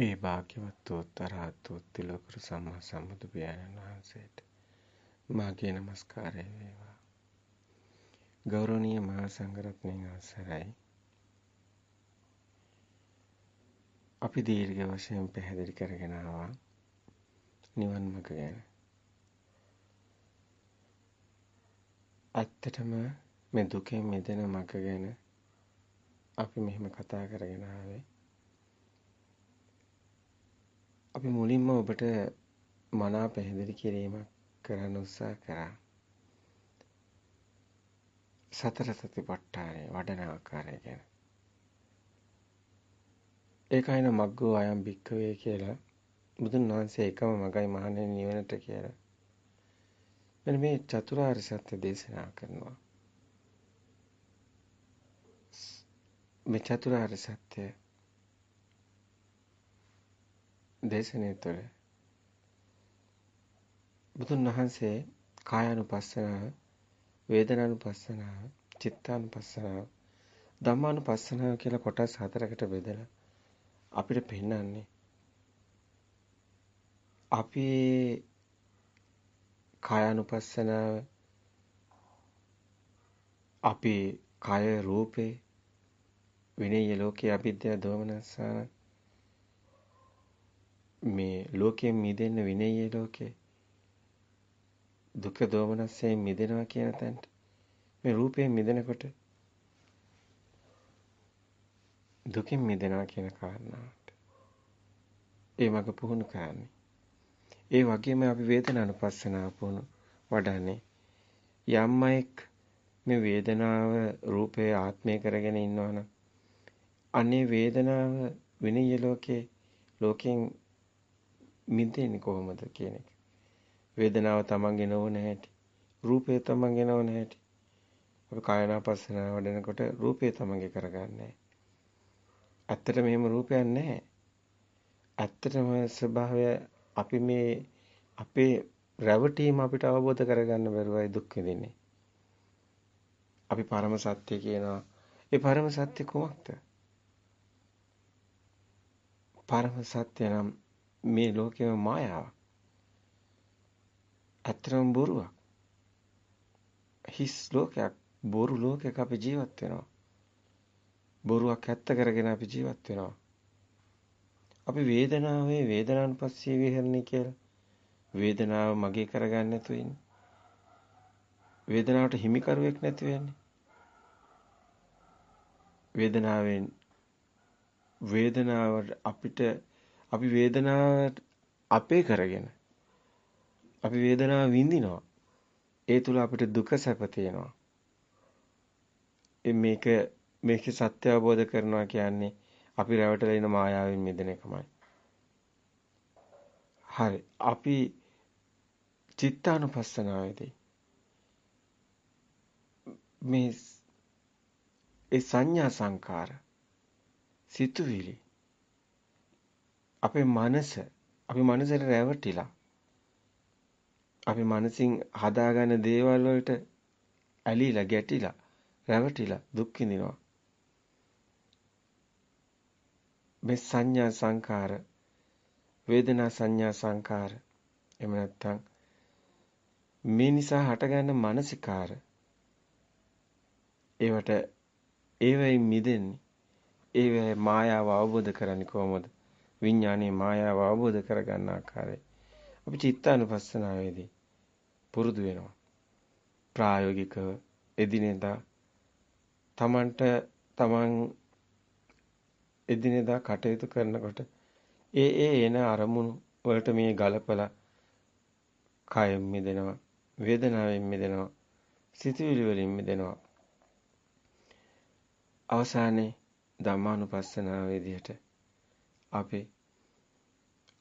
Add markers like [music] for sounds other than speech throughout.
ඒ භාග්‍යවත් උත්තරහත් උත්තිලෝකර සම්මා සම්බුදු පියාණන් වහන්සේට මාගේ নমස්කාරය වේවා. ගෞරවනීය මහා සංඝරත්නයන් අවසරයි. අපි දීර්ඝ වශයෙන් පැහැදිලි කරගෙන ආවා නිවන් මඟ ගැන. ඇත්තටම මේ දුකෙන් මිදෙන මඟ ගැන අපි මෙහෙම කතා කරගෙන ආවේ අපි මුලින්ම ඔබට මනා පැහැදිලි කිරීමක් කරන්න උත්සාහ කරා. සතර සතිපට්ඨානය වඩන ආකාරය ගැන. ඒකයින මග්ගෝ අයම් භික්කවේ කියලා බුදුන් වහන්සේ එකම මගයි මහණෙනි නිවනට කියලා. මෙන්න මේ චතුරාර්ය සත්‍ය දේශනා කරනවා. මේ චතුරාර්ය සත්‍ය දේශනය තුළ බුදුන් වහන්සේ කායානුපස්සනාව, වේදනානුපස්සනාව, චිත්තානුපස්සනාව, ධම්මානුපස්සනාව කියලා කොටස් හතරකට බෙදලා අපිට පෙන්වන්නේ අපි කායානුපස්සනාව අපි කය රූපේ විනය ලෝකයේ අවිද්‍යාව දෝමනස්සාන මේ ලෝකයෙන් මිදෙන්න විනය්‍ය ලෝකේ දුක දෝමනස්යෙන් මිදෙනවා කියන තැනට මේ රූපයෙන් මිදෙනකොට දුකින් මිදෙනවා කියන කාරණාවට ඒ මඟ පුහුණු කරන්නේ. ඒ වගේම අපි වේදනානුපස්සනාව පුහුණු වඩන්නේ යම් අයෙක් මේ වේදනාව රූපේ ආත්මය කරගෙන ඉන්නවනම් අනේ වේදනාව විනය ලෝකේ ලෝකෙන් මිදෙන්නේ කොහොමද කියන එක. වේදනාව තමන්ගේ නොවන හැටි. රූපය තමන්ගේ නොවන හැටි. අපි කායනාපස්සනාව වඩනකොට රූපය තමන්ගේ කරගන්නේ. ඇත්තට මෙහෙම රූපයක් නැහැ. ඇත්තටම ස්වභාවය අපි මේ අපේ රැවටීම අපිට අවබෝධ කරගන්න බැරුවයි දුක් විඳින්නේ. අපි පරම සත්‍ය කියනවා. ඒ පරම සත්‍ය කොහොමද? පරම සත්‍ය නම් මේ ලෝකෙම මායාවක්. ඇත්තම බොරුවක්. හිස් ලෝකයක් බොරු ලෝකයක අපි ජීවත් වෙනවා. බොරුවක් ඇත්ත කරගෙන අපි ජීවත් වෙනවා. අපි වේදනාවේ වේදනානුපස්සී විහෙරණි කියලා වේදනාව මගේ කරගන්න නැතු ඉන්නේ. වේදනාවට හිමිකරුවෙක් නැති වෙන්නේ. වේදනාවෙන් වේදනාවට අපිට අපි වේදනාව අපේ කරගෙන අපි වේදනාව විඳිනවා. ඒ තුල අපිට දුක සැප තියෙනවා. මේක මේකේ සත්‍ය අවබෝධ කරනවා කියන්නේ අපි රැවටලා ඉන මායාවෙන් මිදෙන එකමයි. හරි. අපි චිත්තානුපස්සනාවේදී මේ ඒ සංඥා සංකාර සිතුවිලි අපේ මනස අපි මනසට රැවටිලා අපි මනසින් හදාගන්න දේවල් වලට ඇලිලා ගැටිලා රැවටිලා දුක් විඳිනවා. මේ සංඥා සංකාර වේදනා සංඥා සංකාර එහෙම නැත්නම් මේ නිසා හටගන්න මානසිකාර ඒවට ඒවයි මිදෙන්නේ ඒවයි මායාව අවබෝධ කරන්නේ කොහොමද? විඥානයේ මායාව අවබෝධ කරගන්න ආකාරය අපි චිත්තානුපස්සනාවේදී පුරුදු වෙනවා. ප්‍රායෝගිකව එදිනෙදා තමන්ට තමන් එදිනෙදා කටයුතු කරනකොට ඒ ඒ එන අරමුණු වලට මේ ගලපලා කයෙන් මිදෙනවා වේදනාවෙන් මිදෙනවා සිතුවිලි වලින් මිදෙනවා අවසානයේ ධම්මානුපස්සනාව විදිහට අපි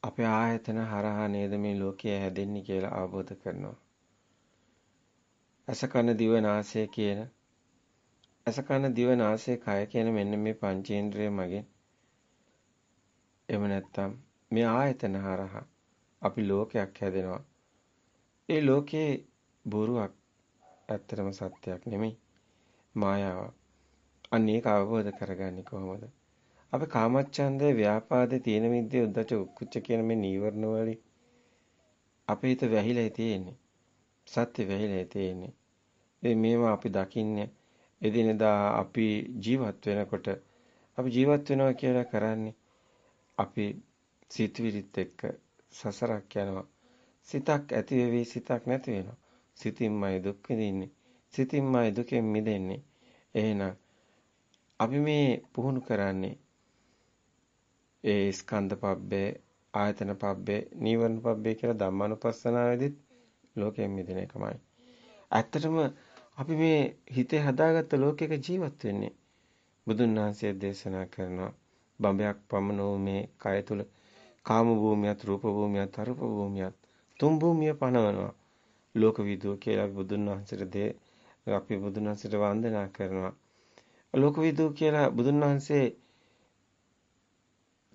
අපේ ආයතන හරහා නේද මේ ලෝකය හැදෙන්නේ කියලා අවබෝධ කරනවා. අසකන දිව නාසය කියන අසකන දිව නාසය කය කියන මෙන්න මේ පංචේන්ද්‍රය මගින් එහෙම නැත්නම් මේ ආයතන හරහා අපි ලෝකයක් හැදෙනවා. ඒ ලෝකේ බොරුවක් ඇත්තටම සත්‍යයක් නෙමෙයි මායාවක්. අන්න ඒක අවබෝධ කරගන්නේ කොහොමද? අපි කාමච්ඡන්දේ ව්‍යාපාදේ තීන මිද්දේ උද්දච්ච කුච්ච කියන මේ නීවරණ වලින් අපේ හිත වැහිලා තියෙන්නේ. සත්‍ය වැහිලා තියෙන්නේ. ඒ මේවා අපි දකින්නේ එදිනෙදා අපි ජීවත් වෙනකොට අපි ජීවත් වෙනවා කියලා කරන්නේ අපි සිතවිලිත් එක්ක සසරක් යනවා. සිතක් ඇති වෙවි සිතක් නැති වෙනවා. සිතින්මයි දුක් විඳින්නේ. සිතින්මයි දුකෙන් මිදෙන්නේ. එහෙනම් අපි මේ පුහුණු කරන්නේ ඒ ස්කන්ධ පබ්බේ ආයතන පබ්බේ නීවරණ පබ්බේ කියලා ධම්මානුපස්සනාවේදීත් ලෝකයෙන් මිදෙන එකමයි. ඇත්තටම අපි මේ හිතේ හදාගත්ත ලෝකයක ජීවත් වෙන්නේ බුදුන් වහන්සේ දේශනා කරනවා බඹයක් පමණ වූ මේ කය තුල කාම භූමියත් රූප භූමියත් අරූප භූමියත් තුන් භූමිය පනවනවා ලෝක විදුව කියලා බුදුන් වහන්සේට දේ අපි බුදුන් වහන්සේට වන්දනා කරනවා ලෝක විදුව කියලා බුදුන් වහන්සේ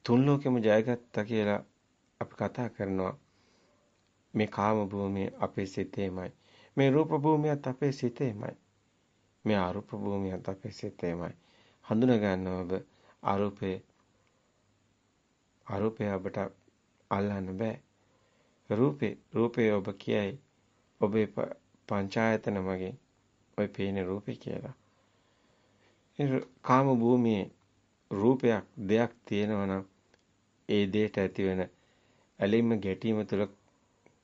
තුන් ලෝකෙම ජයගත්තා කියලා අපි කතා කරනවා. මේ කාම භූමිය අපේ සිතේමයි. මේ රූප භූමියත් අපේ සිතේමයි. මේ අරූප භූමියත් අපේ සිතේමයි. හඳුනා ගන්නවා ඔබ අරූපේ අරූපය ඔබට අල්ලන්න බෑ. රූපේ රූපේ ඔබ කියයි. ඔබේ පංචායතන මගින් ඔය පේන රූපේ කියලා. ඒ කාම භූමියේ රූපයක් දෙයක් තියෙනවා නම් ඒ දෙයට ඇතිවෙන ඇලීම ගැටීම තුළ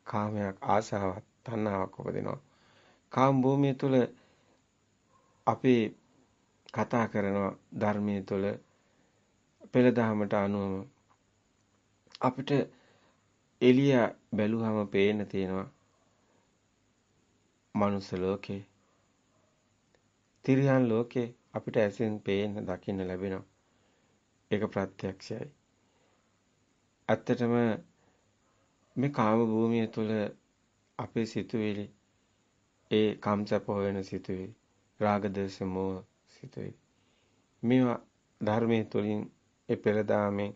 කාමයක් ආසාවක් තණ්හාවක් උපදිනවා. කාම භූමිය තුළ අපි කතා කරනවා ධර්මයේ තුළ පෙළදහමට අනුව අපිට එළිය බැලුවම පේන්න තියෙනවා මනුස්ස ලෝකේ. තිරියන් ලෝකේ අපිට ඇසෙන් පේන්න දකින්න ලැබෙනවා. ඒක ප්‍රත්‍යක්ෂයි ඇත්තටම මේ කාම භූමිය තුළ අපේ සිතුවිලි ඒ කාමසප හොයන සිතුවිලි රාග දේශ මොහ සිතුවිලි. මේවා ධර්මයේ තුලින් ඒ පෙරදාමෙන්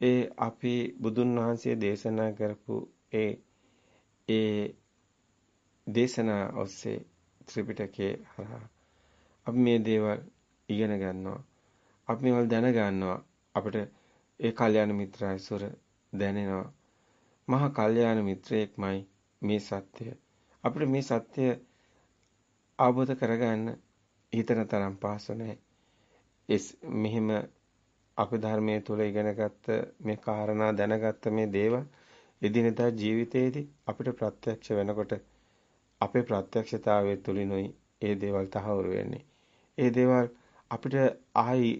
ඒ අපි බුදුන් වහන්සේ දේශනා කරපු ඒ ඒ දේශනා ඔස්සේ ත්‍රිපිටකයේ හරහා අපි මේ දේවල් ඉගෙන ගන්නවා. අපි මේවල් දැන ගන්නවා අපිට ඒ කල්යාණ මිත්‍රාය සොර දැනෙනවා. මහා කල්යාණ මිත්‍රයෙක්මයි මේ සත්‍ය. අපිට මේ සත්‍ය අවබෝධ කරගන්න හිතන තරම් පහසු නැහැ. එස් මෙහිම අපේ ධර්මයේ තුල ඉගෙනගත්ත මේ කාරණා දැනගත්ත මේ දේවල් එදිනෙදා ජීවිතයේදී අපිට ප්‍රත්‍යක්ෂ වෙනකොට අපේ ප්‍රත්‍යක්ෂතාවය තුලිනුයි ඒ දේවල් තහවුරු වෙන්නේ. ඒ දේවල් අපිට ආයි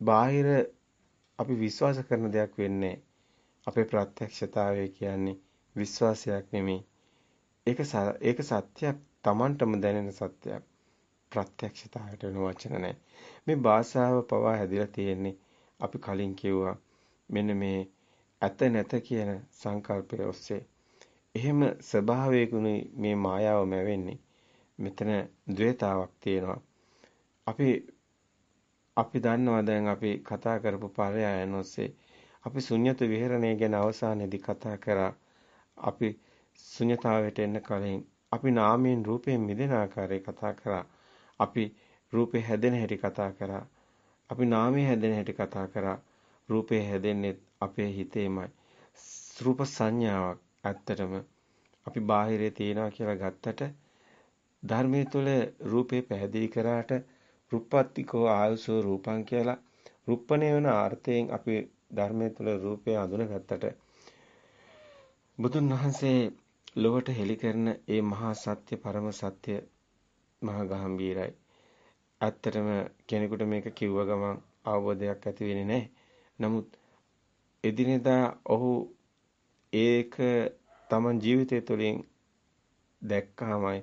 බාහිර අපි විශ්වාස කරන දෙයක් වෙන්නේ අපේ ප්‍රත්‍යක්ෂතාවය කියන්නේ විශ්වාසයක් නෙමෙයි. ඒක ඒක සත්‍යයක් Tamanටම දැනෙන සත්‍යයක්. ප්‍රත්‍යක්ෂතාවයට වෙන වචන නැහැ. මේ භාෂාව පවා හැදිලා තියෙන්නේ අපි කලින් කිව්වා මෙන්න මේ ඇත නැත කියන සංකල්පය ඔස්සේ. එහෙම ස්වභාවයකුනේ මේ මායාවම වෙන්නේ. මෙතන ද්වේතාවක් තියෙනවා. අපි අපි දන්නවා දැන් අපි කතා කරපු පරයයන් ඔස්සේ අපි ශුන්්‍යත විහරණය ගැන අවසානයේදී කතා කරා. අපි ශුන්්‍යතාවයට එන්න කලින් අපි නාමයෙන් රූපයෙන් මිදෙන ආකාරය කතා කරා. අපි රූපේ හැදෙන හැටි කතා කරා. අපි නාමයේ හැදෙන හැටි කතා කරා. රූපේ හැදෙන්නේ අපේ හිතේමයි. රූප සංඥාවක් ඇත්තටම අපි බාහිරේ තියනවා කියලා ගත්තට ධර්මයේ තුල රූපේ පැහැදිලි කරාට රුප්පත්තිකෝ ආයුසෝ රූපං කියලා රුප්පණේ වෙන අර්ථයෙන් අපි ධර්මයේ තුල රූපය අඳුනගත්තට බුදුන් වහන්සේ ලොවට හෙළි කරන ඒ මහා සත්‍ය පරම සත්‍ය මහා ගාම්භීරයි. ඇත්තටම කෙනෙකුට මේක කිව්ව ගමන් අවබෝධයක් ඇති වෙන්නේ නැහැ. නමුත් එදිනෙදා ඔහු ඒක තමන් ජීවිතය තුළින් දැක්කාමයි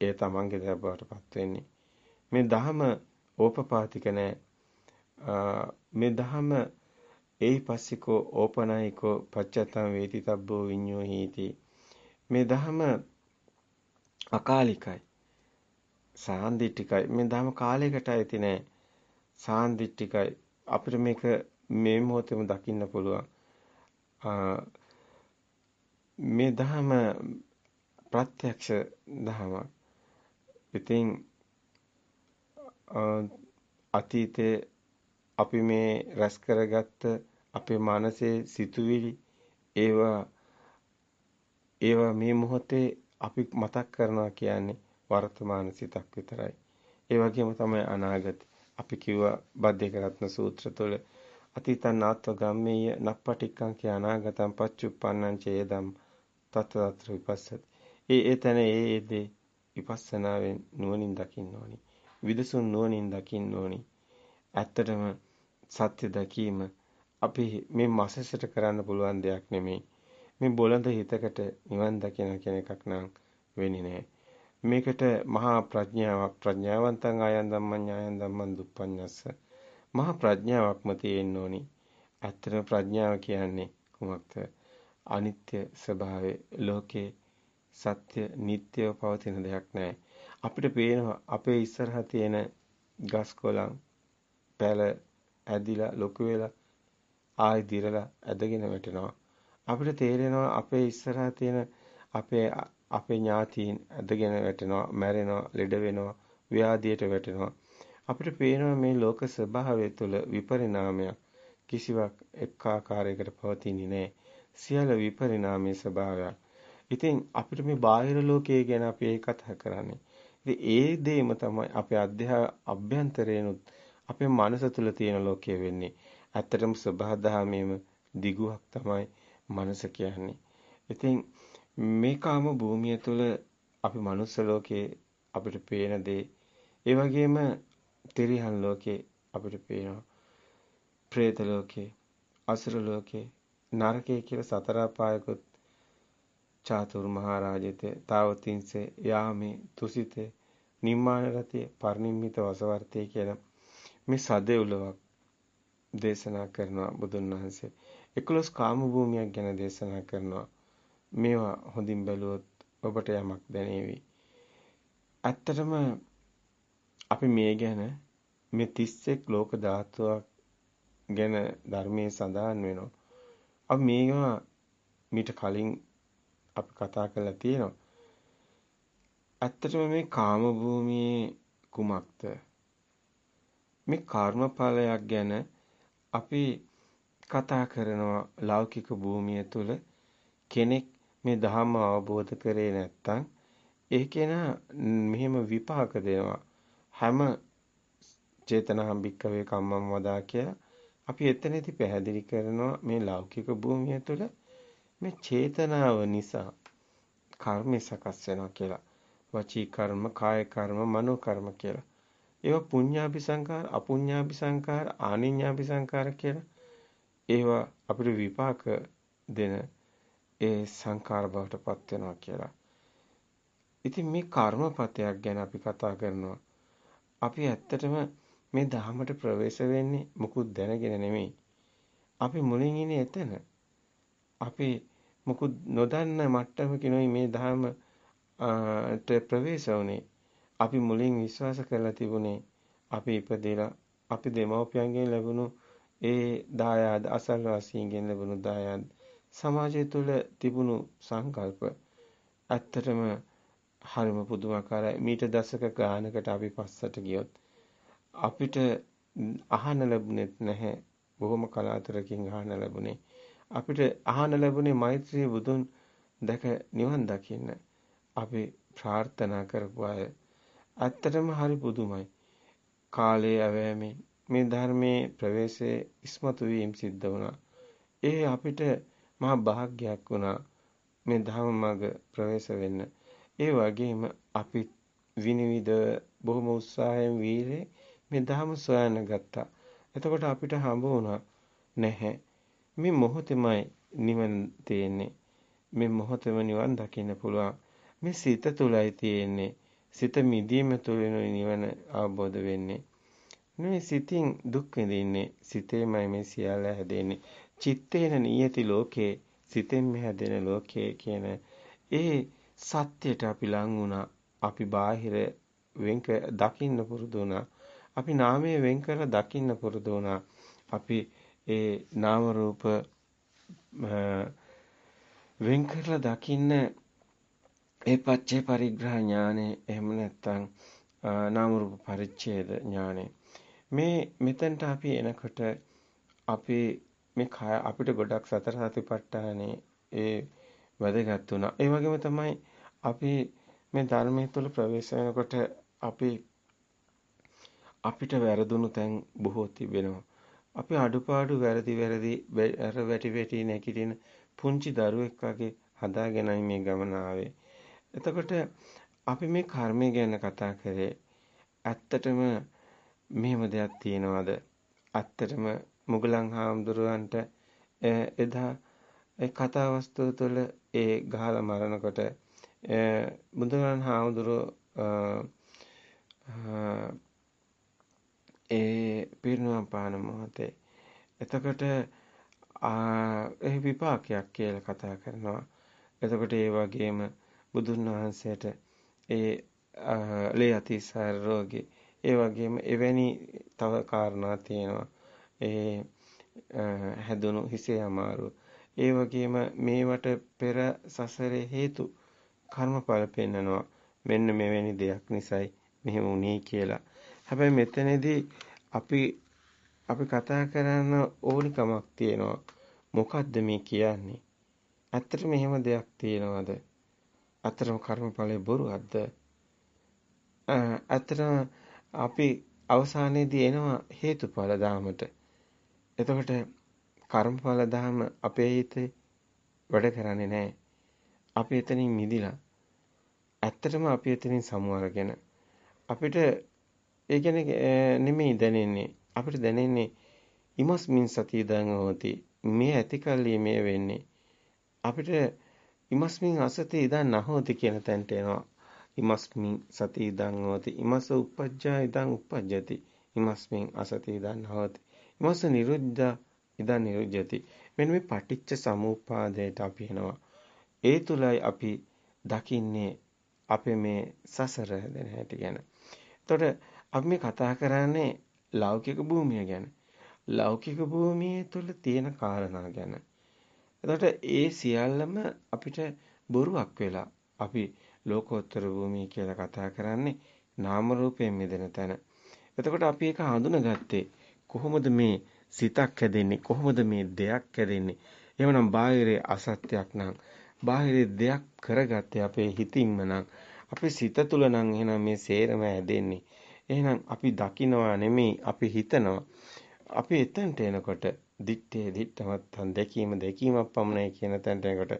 ඒ තමන්ගේ දේ බවට පත් වෙන්නේ. මේ ධහම ඕපපාතික නැහැ. මේ ධහම එයි පස්සිකෝ ඕපනයිකෝ පච්චත්තම් වේති තබ්බෝ විඤ්ඤෝ හීති. මේ ධහම අකාලිකයි. සාන්දිටිකයි. මේ ධහම කාලයකට ඇති නෑ. සාන්දිටිකයි. අපිට මේක මේ මොහොතේම දකින්න පුළුවන්. මේ ධහම ප්‍රත්‍යක්ෂ ධහමක්. ඉතින් අතීතයේ අපි මේ රැස් කරගත්ත අපේ මනසේ සිතුවිලි ඒවා ඒවා මේ මොහොතේ අපි මතක් කරනවා කියන්නේ වර්තමාන සිතක් විතරයි. ඒ වගේම තමයි අනාගත. අපි කිව්වා බද්දේක රත්න සූත්‍ර තුළ අතීතං නාත්ව ගම්මේය නප්පටික්කං කිය අනාගතං පච්චුප්පන්නං චේදම් තත්ත්‍ර විපස්සති. ඒ එතන ඒ ඒ දේ විපස්සනාවෙන් නුවණින් දකින්න ඕනි. විදසුන් නුවණින් දකින්න ඕනි. ඇත්තටම සත්‍ය දැකීම අපි මේ මාසෙසට කරන්න පුළුවන් දෙයක් නෙමෙයි. මේ බොළඳ හිතකට නිවන් දකින කියන එකක් නම් වෙන්නේ නැහැ. මේකට මහා ප්‍රඥාවක් ප්‍රඥාවන්තං ආයන් ධම්මං ඥායන් ධම්මං දුප්පඤ්ඤස්ස මහා ප්‍රඥාවක්ම තියෙන්න ඕනි. ඇත්තටම ප්‍රඥාව කියන්නේ කුමක්ද? අනිත්‍ය ස්වභාවය ලෝකේ සත්‍ය නිට්ටයව පවතින දෙයක් නෑ. අපිට පේනවා අපේ ඉස්සරහා තියෙන ගස් කොළන් පැල ඇදිලා ලොකු වෙලා ආයි දිරලා ඇදගෙන වැටෙනවා. අපිට තේරෙනවා අපේ ඉස්සරහා තියෙන අපේ අපේ ඥාතීන් ඇදගෙන වැටෙනවා, මැරෙනවා, ලෙඩ වෙනවා, ව්‍යාධියට වැටෙනවා. අපිට පේනවා මේ ලෝක ස්වභාවය තුළ විපරිණාමයක් කිසිවක් එක් ආකාරයකට පවතින්නේ නැහැ. සියල්ල විපරිණාමයේ ස්වභාවයක්. ඉතින් අපිට මේ බාහිර ලෝකයේ ගැන අපි ඒ කතා කරන්නේ. ඉතින් ඒ දෙයම තමයි අපේ අධ්‍යා අභ්‍යන්තරේනුත් අපේ මනස තුළ තියෙන ලෝකය වෙන්නේ. ඇත්තටම සබහාදහමේම දිගුවක් තමයි මනස කියන්නේ. ඉතින් මේ කාම භූමිය තුළ අපි මනුස්ස ලෝකයේ අපිට පේන දේ ඒ වගේම තිරිහන් ලෝකේ අපිට පේනවා പ്രേත ලෝකේ අසුර ලෝකේ නරකයේ කියලා සතර පායකුත් චාතුරු මහරජිතේ තාවතින්සේ යාමේ තුසිතේ නිම්මාන රතිය පරිනිම්මිත වසවර්තේ කියලා මේ සදෙව්ලවක් දේශනා කරනවා බුදුන් වහන්සේ. 11 කාම භූමියක් ගැන දේශනා කරනවා. මේවා හොඳින් බැලුවොත් ඔබට යමක් දැනේවි. ඇත්තටම අපි මේ ගැන මේ 31 ලෝක ධාතුවක් ගැන ධර්මයේ සඳහන් වෙනවා. අපි මේවා මීට කලින් අපි කතා කරලා තියෙනවා. ඇත්තටම මේ කාම භූමියේ කුමක්ද? මේ කර්මඵලයක් ගැන අපි කතා කරනවා ලෞකික භූමිය තුල කෙනෙක් මේ ධර්ම අවබෝධ කරේ නැත්නම් ඒ කෙනා මෙහෙම විපාක දෙනවා හැම චේතනාම් භික්කවේ කම්මම් වදා කියලා අපි එතනදී පැහැදිලි කරනවා මේ ලෞකික භූමිය තුළ මේ චේතනාව නිසා කර්ම සකස් වෙනවා කියලා. වචී කර්ම, කාය කර්ම, මනෝ කර්ම කියලා. ඒවා පුඤ්ඤාභි සංකාර, අපුඤ්ඤාභි සංකාර, ආනිඤ්ඤාභි සංකාර කියලා. ඒවා අපිට විපාක දෙන ඒ සංකාර බවට පත් වෙනවා කියලා. ඉතින් මේ කර්මපතයක් ගැන අපි කතා කරනවා. අපි ඇත්තටම මේ දහමට ප්‍රවේශ වෙන්නේ මුකුත් දැනගෙන නෙමෙයි. අපි මුලින් ඉන්නේ එතන. අපි මුකුත් නොදන්න මට්ටමකිනුයි මේ දහම ට ප්‍රවේශ වුනේ. අපි මුලින් විශ්වාස කරලා තිබුණේ අපි ඉපදෙලා අපි දෙමව්පියන්ගෙන් ලැබුණු ඒ දායාද අසල්වාසීන්ගෙන් ලැබුණු දායාද සමාජය තුළ තිබුණු සංකල්ප ඇත්තටම හරිම පුදුමාකාරයි. මීට දශක ගානකට අපි පස්සට ගියොත් අපිට අහන්න ලැබුණෙත් නැහැ. බොහොම කලාතුරකින් අහන්න ලැබුණේ. අපිට අහන්න ලැබුණේ මෛත්‍රී බුදුන් දැක නිවන් දකින්න. අපි ප්‍රාර්ථනා කරපු අය. ඇත්තටම හරි පුදුමයි. කාලයේ ඇවෑමෙන් මේ ධර්මයේ ප්‍රවේශයේ ඉස්මතු වීම සිද්ධ වුණා. ඒ අපිට මහා භාග්යක් වුණා මේ ධර්ම මඟ ප්‍රවේශ වෙන්න. ඒ වගේම අපි විනිවිද බොහොම උත්සාහයෙන් වීරේ මේ ධහම සොයන්න ගත්තා. එතකොට අපිට හම්බ වුණා නැහැ. මේ මොහොතෙමයි නිවන තියෙන්නේ. මේ මොහොතෙම නිවන් දකින්න පුළුවන්. මේ සිත තුලයි තියෙන්නේ. සිත මිදීම තුළිනුයි නිවන අවබෝධ වෙන්නේ. මේ සිතින් දුක් විඳින්නේ සිතේමයි මේ සියල්ල හැදෙන්නේ. චිත්තේන නියති ලෝකේ සිතෙන් හැදෙන ලෝකයේ කියන ඒ සත්‍යයට අපි ලං වුණා. අපි බාහිර වෙන්ක දකින්න පුරුදු වුණා. අපි නාමයේ වෙන් කරලා දකින්න පුරුදු වුණා. අපි ඒ නාම රූප වෙන් කරලා දකින්න ඒ පච්චේ පරිග්‍රහ ඥානෙ එහෙම නැත්නම් නාම රූප පරිච්ඡේද ඥානෙ මේ මෙතනට අපි එනකොට අපි මේ කය අපිට ගොඩක් සතර සතිපට්ඨානේ ඒ වැදගත් වුණා. ඒ වගේම තමයි අපි මේ ධර්මයේ තුල ප්‍රවේශ වෙනකොට අපි අපිට වැරදුණු තැන් බොහෝ තිබෙනවා. අපි අඩුපාඩු වැරදි වැරදි අර වැටි වැටි නැගිටින පුංචි දරුවෙක් වගේ හදාගෙනයි මේ ගමන ආවේ. එතකොට අපි මේ කර්මය ගැන කතා කරේ ඇත්තටම මෙහෙම දෙයක් තියෙනවද? ඇත්තටම මුගලන් හාමුදුරුවන්ට එදා ඒ කතා වස්තුව තුළ ඒ ගහලා මරනකොට බුදුරන් හාමුදුරුවෝ ඒ පිරිනුවම් පාන මොහොතේ එතකොට ඒ විපාකයක් කියලා කතා කරනවා. එතකොට ඒ වගේම බුදුන් වහන්සේට ඒ ලේ අතිසාර රෝගේ ඒ වගේම එවැනි තව කාරණා තියෙනවා. ඒ හැදුණු හිසේ අමාරුව. ඒ වගේම මේවට පෙර සසරේ හේතු කර්මඵල පෙන්නනවා. මෙන්න මෙවැනි දෙයක් නිසායි මෙහෙම වුනේ කියලා. හැබැයි මෙතනදී අපි අපි කතා කරන ඕනිකමක් තියෙනවා. මොකද්ද මේ කියන්නේ? ඇත්තටම එහෙම දෙයක් තියෙනවද? ඇත්තටම කර්මඵලයේ බොරුවක්ද? ඇත්තටම අපි අවසානයේදී එනවා හේතුඵල ධාමයට. එතකොට කර්මඵල ධාම අපේ හිතේ වැඩ කරන්නේ නැහැ. අපි එතනින් මිදිලා. ඇත්තටම අපි එතනින් සමුවරගෙන අපිට ඒ කියන්නේ නෙමෙයි දැනෙන්නේ. අපිට දැනෙන්නේ ඉමස්මින් සතිය දං හොති. මේ ඇතිකල්ලි මේ වෙන්නේ. අපිට ඉමස්මින් අසති ඉදන් නහෝති කියන තැනට එනවා. ඉමස්මින් සති ඉදං හොති. ඉමස උපජ්ජා ඉදං උපජ්ජති. ඉමස්මින් අසති ඉදන් නහෝති. ඉමස නිරුද්ධ ඉදන් නිරුද්ධති. මෙන්න මේ පටිච්ච සමුප්පාදයට අපි එනවා. ඒ තුලයි අපි දකින්නේ අපේ මේ සසර හැදෙන හැටි ගැන. එතකොට අපි මේ කතා කරන්නේ ලෞකික භූමිය ගැන. ලෞකික භූමියේ තුල තියෙන කාරණා ගැන. එතකොට ඒ සියල්ලම අපිට බොරුවක් වෙලා අපි ලෝකෝත්තර භූමිය කියලා කතා කරන්නේ නාම රූපයෙන් මිදෙන තැන. එතකොට අපි ඒක හඳුනගත්තේ කොහොමද මේ සිතක් හැදෙන්නේ කොහොමද මේ දෙයක් හැදෙන්නේ එහෙමනම් බාහිරේ අසත්‍යක් නම් බාහිරේ දෙයක් කරගත්තේ අපේ හිතින්ම නම් අපේ සිත තුළ නම් එහෙනම් මේ සේරම හැදෙන්නේ එහෙනම් අපි දකිනවා නෙමෙයි අපි හිතනවා. අපි එතනට එනකොට දිත්තේ දිත්තමත්තන් දැකීම දැකීමක් පමණයි කියන තැනට එනකොට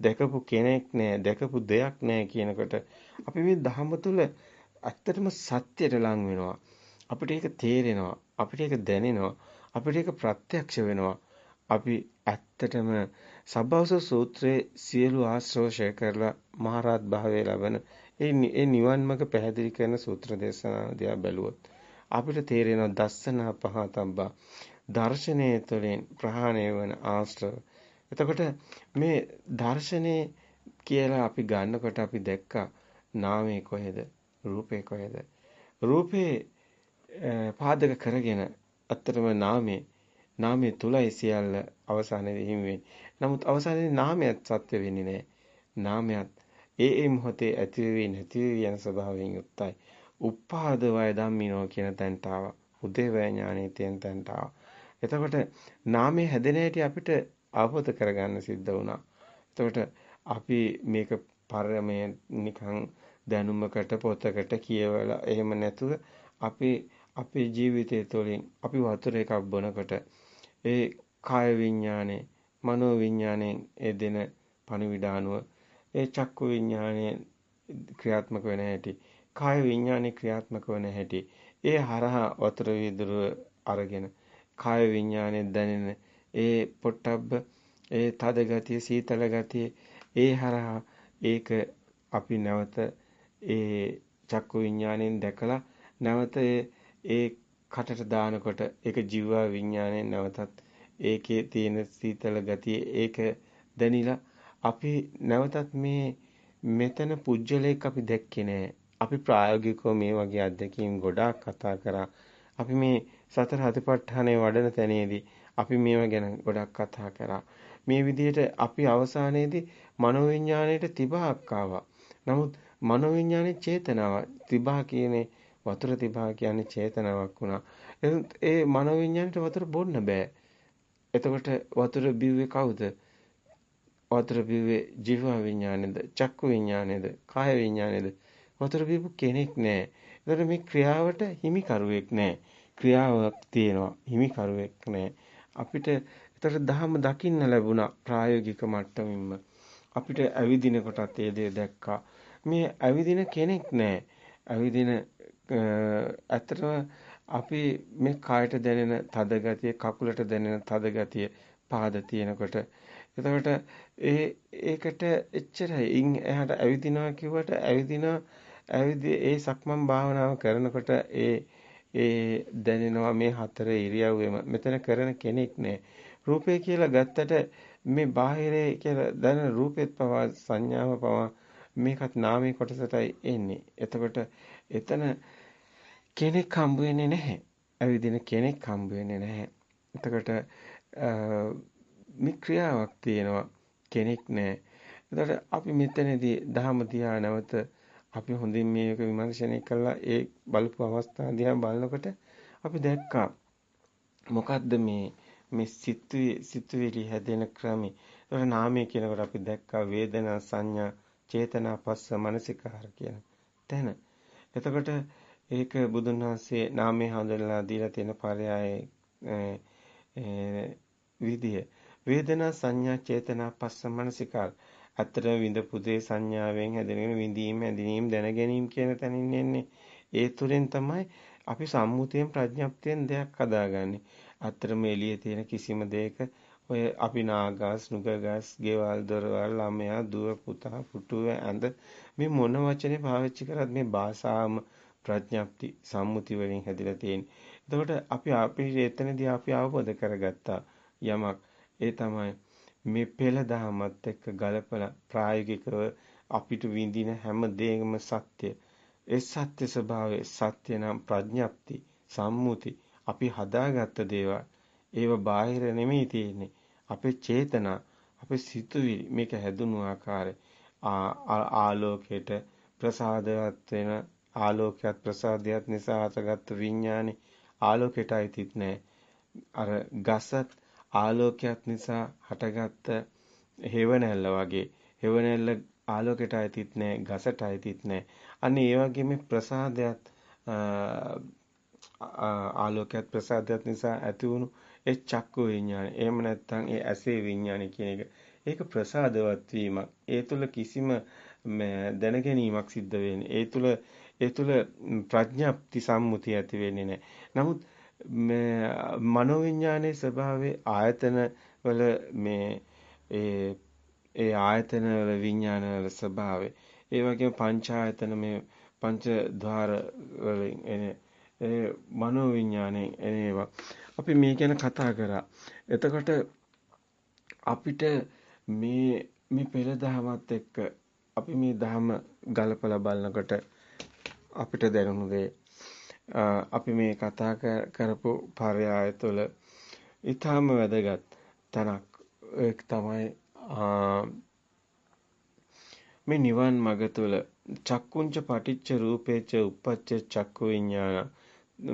දැකපු කෙනෙක් නෑ දැකපු දෙයක් නෑ කියනකොට අපි මේ ධහම තුල ඇත්තටම සත්‍යයට ලං වෙනවා. අපිට ඒක තේරෙනවා. අපිට ඒක දැනෙනවා. අපිට ඒක ප්‍රත්‍යක්ෂ වෙනවා. අපි ඇත්තටම සබ්බවස සූත්‍රයේ සියලු ආශ්‍රෝෂය කරලා මහරහත් භාවය ලබන ඒ නිවන් මඟ පැහැදිලි කරන සූත්‍ර දේශනා දිහා බැලුවොත් අපිට තේරෙනවා දස්සන පහතබ්බා දර්ශනයේ තුළින් ප්‍රහාණය වන ආශ්‍රව. එතකොට මේ දර්ශනේ කියලා අපි ගන්නකොට අපි දැක්කා නාමයේ කොහෙද රූපේ කොහෙද රූපේ පාදක කරගෙන අත්‍තරම නාමයේ නාමයේ තුලයි සියල්ල අවසානයේදී හිමි වෙන්නේ. නමුත් අවසානයේදී නාමයත් සත්‍ය වෙන්නේ නැහැ. නාමයත් ඒ ඒ මොහොතේ ඇති වෙවි නැති වෙවි යන ස්වභාවයෙන් යුක්තයි. උපාද වය ධම්මිනෝ කියන තැනට ආවා. උදේවැය ඥානෙ තියෙන තැනට ආවා. එතකොට නාමයේ හැදෙන හැටි අපිට අවබෝධ කරගන්න සිද්ධ වුණා. එතකොට අපි මේක පරමය නිකන් දැනුමකට පොතකට කියවලා එහෙම නැතුව අපි අපේ ජීවිතය තුළින් අපි වතුර එකක් බොනකොට ඒ කාය විඥානේ මනෝ විඥානේ ඒ දෙන පණිවිඩානුව ඒ චක්කු විඥානයේ ක්‍රියාත්මක වෙන හැටි කාය විඥානයේ ක්‍රියාත්මක වෙන හැටි ඒ හරහා වතුර වීදුරුව අරගෙන කාය විඥානයේ දැනෙන ඒ පොට්ටබ්බ ඒ තද ගතිය සීතල ගතිය ඒ හරහා ඒක අපි නැවත ඒ චක්කු විඥාණයෙන් දැකලා නැවත ඒ කටට දානකොට ඒක ජීවා විඥාණයෙන් නැවතත් ඒකේ තියෙන සීතල ගතිය ඒක දැනිලා අපි නැවතත් මේ මෙතන පුජ්‍යලයක් අපි දැක්කේ නෑ. අපි ප්‍රායෝගිකව මේ වගේ අත්දැකීම් ගොඩාක් කතා කරා. අපි මේ සතර හතිපට්ඨානයේ වඩන තැනේදී අපි මේව ගැන ගොඩක් කතා කරා. මේ විදිහට අපි අවසානයේදී මනෝවිඤ්ඤාණයට තිබහක් ආවා. නමුත් මනෝවිඤ්ඤාණේ චේතනාව තිබහ කියන්නේ වතුර තිබහ කියන්නේ චේතනාවක් වුණා. ඒ මනෝවිඤ්ඤාණයට වතුර බොන්න බෑ. එතකොට වතුර බිව්වේ කවුද? වතුර බිව්වේ ජීව විඥානේද, චක්කු විඥානේද, කාය විඥානේද? වතුර බිව්ව කෙනෙක් නෑ. එතකොට මේ ක්‍රියාවට හිමිකරුවෙක් නෑ. ක්‍රියාවක් තියෙනවා. හිමිකරුවෙක් නෑ. අපිට එතකොට දහම දකින්න ලැබුණා ප්‍රායෝගික මට්ටමින්ම. අපිට ඇවිදින කොටත් ඒ දේ දැක්කා. මේ ඇවිදින කෙනෙක් නෑ. ඇවිදින ඇත්තටම අපි මේ කායට දැනෙන තද ගතිය, කකුලට දැනෙන තද ගතිය, පාද තියෙනකොට එතකොට ඒ ඒකට එච්චරයි. ඉන් එහාට ඇවිදිනවා කිව්වට ඇවිදිනවා ඇවිදි ඒ සක්මන් භාවනාව කරනකොට ඒ ඒ දැනෙනවා මේ හතර ඉරියව්වෙම මෙතන කරන කෙනෙක් නෑ. රූපය කියලා ගත්තට මේ බාහිරේ කියලා දැනෙන රූපෙත් පවා සංඥාව පවා මේකත් නාමයේ කොටසටයි එන්නේ. එතකොට එතන කෙනෙක් හම්බ වෙන්නේ නැහැ. ඇවිදින කෙනෙක් හම්බ වෙන්නේ නැහැ. එතකොට මේ ක්‍රියාවක් තියෙනවා කෙනෙක් නැහැ. එතකොට අපි මෙතනදී දහම දිහා නැවත අපි හොඳින් මේක විමර්ශනය කළා ඒ බලපු අවස්ථාව දිහා බලනකොට අපි දැක්කා මොකද්ද මේ මේ සිතුවිලි හැදෙන ක්‍රමي. ඒක නාමය කියනකොට අපි දැක්කා වේදනා සංඥා චේතනා පස්ස මනසිකාර කියන තැන. එතකොට ඒක බුදුන් වහන්සේ නාමයේ හඳුන්වලා දීලා තියෙන පරයයේ විදිය. වේදනා සංඥා චේතනා පස්ස මනසිකාර. අතර විඳපු දේ සංඥාවෙන් හැදෙනගෙන විඳීම හැඳිනීම දැන ගැනීම කියන තැනින් එන්නේ. ඒ තුලින් තමයි අපි සම්මුතියෙන් ප්‍රඥප්තියෙන් දෙයක් හදාගන්නේ. අතරම එළියේ තියෙන කිසිම දෙයක ඔය අපි නාගස් නුගගස් ගෙවල් දොරවල් ළමයා දුව පුතා පුටුව ඇඳ මේ මොන වචනේ පාවිච්චි කරත් මේ භාෂාවම ප්‍රඥප්ති සම්මුති වලින් හැදිලා තියෙන්නේ. එතකොට අපි අපි එතනදී අපි අවබෝධ කරගත්තා යමක් ඒ තමයි මේ පෙළ දහමත් එක්ක ගලපලා ප්‍රායෝගිකව අපිට විඳින හැම දෙයක්ම සත්‍ය. ඒ සත්‍ය ස්වභාවය සත්‍ය නම් ප්‍රඥප්ති සම්මුති අපි හදාගත්ත දේවල් ඒව බාහිර නෙමෙයි තියෙන්නේ. අපේ චේතනා, අපේ සිතුවිලි මේක හැදුණු ආකාරය ආලෝකයට ප්‍රසාදවත් වෙන ආලෝකයක් ප්‍රසාදයක් නිසා හටගත්තු විඥානේ ආලෝකයට අයිතිත් නැහැ. අර ගසත් ආලෝකයක් නිසා හටගත්ත හේවණැල්ල වගේ හේවණැල්ල ආලෝකයට අයිතිත් නැහැ ගසට අයිතිත් නැහැ. අන්න ඒ වගේ මේ ප්‍රසාදයක් ආලෝකයක් ප්‍රසාදයක් නිසා ඇති වුණු ඒ චක්කු විඥානය. එහෙම නැත්නම් ඒ ඇසේ විඥානය කියන එක. ඒක ප්‍රසාදවත් වීමක්. ඒ තුල කිසිම දැනගැනීමක් සිද්ධ වෙන්නේ. ඒ තුල ඒ තුල ප්‍රඥාප්ති සම්මුතිය ඇති වෙන්නේ නැහැ. නමුත් මනෝවිඥානයේ ස්වභාවයේ ආයතන වල මේ ඒ ඒ ආයතන වල විඥාන වල ස්වභාවය ඒ වගේම පංචායතන මේ පංච ద్వාර වලින් එන ඒ මනෝවිඤ්ඤාණයෙන් එනේවා. අපි මේ ගැන කතා කරා. එතකොට අපිට මේ මේ පෙර දහමත් එක්ක අපි මේ දහම ගලපලා බලනකොට අපිට දැනුණු දේ අපි මේ කතා කරපු පරයය තුළ ඊටාම වැදගත් තනක්. ඒක තමයි මේ නිවන් මඟ තුළ චක්කුංච පටිච්ච රූපේච උප්පච්ච චක්කු විඥාන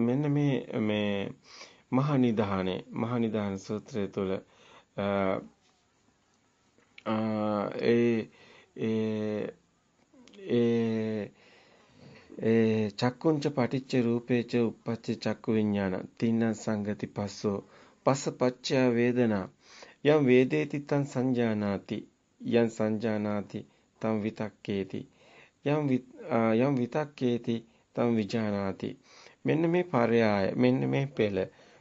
මෙන්න මේ මේ මහා නිධානේ මහා නිධාන සූත්‍රය තුළ ඒ ඒ ඒ ඒ චක්කුංච පටිච්ච රූපේච උප්පච්ච චක්කු විඥාන තින්න සංගති පස්සෝ. පස්සපච්චය වේදනා. යම් වේදේති තං සංජානාති. යම් සංජානාති තම් විතක්කේති. යම් යම් විතක්කේති තම් විජානාති. මෙන්න මේ පරයය මෙන්න මේ පෙළ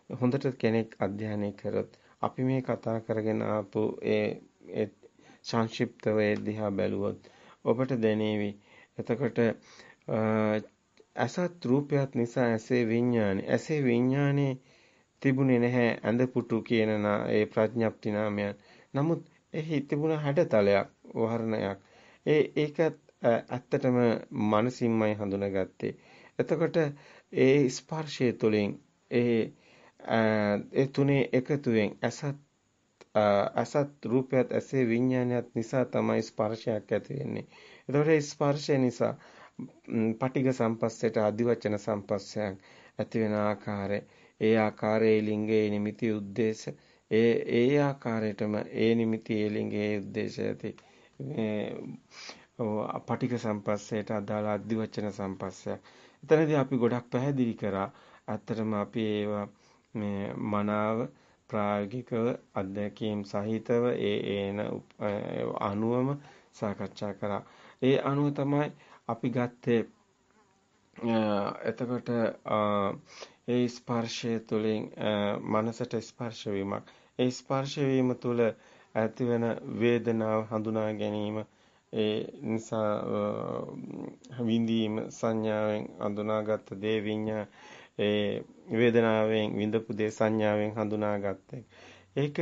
හොඳට කෙනෙක් අධ්‍යයනය කරොත් අපි මේ කතා කරගෙන ආපු ඒ සංක්ෂිප්තව ඒ දිහා බැලුවොත් ඔබට දැනේවි. එතකොට අසත් රූපයක් නිසා ඇසේ විඥානේ. ඇසේ විඥානේ තිබුණේ නැහැ ඇඳ පුටු කියන ඒ ප්‍රඥප්ති නාමයන්. නමුත් එහි තිබුණ හැඩතලයක් වර්ණයක්. ඒ ඒක ඇත්තටම මනසින්මයි හඳුනාගත්තේ. එතකොට ඒ ස්පර්ශය තුළින් ඒ ඒ තුනේ එකතුවෙන් අසත් අසත් රූපයත් ඇසේ විඥානයත් නිසා තමයි ස්පර්ශයක් ඇති වෙන්නේ. ඒතකොට ඒ ස්පර්ශය නිසා පටිඝ සම්පස්සයට අදිවචන සම්පස්සයක් ඇති වෙන ආකාරය ඒ ආකාරයේ ලිංගයේ නිමිති උද්දේශ ඒ ඒ ආකාරයටම ඒ නිමිති ඒ ලිංගයේ උද්දේශ ඇති පටික සම්පස්සයට අදාළ අධි වචන සම්පස්සය. එතනදී අපි ගොඩක් පැහැදිලි කරා. ඇත්තටම අපි ඒවා මේ මනාව ප්‍රායෝගිකව අධ්‍යක්ීම් සහිතව ඒ ඒන අනුවම සාකච්ඡා කරා. ඒ අනුව තමයි අපි ගත්තේ එතකොට ඒ ස්පර්ශය තුළින් මනසට ස්පර්ශ වීමක්. ඒ ස්පර්ශ වීම තුළ ඇතිවන වේදනාව හඳුනා ගැනීම ඒ නිසා විඳීම සංඥාවෙන් හඳුනාගත් දේ විඤ්ඤා ඒ වේදනාවෙන් විඳපු දේ සංඥාවෙන් හඳුනාගත්තේ. ඒක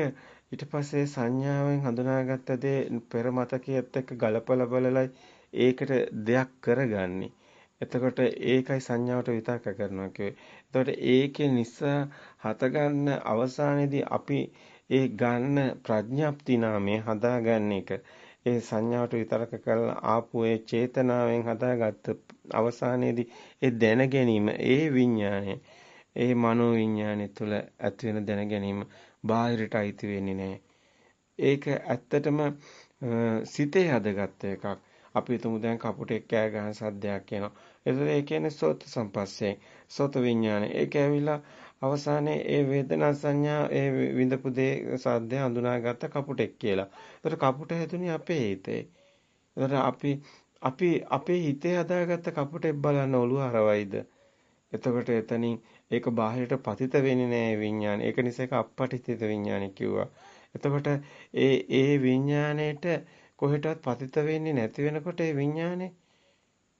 ඊට පස්සේ සංඥාවෙන් හඳුනාගත්ත දේ පෙර මතකයේත් එක්ක ගලපලා බලලයි ඒකට දෙයක් කරගන්නේ. එතකොට ඒකයි සංඥාවට විතර්ක කරනවා කියේ. එතකොට ඒකේ නිසා හතගන්න අවසානයේදී අපි ඒ ගන්න ප්‍රඥාප්ති නාමය හදාගන්න එක ඒ සංඥාවට විතරක කරලා ආපු ඒ චේතනාවෙන් හදාගත්ත අවසානයේදී ඒ දැන ගැනීම ඒ විඥානය ඒ මනෝ විඥානය තුළ ඇති වෙන දැන ගැනීම බාහිරට අයිති වෙන්නේ නැහැ. ඒක ඇත්තටම සිතේ හදගත්ත එකක්. අපි හිතමු දැන් කපුටෙක් කෑ ගහන සද්දයක් එනවා. එතකොට ඒ කියන්නේ සෝත සම්පස්යෙන් සෝත විඥානය. ඒක ඇවිල්ලා අවසානයේ ඒ වේදනා සංඥා ඒ විඳපු දේ සද්දය හඳුනාගත්ත කපුටෙක් කියලා. එතකොට කපුට හැදුනේ අපේ හිතේ. එතකොට අපි අපි අපේ හිතේ හදාගත්ත කපුටෙක් බලන්න ඔළුව හරවයිද? එතකොට එතනින් ඒක බාහිරට පතිත වෙන්නේ නැහැ විඥානය. ඒක නිසා ඒක අපපටිතිත විඥානය කිව්වා. එතකොට ඒ ඒ විඥාණයට කොහෙටවත් පතිත වෙන්නේ නැති වෙනකොට ඒ විඥානේ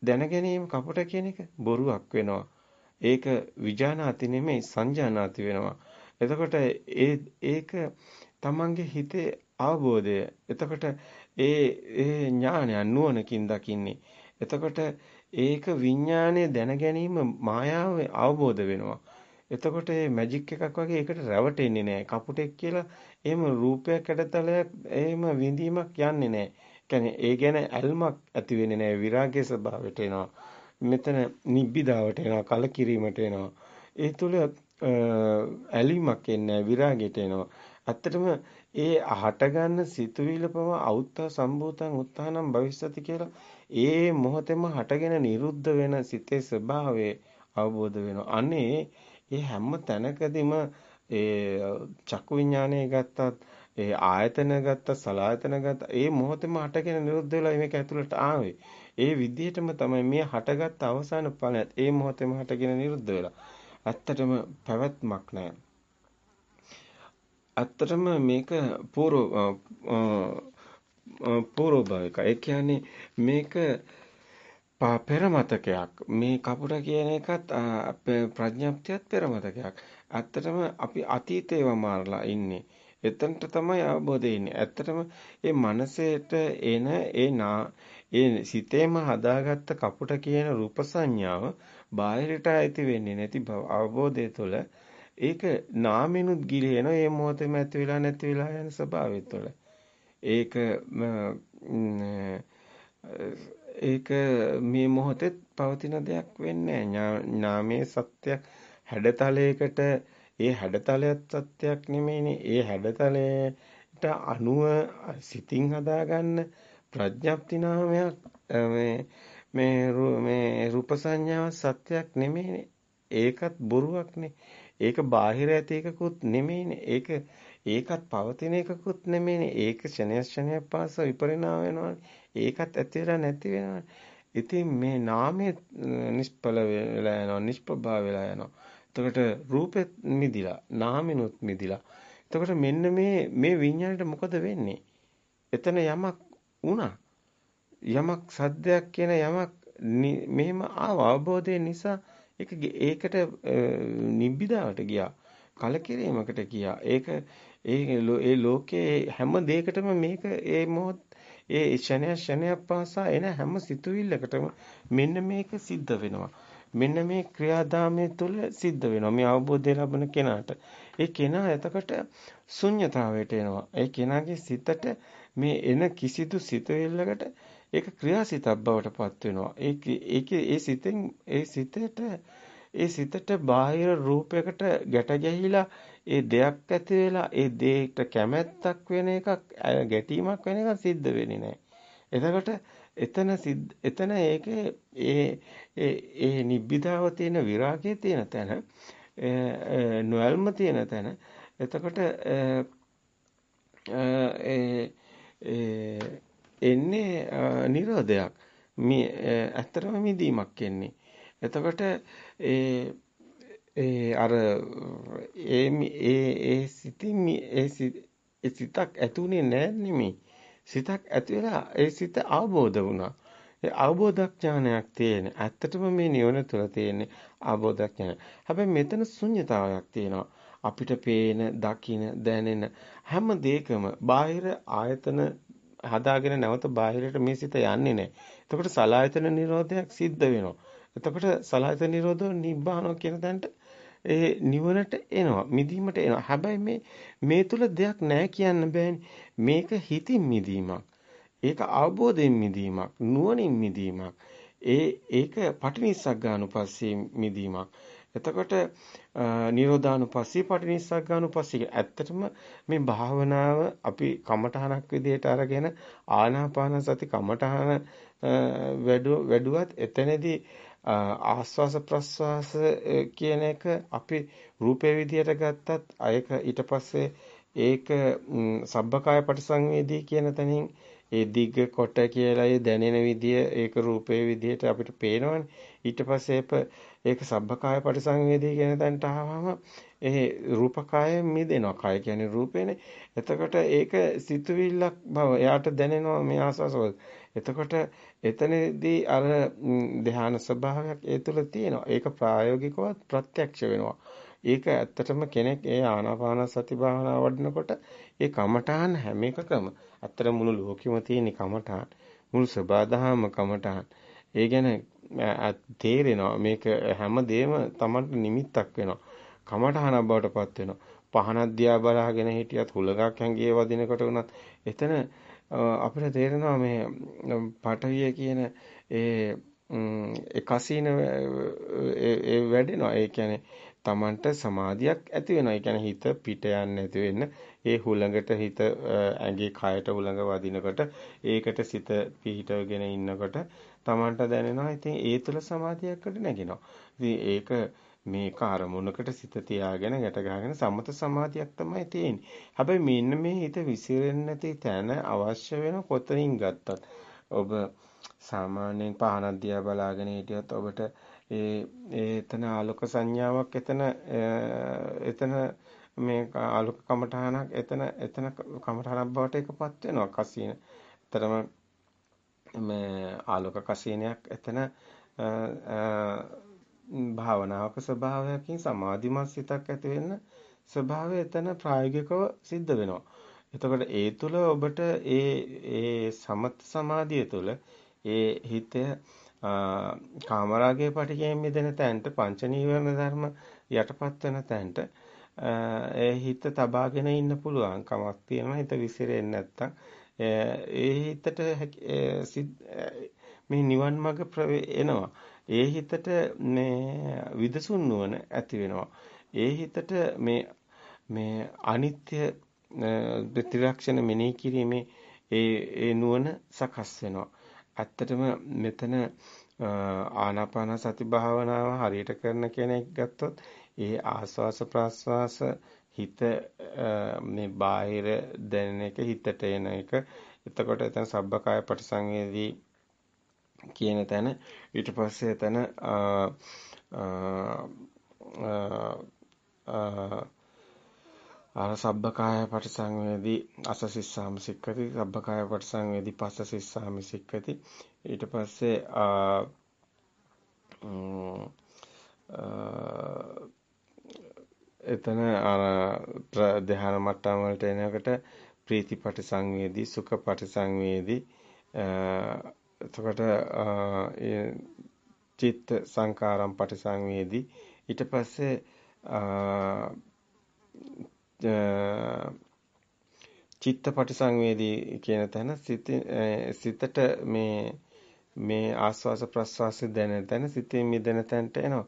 දැන ගැනීම කපට කියන එක බොරුවක් වෙනවා. ඒක විජානාති නෙමෙයි සංජානාති වෙනවා. එතකොට ඒ ඒක තමන්ගේ හිතේ අවබෝධය. එතකොට ඒ ඒ ඥානය නුවණකින් දකින්නේ. එතකොට ඒක විඥානයේ දැන ගැනීම මායාව අවබෝධ වෙනවා. එතකොට මේ මැජික් එකක් වගේ ඒකට රැවටෙන්නේ නැහැ. කපුටෙක් කියලා එහෙම රූපයක් ඇඩතලයක් එහෙම විඳීමක් යන්නේ නැහැ. කියන්නේ ඒ ගැන ඇල්මක් ඇති වෙන්නේ නැහැ. විරාගයේ ස්වභාවයට එනවා. මෙතන නිබ්බිදාවට එනවා. කලකිරීමට එනවා. ඒ තුල ඇලීමක් එන්නේ විරාගයට එනවා. ඇත්තටම ඒ හටගන්න සිතුවිල්ල පව අවුත්තා සම්භූතං උත්තානම් භවිස්සති කියලා ඒ මොහොතේම හටගෙන නිරුද්ධ වෙන සිතේ ස්වභාවය අවබෝධ වෙනවා. අනේ ඒ හැම තැනකදීම ඒ චක්කු විඥානය ගත්තත් ඒ ආයතන ගත්ත සලායතන ගත්ත ඒ මොහොතේම හටගෙන නිරුද්ධ වෙලා මේක ඇතුළට ආවේ. ඒ විදිහටම තමයි මේ හටගත් අවසාන ඵලයත් ඒ මොහොතේම හටගෙන නිරුද්ධ වෙලා. ඇත්තටම පැවැත්මක් නැහැ. ඇත්තටම මේක පූර්ව පූර්ව භවික. ඒ කියන්නේ මේක පෙරමතකයක්. මේ කපුට කියන එකත් ප්‍රඥාප්තියත් පෙරමතකයක්. ඇත්තටම අපි අතීතේව මාරලා ඉන්නේ. එතනට තමයි අවබෝධය ඉන්නේ. ඇත්තටම මේ මනසේට එන ඒ නා ඒ සිතේම හදාගත්ත කපුට කියන රූප සංඥාව බාහිරට ඇති වෙන්නේ නැති බව අවබෝධය තුළ ඒක නාමිනුත් ගිලින ඒ මොහොතේම ඇති වෙලා නැති වෙලා යන ස්වභාවය තුළ ඒක ඒක මේ මොහොතේ පවතින දෙයක් වෙන්නේ නාමයේ සත්‍යයක් හැඩතලයකට ඒ හැඩතලයත් සත්‍යයක් නෙමෙයිනේ. ඒ හැඩතලයට අනුව සිතින් හදාගන්න ප්‍රඥප්ති නාමයක් මේ මේ මේ රූප සංඥාව සත්‍යයක් නෙමෙයිනේ. ඒකත් බොරුවක්නේ. ඒක බාහිර ඇති එකකුත් නෙමෙයිනේ. ඒක ඒකත් පවතින එකකුත් නෙමෙයිනේ. ඒක ක්ෂණය ක්ෂණය පාස විපරිණාම වෙනවානේ. ඒකත් ඇති වෙලා නැති වෙනවානේ. ඉතින් මේ නාමයේ නිෂ්ඵල වෙලා යනවා නිෂ්පභා වෙලා යනවා. එතකොට රූපෙත් මිදිලා නාමිනුත් මිදිලා. එතකොට මෙන්න මේ මේ විඤ්ඤාණයට මොකද වෙන්නේ? එතන යමක් වුණා. යමක් සද්දයක් කියන යමක් මෙහෙම ආව අවබෝධය නිසා ඒක ඒකට නිබ්බිදාවට ගියා. කලකිරීමකට ගියා. ඒක ඒ ඒ ලෝකයේ හැම දෙයකටම මේක ඒ මොහොත ඒ ක්ෂණය ක්ෂණයක් පාසා එන හැම සිතුවිල්ලකටම මෙන්න මේක සිද්ධ වෙනවා. මෙන්න මේ ක්‍රියාදාමයේ තුල සිද්ධ වෙනවා. මේ අවබෝධය ලබන කෙනාට. ඒ කෙනා එතකොට ශුන්්‍යතාවයට එනවා. ඒ කෙනාගේ සිතට මේ එන කිසිදු සිතුවිල්ලකට ඒක ක්‍රියාසිතක් බවට පත් වෙනවා. ඒ ඒ සිතෙන් ඒ සිතේට ඒ සිතට බාහිර රූපයකට ගැට ගැහිලා ඒ දෙයක් ඇති වෙලා ඒ දෙයට කැමැත්තක් වෙන එකක් ගැටීමක් වෙන එකක් සිද්ධ වෙන්නේ නැහැ. එතකොට එතන එතන ඒකේ ඒ ඒ නිබ්බිදාව තියෙන විරාගයේ තියෙන තැන නොයල්ම තියෙන තැන. එතකොට එන්නේ නිරෝධයක්. මේ ඇත්තටම මිදීමක් එන්නේ. එතකොට ඒ ඒ අර ඒ ඒ ඒ සිතින් ඒ සිතක් ඇතුනේ නෑ නෙමෙයි. සිතක් ඇති වෙලා ඒ සිත අවබෝධ වුණා. ඒ අවබෝධඥානයක් තියෙන. ඇත්තටම මේ නිවන තුළ තියෙන අවබෝධඥාන. හැබැයි මෙතන ශුන්්‍යතාවයක් තියෙනවා. අපිට පේන, දකින, දැනෙන හැම දෙයකම බාහිර ආයතන හදාගෙන නැවත බාහිරට මේ සිත යන්නේ නැහැ. එතකොට සලායතන නිරෝධයක් සිද්ධ වෙනවා. එතකොට සලායතන නිරෝධෝ නිබ්බානෝ කියන තැනට ඒ නිවනට එනවා මිදීමට එනවා හැබැයි මේ මේ තුල දෙයක් නැහැ කියන්න බෑනේ මේක හිතින් මිදීමක්. ඒක අවබෝධයෙන් මිදීමක් නුවණින් මිදීමක්. ඒ ඒක පටිනිස්සග්ගානුපස්සී මිදීමක්. එතකොට නිරෝධානුපස්සී පටිනිස්සග්ගානුපස්සී ඇත්තටම මේ භාවනාව අපි කමඨහනක් විදිහට අරගෙන ආනාපාන සති කමඨහන වැඩුවත් එතනදී ආස්වාස ප්‍රස්වාස කියන එක අපි රූපේ විදියට ගත්තත් අයක ඊට පස්සේ ඒක සබ්බකාය පටිසංවේදී කියන තැනින් ඒ දිග්ග කොට කියලා ඒ දැනෙන විදිය ඒක රූපේ විදියට අපිට පේනවනේ ඊට පස්සේ ඒක සබ්බකාය පටිසංවේදී කියන තැනට ආවම ඒ රූපකාය මිදෙනවා කාය කියන්නේ රූපේනේ එතකොට ඒක සිතුවිල්ලක් බව එයාට දැනෙනවා මේ ආස්වාසවල එතකොට එතනදී අර ධ්‍යාන ස්වභාවයක් ඒ තුළ තියෙනවා. ඒක ප්‍රායෝගිකව ප්‍රත්‍යක්ෂ වෙනවා. ඒක ඇත්තටම කෙනෙක් ඒ ආනාපාන සති භාවනාව වඩනකොට ඒ කමඨාන් හැම එකකම ඇත්තට මුළු ලෝකෙම තියෙන කමඨාන් මුළු සබාදහම කමඨාන්. ඒ ගැන තේරෙනවා. මේක හැම දෙයක්ම Tamanට නිමිත්තක් වෙනවා. කමඨාන බවට පත් වෙනවා. පහනක් දිහා බලාගෙන හිටියත් හුලඟක් හැංගියේ වදිනකොට උනත් එතන අපිට තේරෙනවා මේ පටවිය කියන ඒ එකසින ඒ වැඩෙනවා. ඒ කියන්නේ Tamanට සමාධියක් ඇති වෙනවා. ඒ කියන්නේ හිත පිට යන්නේ නැති වෙන්න ඒ හුළඟට හිත ඇඟේ කයට හුළඟ වදිනකොට ඒකට සිත පිහිටවගෙන ඉන්නකොට Tamanට දැනෙනවා. ඉතින් ඒ තුළ සමාධියක්කට නැගෙනවා. ඉතින් ඒක මේක අරමුණකට සිත තියාගෙන ගැට ගහගෙන සමත සමාධියක් තමයි තියෙන්නේ. හැබැයි මෙන්න මේ හිත විසිරෙන්නේ නැති තැන අවශ්‍ය වෙන කොතනින් ගත්තත් ඔබ සාමාන්‍යයෙන් පහනක් දිහා බලාගෙන හිටියත් ඔබට ඒ එතන ආලෝක සංඥාවක් එතන එතන මේ ආලෝක කමඨහනක් එතන එතන කමඨහනක් බවට එකපත් වෙනවා කසින. ඇතරම මේ ආලෝක කසිනයක් එතන භාවනාවක ස්වභාවයකින් සමාධිමත් සිතක් ඇති වෙන්න ස්වභාවය එතන ප්‍රායෝගිකව සිද්ධ වෙනවා. එතකොට ඒ තුල ඔබට ඒ ඒ සමත් සමාධිය තුල ඒ හිත කාමරාගයේ පිටිකයෙන් මිදෙන තැනට පංච නීවරණ ධර්ම යටපත් වෙන තැනට ඒ හිත තබාගෙන ඉන්න පුළුවන් කමක් තියෙනවා හිත විසිරෙන්නේ නැත්තම් ඒ හිතට මේ නිවන් මඟ එනවා ඒ හිතට මේ විදසුන් නුවණ ඇති වෙනවා. ඒ හිතට මේ මේ අනිත්‍ය ප්‍රතිරක්ෂණ මෙනෙහි කිරීමේ ඒ ඒ නුවණ සකස් වෙනවා. ඇත්තටම මෙතන ආනාපාන සති භාවනාව හරියට කරන කෙනෙක් ගත්තොත් ඒ ආස්වාස ප්‍රාස්වාස හිත මේ බාහිර දැනෙන එක හිතට එන එක. එතකොට එතන සබ්බකාය පටිසංවේදී කියන තැන ඊට පස්සේ එතන අර සබ්බකාය පටිසංවේදී අසසිස්සාම සික්කති සබ්බකාය පටිසංවේදී පස්සසිස්සාම සික්කති. ඊට පස්සේ එතන අර ධ්‍යාන මට්ටම් වලට එනකොට ප්‍රීතිපටි සංවේදී සුඛපටි සංවේදී එතකොට චිත්ත සංකාරම් පටිසංවේදී ඊට පස්සේ චිත්ත පටිසංවේදී කියන තැන සිතට මේ මේ ආස්වාස ප්‍රස්වාස දැනෙන තැන සිතේ මිදෙන තැනට එනවා.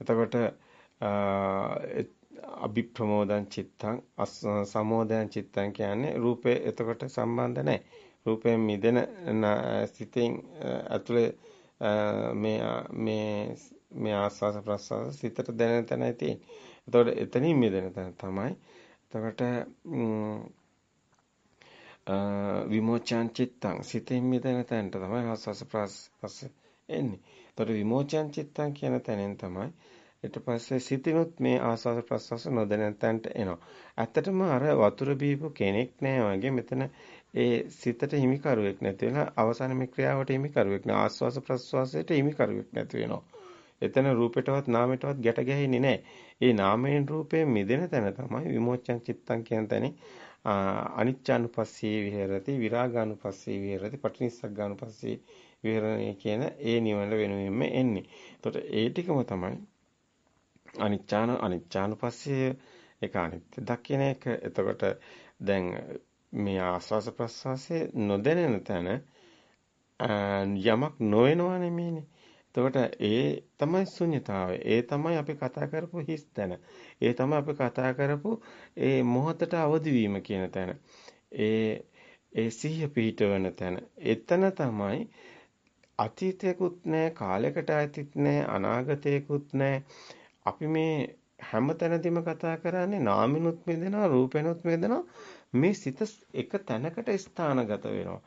එතකොට අභිප්‍රමෝදං චිත්තං සමෝදයන් චිත්තං කියන්නේ රූපේ එතකොට සම්බන්ධ නැහැ. රූපයෙන් මිදෙන සිතින් ඇතුලේ මේ මේ මේ ආස්වාස ප්‍රසවාස සිතට දැනෙන තැනයි තියෙන්නේ. එතකොට එතනින් මිදෙන තැන තමයි. එතකොට විමෝචන චිත්තං සිතින් මිදෙන තැනට තමයි ආස්වාස ප්‍රසවාස එන්නේ. එතකොට විමෝචන චිත්තං කියන තැනෙන් තමයි ඊට පස්සේ සිතිනුත් මේ ආස්වාද ප්‍රසවාස නොදැනෙන තැනට එනවා. ඇත්තටම අර වතුර බීපු කෙනෙක් නෑ වගේ මෙතන ඒ සිතට හිමිකරුවෙක් නැති වෙලා අවසාන මේ ක්‍රියාවට හිමිකරුවෙක් නෑ ආස්වාස ප්‍රසවාසයට හිමිකරුවෙක් නැති වෙනවා. එතන රූපෙටවත් නාමෙටවත් ගැට ගැහෙන්නේ නැහැ. ඒ නාමයෙන් රූපයෙන් මිදෙන තැන තමයි විමෝචන චිත්තං කියන තැනේ අනිච්චානුපස්සී විහෙරති විරාගානුපස්සී විහෙරති පටිනිස්සග්ගානුපස්සී විහෙරණය කියන ඒ නිවන වෙනුවෙන්ම එන්නේ. එතකොට ඒ ටිකම තමයි අනිච්චාන අනිච්චානුපස්සය ඒක අනිත්‍ය දකින එක. එතකොට දැන් මේ ආස්වාස ප්‍රස්වාසයේ නොදැනෙන තැන යමක් නොවෙනවා නෙමෙයිනේ. එතකොට ඒ තමයි ශුන්‍යතාවය. ඒ තමයි අපි කතා කරපු හිස් තැන. ඒ තමයි අපි කතා කරපු ඒ මොහතට අවදි වීම කියන තැන. ඒ ඒ සිහිය පිහිටවන තැන. එතන තමයි අතීතයකුත් නැහැ, කාලයකට ඇතිත් නැහැ, අනාගතයකුත් නැහැ. අපි මේ හැම තැනදීම කතා කරන්නේ නාමිනුත් මෙදෙනවා රූපෙනුත් මෙදෙනවා මේ සිත එක තැනකට ස්ථානගත වෙනවා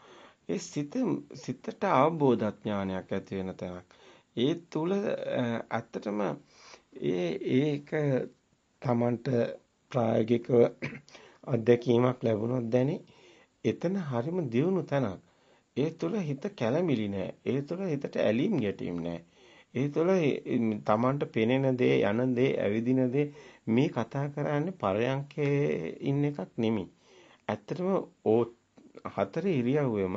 ඒ සිත සිතට අවබෝධඥානයක් ඇති වෙන තැනක් ඒ තුල ඇත්තටම ඒ ඒක Tamanට ප්‍රායෝගිකව අත්දැකීමක් ලැබුණොත් දැනි එතන හරිම දියුණු තැනක් ඒ තුල හිත කැළමිලි නෑ ඒ තුල හිතට ඇලීම් ගැටීම් නෑ ඒ තුළ තමන්ට පෙනෙන දේ යන දේ ඇවිදින දේ මේ කතා කරන්නේ පරයන්කේ ඉන්න එකක් නෙමෙයි. ඇත්තටම ඕ හතර ඉරියව්වෙම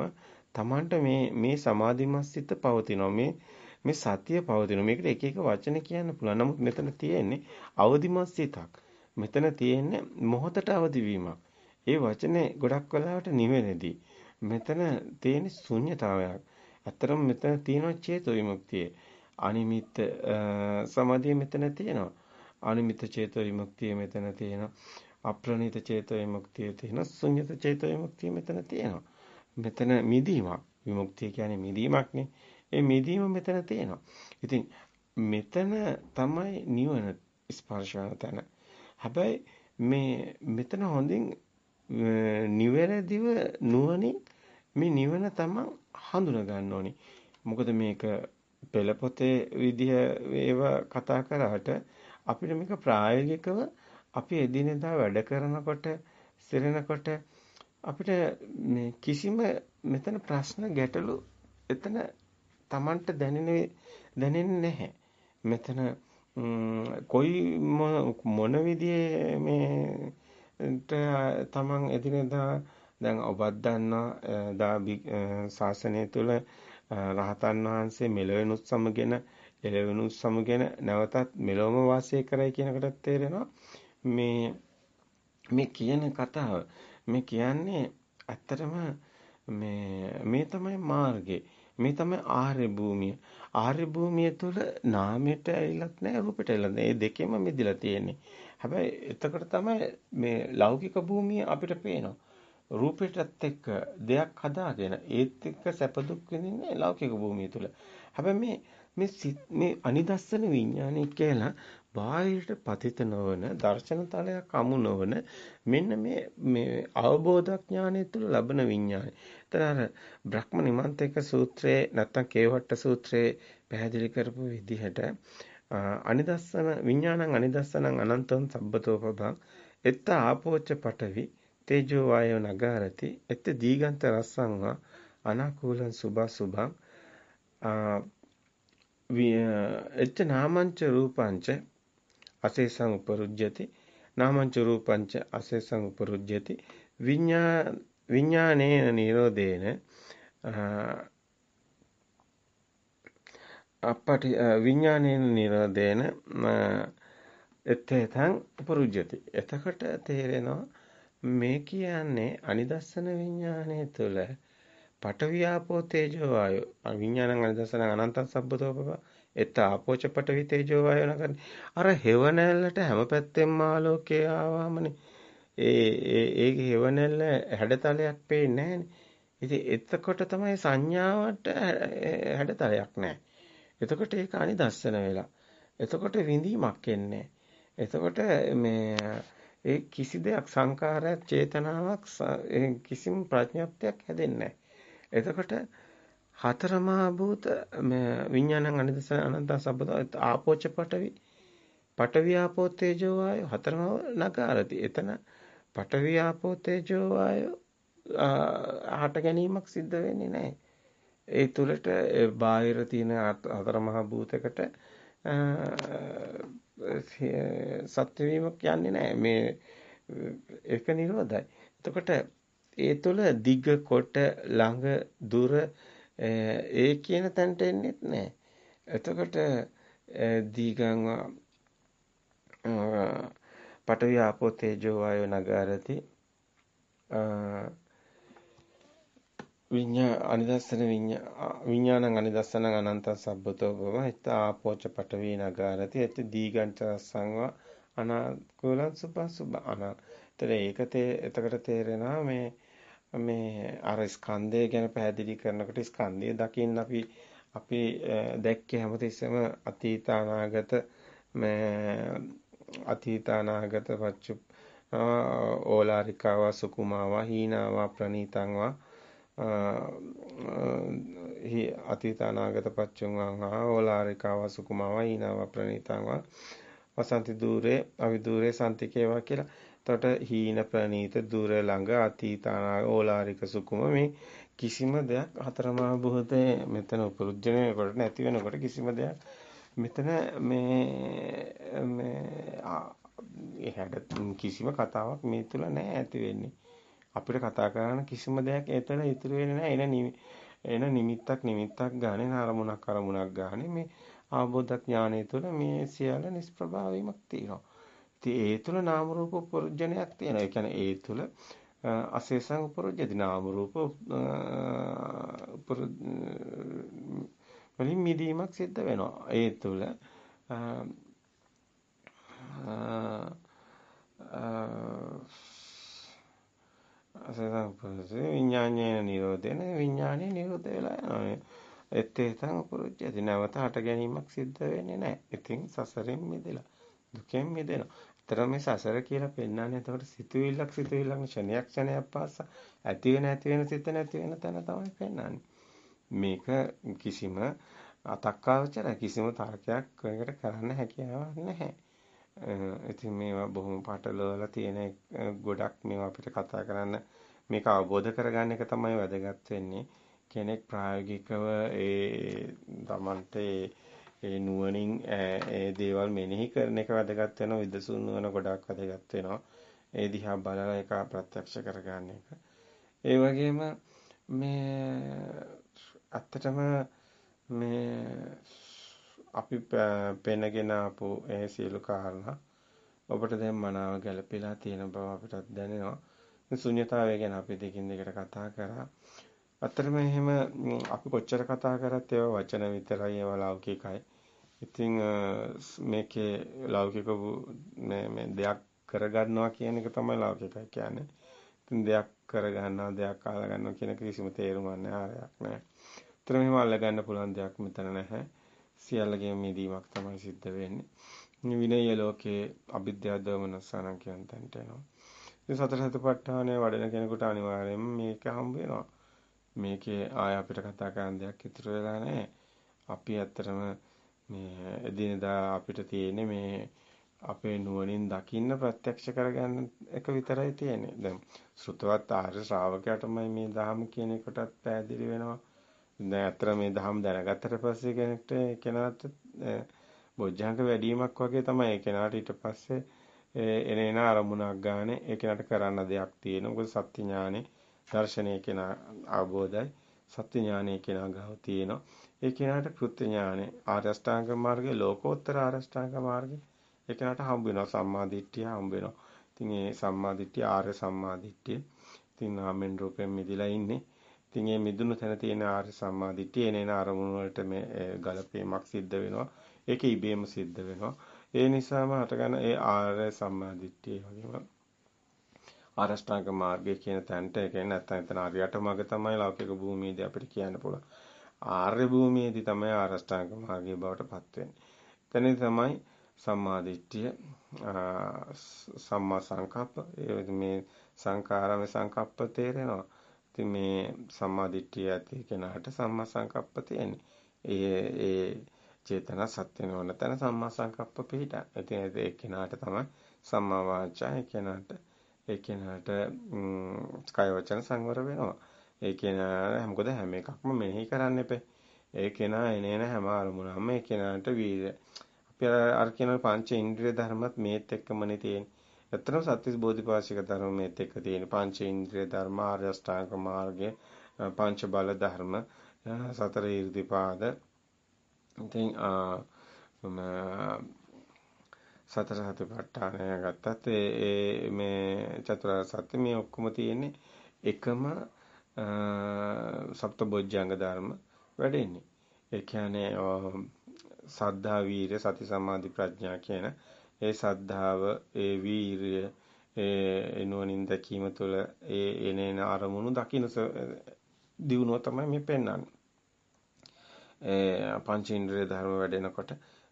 තමන්ට මේ මේ සමාධිමත් සිත පවතිනවා. මේ මේ සතිය පවතිනවා. මේකට එක එක වචන කියන්න පුළුවන්. නමුත් මෙතන තියෙන්නේ අවදිමත් සිතක්. මෙතන තියෙන්නේ මොහොතට අවදි වීමක්. ඒ වචනේ ගොඩක් වෙලාවට නිවැරදි. මෙතන තියෙන ශුන්‍යතාවයක්. ඇත්තටම මෙතන තියෙන චේතෝ විමුක්තිය. අනිමිත් සමාධිය මෙතන තියෙනවා. අනිමිත් චේතෝ විමුක්තිය මෙතන තියෙනවා. අප්‍රණීත චේතෝ විමුක්තිය තියෙනවා. ශුන්්‍යත චේතෝ විමුක්තිය මෙතන තියෙනවා. මෙතන මිදීමක්. විමුක්තිය කියන්නේ මිදීමක්නේ. ඒ මිදීම මෙතන තියෙනවා. ඉතින් මෙතන තමයි නිවන ස්පර්ශ තැන. හැබැයි මේ මෙතන හොඳින් නිවැරදිව නුවණින් මේ නිවන තමන් හඳුනා ගන්න ඕනි. මොකද මේක පෙළ පොතේ විදිහ ඒවා කතා කරාට අපිට මේක ප්‍රායෝගිකව අපි එදිනෙදා වැඩ කරනකොට සිරෙනකොට අපිට මේ කිසිම මෙතන ප්‍රශ්න ගැටලු එතන Tamanට දැනෙන්නේ දැනෙන්නේ නැහැ. මෙතන කොයි මොන විදිහේ මේ තමන් එදිනෙදා දැන් ඔබත් දන්නවා දා ශාසනය තුළ රහතන් වහන්සේ මෙලවෙනුත් සමගෙන එළවෙනුත් සමගෙන නැවතත් මෙලොවම වාසය කරයි කියනකට තේරෙනවා මේ මේ කියන කතාව මේ කියන්නේ ඇත්තටම මේ මේ තමයි මාර්ගය මේ තමයි ආර්ය භූමිය ආර්ය භූමිය තුල නාමයට ඇවිලත් නැහැ රූපයට ඇවිලත් නැහැ. මේ දෙකෙම මිදලා තියෙන්නේ. හැබැයි එතකොට තමයි මේ ලෞකික භූමිය අපිට පේනවා. රූපයටත් එක්ක දෙයක් හදාගෙන ඒත් එක්ක සැප දුක් විඳින්නේ ලෞකික භූමිය තුල. හැබැයි මේ මේ මේ අනිදස්සන විඥානය කියලා බාහිරට පතිත නොවන දර්ශන තලයක් අමු නොවන මෙන්න මේ මේ අවබෝධඥානය තුළ ලබන විඥානය. එතන අර බ්‍රහ්ම නිමන්තක සූත්‍රයේ නැත්තම් කේවට්ට සූත්‍රයේ පැහැදිලි කරපු විදිහට අනිදස්සන විඥානං අනිදස්සනං අනන්තං සබ්බතෝ පබං එත්ත ආපෝච්ච පටවි තේජෝ වායෝ නගාරති එත් දීගන්ත රස්සං වා අනාකූලං සුභා සුභං එච්ච නාමංච රූපංච අසේසං උපරුජ්ජති නාමංච රූපංච අසේසං උපරුජ්ජති විඤ්ඤා විඥානේන නිරෝධේන අපටි විඥානේන නිරෝධේන එතෙතං උපරුජ්ජති එතකොට තේරෙනවා මේ කියන්නේ අනිදස්සන විඥානය තුළ පටවියාපෝ තේජෝ වායෝ විඥානං අනිදස්සන අනන්ත සම්බතෝපව එත ආපෝච පඨවි තේජෝ වායෝ නගරති. අර හෙවණැල්ලට හැම පැත්තෙම ආලෝකය ආවමනේ. ඒ ඒ ඒ හෙවණැල්ල හැඩතලයක් පේන්නේ නැහනේ. ඉතින් එතකොට තමයි සංඥාවට හැඩතලයක් නැහැ. එතකොට ඒක අනිදස්සන වෙලා. එතකොට විඳීමක් එන්නේ එතකොට මේ ඒ කිසි දෙයක් සංකාරයක් චේතනාවක් කිසිම ප්‍රඥප්තියක් හැදෙන්නේ එතකොට හතරමා භූත විඥානං අනිදස අනන්ත සබ්බත ආපෝච පටවි පටවි ආපෝ තේජෝ වායෝ හතරම නකාරති එතන පටවි ආපෝ තේජෝ වායෝ හට ගැනීමක් සිද්ධ වෙන්නේ නැහැ ඒ තුලට බාහිර තියෙන හතරමහා භූතයකට සත්‍ය වීමක් යන්නේ නැහැ. මේ ඒක නිරෝධයි. එතකොට ඒ තුළ දිග කොට ළඟ දුර ඒ කියන තැනට එන්නේ නැහැ. එතකොට දීගං පඨවි ආපෝ තේජෝ වායෝ නගාරති. විඤ්ඤා අනිදස්සන විඤ්ඤාණං අනිදස්සන අනන්ත සබ්බතෝ භව හිත ආපෝච පඨවි නගාරති. එත් දීගංච සංවා අනාකූලං සුභසුභ අනාතර ඒක එතකට තේරෙනවා මේ මේ අර ස්කන්ධය ගැන පැහැදිලි කරනකොට ස්කන්ධය දකින්න අපි අපි දැක්කේ හැමතිස්සෙම අතීත අනාගත මේ අතීත අනාගත පච්චු ඕලාරිකාවා සුකුමාවා හීනාවා ප්‍රනීතංවා අතීත අනාගත පච්චුං ආ ඕලාරිකාව සුකුමාව ඊනාව ප්‍රණීතංව වසන්ති দূරේ අවිදූරේ සම්තිකේවා කියලා. එතකොට හීන ප්‍රණීත දුර ළඟ අතීත ඕලාරික සුකුම මේ කිසිම දෙයක් හතරමහා භූතේ මෙතන උපරුජ්ජනේ කොට නැති වෙනකොට කිසිම දෙයක් මෙතන මේ මේ කිසිම කතාවක් මේ තුල නැහැ ඇති වෙන්නේ. අපිට කතා කරන්න කිසිම දෙයක් එතන ඉතුරු වෙන්නේ නැහැ. එන එන නිමිත්තක් නිමිත්තක් ගානේ අරමුණක් අරමුණක් ගානේ මේ ආબોධ ඥානය තුළ මේ සියල්ල නිෂ්ප්‍රභා වීමක් තියෙනවා. ඉතින් ඒ තුළ නාම රූප උපරුජ්ජනයක් තියෙනවා. ඒ කියන්නේ ඒ තුළ අශේෂං උපරුජ්ජති නාම රූප වලින් මිදීමක් සිද්ධ වෙනවා. ඒ තුළ අසසංපසේ විඥානයේ නිරෝධේන විඥානයේ නිරෝධ වෙලා යනවා. එත්තේතං උපරුජ්ජති නැවත හට ගැනීමක් සිද්ධ වෙන්නේ නැහැ. ඉතින් සසරෙන් මිදෙලා දුකෙන් මිදෙනවා. අතර මේ සසර කියලා පෙන්වන්නේ එතකොට සිතුවිල්ලක් සිතුවිල්ලක් ක්ෂණයක් ක්ෂණයක් පාසා ඇති වෙන ඇති වෙන සිත නැති වෙන තැන තමයි පෙන්වන්නේ. මේක කිසිම අතක්කාවචර කිසිම තර්කයක් වෙකට කරන්න හැකියාවක් නැහැ. ඉතින් මේවා බොහොම පටලවලා තියෙන ගොඩක් මේවා අපිට කතා කරන්න මේක අවබෝධ කරගන්න එක තමයි වැදගත් වෙන්නේ. කෙනෙක් ප්‍රායෝගිකව ඒ තමන්ට ඒ නුවණින් ඒ දේවල් මෙනෙහි කරන එක වැදගත් වෙනවා. විදසුන් නුවණ ගොඩක් වැදගත් වෙනවා. ඒ දිහා බලලා ඒක ප්‍රත්‍යක්ෂ කරගන්න එක. ඒ වගේම මේ ඇත්තටම මේ අපි පෙනගෙන ආපු ඒ සියලු කාරණා ඔබට දැන් මනාව ගැළපීලා තියෙන බව අපිටත් දැනෙනවා. ශුන්‍යතාවය ගැන අපි දෙකින් දෙකට කතා කරා. අත්‍තරම එහෙම අපි කොච්චර කතා කරත් ඒවා වචන විතරයි ඒවා ලෞකිකයි. ඉතින් මේකේ ලෞකික මේ මේ දෙයක් කරගන්නවා කියන එක තමයි ලෞකිකයි කියන්නේ. ඉතින් දෙයක් කරගන්නවා දෙයක් අල්ල ගන්නවා කියන කිසිම තේරුමක් නැහැ නැහැ. අත්‍තරම එහෙම අල්ල ගන්න පුළුවන් දෙයක් මෙතන නැහැ. සියල්ලගේම මිදීමක් තමයි සිද්ධ වෙන්නේ. විනය ලෝකයේ අවිද්‍යාව දමනසන කියන තැනට එනවා. ඉතින් සතර සතිපට්ඨානය වඩන කෙනෙකුට අනිවාර්යයෙන්ම මේක හම්බ වෙනවා. මේකේ ආය අපිට කතා කරන්න දෙයක් ඉතුරු වෙලා නැහැ. අපි ඇත්තටම මේ එදිනදා අපිට තියෙන්නේ මේ අපේ නුවණින් දකින්න ප්‍රත්‍යක්ෂ කරගන්න එක විතරයි තියෙන්නේ. දැන් ශ්‍රුතවත් ආර්ය ශ්‍රාවකයාටමයි මේ ධහම කියන එකටත් පැහැදිලි වෙනවා. දැන් අතර මේ ධහම දැනගත්තට පස්සේ කෙනෙක්ට කෙනාට බොජ්ජංග වැඩිවීමක් වගේ තමයි ඒ කෙනාට ඊට පස්සේ එන එන අරමුණක් ගානේ ඒ කෙනාට කරන්න දෙයක් තියෙනවා. මොකද සත්‍ය ඥානේ දර්ශනය කෙනා අවබෝධයි. සත්‍ය ඥානය කෙනා ගාව තියෙනවා. ඒ කෙනාට කෘත්‍ය ඥානෙ ආර්ය අෂ්ටාංග මාර්ගයේ ලෝකෝත්තර ආර්ය අෂ්ටාංග මාර්ගයේ ඒ කෙනාට හම්බ වෙනවා සම්මා දිට්ඨිය හම්බ වෙනවා. ඉතින් ඒ සම්මා දිට්ඨිය ආර්ය සම්මා දිට්ඨිය. ඉතින් නාමෙන් රූපයෙන් මිදලා ඉන්නේ. ඉතින් මේ මිදුණු තැන තියෙන ආර්ය සම්මාදිට්ඨිය එනේන අරමුණු වලට මේ ගලපීමක් සිද්ධ වෙනවා. ඒක ඉබේම සිද්ධ වෙනවා. ඒ නිසාම හටගන්න ඒ ආර්ය සම්මාදිට්ඨිය වගේම ආරෂ්ඨාංග මාර්ගය කියන තැනට ඒ කියන්නේ නැත්නම් එතන ආර්යයට මඟ තමයි ලෞකික භූමියේදී අපිට කියන්න පුළුවන්. ආර්ය භූමියේදී තමයි ආරෂ්ඨාංග මාර්ගය බවට පත් වෙන්නේ. එතන තමයි සම්මාදිට්ඨිය සම්මා සංකප්ප මේ සංකාරම සංකප්ප තේරෙනවා. ඉතින් මේ සම්මා දිට්ඨිය ඇති කෙනාට සම්මා සංකප්ප තියෙන්නේ. ඒ ඒ චේතනා සත්‍ය නොවන තැන සම්මා සංකප්ප පිහිටා. ඉතින් ඒ කෙනාට තමයි සම්මා වාචා ඒ කෙනාට ඒ කෙනාට කය වචන සංවර වෙනවා. ඒ කෙනා මොකද හැම එකක්ම මෙනෙහි කරන්න එපේ. ඒ කෙනා එනේන හැම අරමුණක්ම ඒ කෙනාට වීර්ය. අපි අර කියන පංච ඉන්ද්‍රිය ධර්මත් මේත් එක්කමනේ තියෙන්නේ. ඇත්තටම සත්‍විස් බෝධිපාශික ධර්මයේත් එක්ක තියෙන පංච ඉන්ද්‍රිය ධර්ම ආර්ය අෂ්ටාංග මාර්ගය පංච බල ධර්ම සතර ඊර්ධිපාද ඉතින් සතර සතිපට්ඨානය ගත්තත් ඒ මේ චතුරාර්ය සත්‍ය මේ ඔක්කොම තියෙන්නේ එකම සප්තබොජ්ජංග ධර්ම වැඩෙන්නේ. ඒ කියන්නේ සද්ධා වීර්ය සති සමාධි ප්‍රඥා කියන ඒ සද්ධාව, ඒ වීරිය, ඒ නුවණින් දැකීම තුළ ඒ එනේන අරමුණු දකින්න දිනුව තමයි මේ පෙන්වන්නේ. ඒ පංචේන්ද්‍රිය ධර්ම වැඩෙනකොට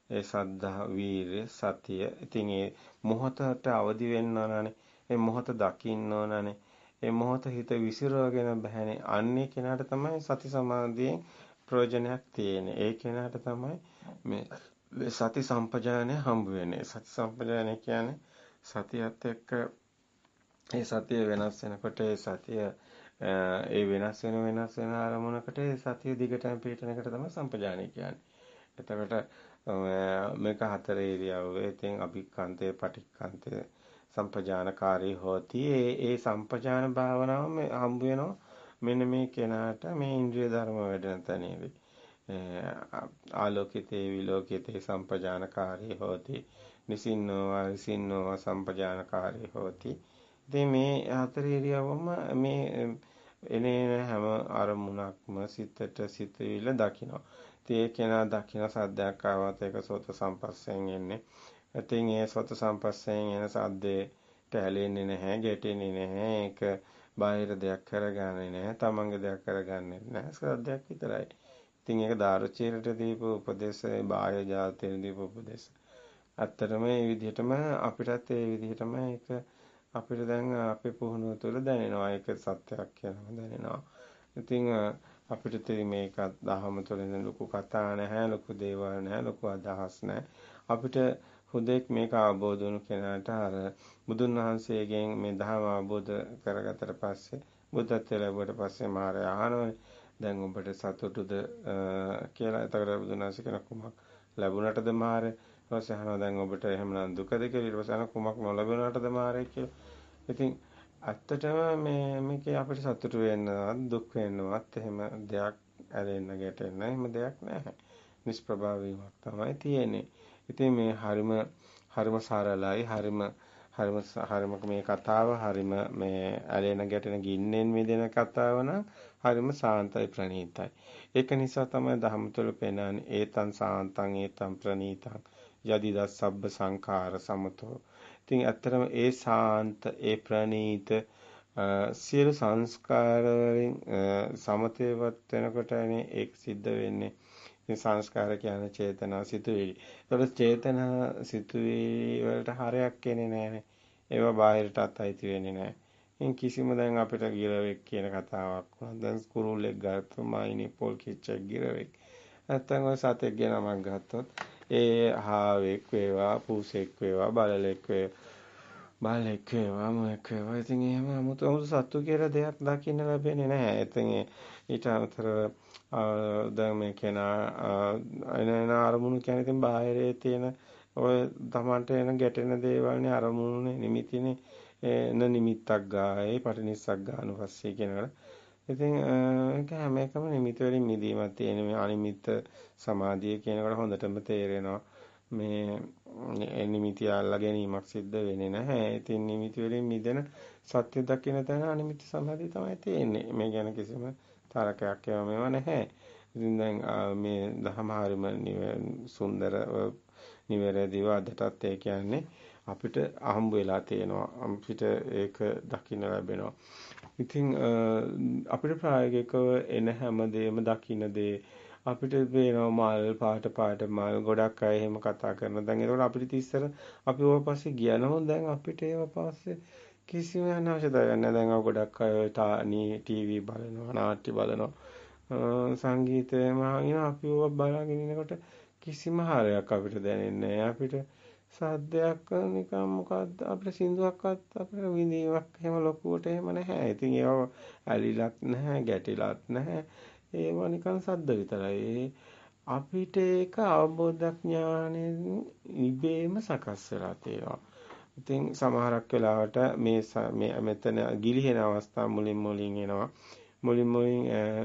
ඒ සද්ධා, වීරිය, සතිය. ඉතින් ඒ මොහතට අවදි වෙන්න ඕනනේ. ඒ මොහත දකින්න ඕනනේ. ඒ මොහත හිත විසිරවගෙන බහැනේ. අන්නේ කෙනාට තමයි සති සමාධියෙන් ප්‍රයෝජනයක් තියෙන්නේ. ඒ කෙනාට තමයි මේ සති සම්පජානය හම්බ වෙන්නේ. සති සම්පජානය කියන්නේ සතියත් එක්ක ඒ සතිය වෙනස් වෙනකොට ඒ සතිය ඒ වෙනස් වෙන වෙනස් වෙන අරමුණකට ඒ සතිය දිගටම පිටන එකට තමයි සම්පජානය කියන්නේ. එතකොට මේක හතර ඉරියව්වේ ඉතින් අභික්ඛන්තේ පටික්ඛන්තේ සම්පජානකාරී හොති ඒ ඒ සම්පජාන භාවනාව හම්බ වෙනවා මෙන්න මේ කෙනාට මේ ඉන්ද්‍රිය ධර්ම වැඩෙන තැනේදී ආලෝකිතේ විලෝකිතේ සම්පජානකාරී හෝති නිසින්නෝ විසින්නෝ සම්පජානකාරී හෝති ඉතින් මේ හතර ඉරියව්වම මේ එනේන හැම අරමුණක්ම සිතට සිතවිල්ල දකිනවා. ඉතින් ඒ කෙනා දකින සද්දයක් ආවත් ඒක සෝත සම්පස්සෙන් එන්නේ. ඉතින් ඒ සෝත සම්පස්සෙන් එන සද්දේට ඇලෙන්නේ නැහැ, ගැටෙන්නේ නැහැ. ඒක බාහිර දෙයක් කරගන්නේ නැහැ, තමන්ගේ දෙයක් කරගන්නේ නැහැ. සද්දයක් විතරයි. ඉතින් ඒක දාරුචීරට දීපු උපදේශය බාහ්‍ය ජාතයෙන් දීපු උපදේශ. ඇත්තටම මේ විදිහටම අපිටත් ඒ විදිහටම ඒක අපිට දැන් අපේ පුහුණුව තුළ දැනෙනවා. ඒක සත්‍යයක් කියලා දැනෙනවා. ඉතින් අපිට මේක දහම තුළින් ලොකු කතා නැහැ, ලොකු දේවල් නැහැ, ලොකු අදහස් නැහැ. අපිට හුදෙක් මේක අවබෝධ වුණු කෙනාට අර බුදුන් වහන්සේගෙන් මේ ධර්ම අවබෝධ කරගත්තට පස්සේ බුද්ධත්වයට ලැබුවට පස්සේ මාරය අහනවනේ දැන් ඔබට සතුටුද කියලා එතකොට බුදුනාසික කුමක් ලැබුණටද මාරේ ඊපස්සේ අහනවා දැන් ඔබට එහෙමනම් දුකද කියලා ඊට පස්සේ අහනවා කුමක් නොලැබුණාටද මාරේ කියලා. ඉතින් ඇත්තටම මේ මේකේ අපිට සතුටු වෙන්නවත් දුක් වෙන්නවත් එහෙම දෙයක් ඇලෙන්න ගැටෙන්න එහෙම දෙයක් නැහැ. නිෂ්ප්‍රභා වීමක් තමයි තියෙන්නේ. ඉතින් මේ හරිම හරිම සරලයි හරිම හරිම හරිම මේ කතාව හරිම මේ ඇලෙන ගැටෙන ගින්නෙන් මිදෙන කතාව නම් හරිම සාන්තයි ප්‍රණීතයි. ඒක නිසා තමයි ධම්ම තුළ පෙන්වන්නේ ඒතං සාන්තං ඒතං ප්‍රණීතං යදි දස්සබ්බ සංඛාර සමතෝ. ඉතින් ඇත්තටම ඒ සාන්ත ඒ ප්‍රණීත සියලු සංස්කාර වලින් සමතේවත් වෙනකොටනේ ඒක සිද්ධ වෙන්නේ. ඉතින් සංස්කාර කියන්නේ චේතනා සිතුවිලි. ඒතකොට චේතනා සිතුවිලි වලට හරයක් එන්නේ නැහැනේ. ඒවා බාහිරටත් අයිති වෙන්නේ නැහැ. ඉන් කිසිම දැන් අපිට ගිරවෙක් කියන කතාවක් වුණා. දැන් කුරුල්ලෙක් ගත්තොත් මයිනේ පොල් කිච්චක් ගිරවෙක්. නැත්තම් ඔය සතෙක් ගැන නමක් ගත්තොත් ඒ හාවෙක් වේවා, පූසෙක් වේවා, බලලෙක් වේවා, බලෙක් වේවා, මොකෙක් වේවා. ඉතින් එහෙම 아무තු 아무තු සතු කියලා දෙයක් දකින්න ලැබෙන්නේ නැහැ. ඉතින් ඊට අමතරව දැන් මේ කෙනා එන අරමුණු කියන්නේ ඉතින් බාහිරයේ තියෙන ඔය තමන්ට එන ගැටෙන දේවල්නේ අරමුණුනේ නිමිතිනේ එන නිමිත්තක් ගායේ පටිනිස්සක් ගානුපස්සේ කියනකට. ඉතින් ඒක හැම එකම නිමිති වලින් මිදීමක් තියෙන මේ අනිමිත්ත සමාධිය කියනකොට හොඳටම තේරෙනවා. මේ නිමිති අල්ලා ගැනීමක් සිද්ධ වෙන්නේ නැහැ. ඉතින් නිමිති වලින් මිදෙන සත්‍ය දකින්න තැන අනිමිත්ත සමාධිය තමයි තියෙන්නේ. මේ ගැන කිසිම තරකයක් ඒවා මේවා නැහැ. ඉතින් දැන් මේ දහම හරිම සුන්දර නිවැරදිව අදටත් ඒ කියන්නේ අපිට හම්බ වෙලා තියෙනවා. අපිට ඒක දකින්න ලැබෙනවා. ඉතින් අපිට ප්‍රායෝගිකව එන හැම දෙයක්ම දකින්න දේ අපිට පේනවා මල් පාට පාට මල් ගොඩක් අය එහෙම කතා කරන දැන් ඒකට අපිට ඉස්සර අපි ඕව පස්සේ ගියා නමුත් දැන් අපිට ඒව පස්සේ කිසිම අනවශ්‍යතාවයක් නැහැ දැන් අව ගොඩක් අය ටීවී බලනවා නාට්‍ය බලනවා සංගීතයම අහින අපි ඕව බලාගෙන ඉනකොට කිසිම හරයක් අපිට දැනෙන්නේ නැහැ අපිට සද්දයක් නිකන් මොකද්ද අපිට සින්දුවක්වත් අපිට විඳීමක් එහෙම ලොකුවට එහෙම නැහැ. ඉතින් ඒව ඇලිලත් නැහැ, ගැටිලත් නැහැ. ඒවා නිකන් සද්ද විතරයි. අපිට ඒක අවබෝධඥානෙන් ඉබේම සකස් වෙලා තියෙනවා. ඉතින් සමහරක් වෙලාවට මේ මේ මෙතන ගිලිහෙන අවස්ථා මුලින් මුලින් එනවා. මුලින් මුලින්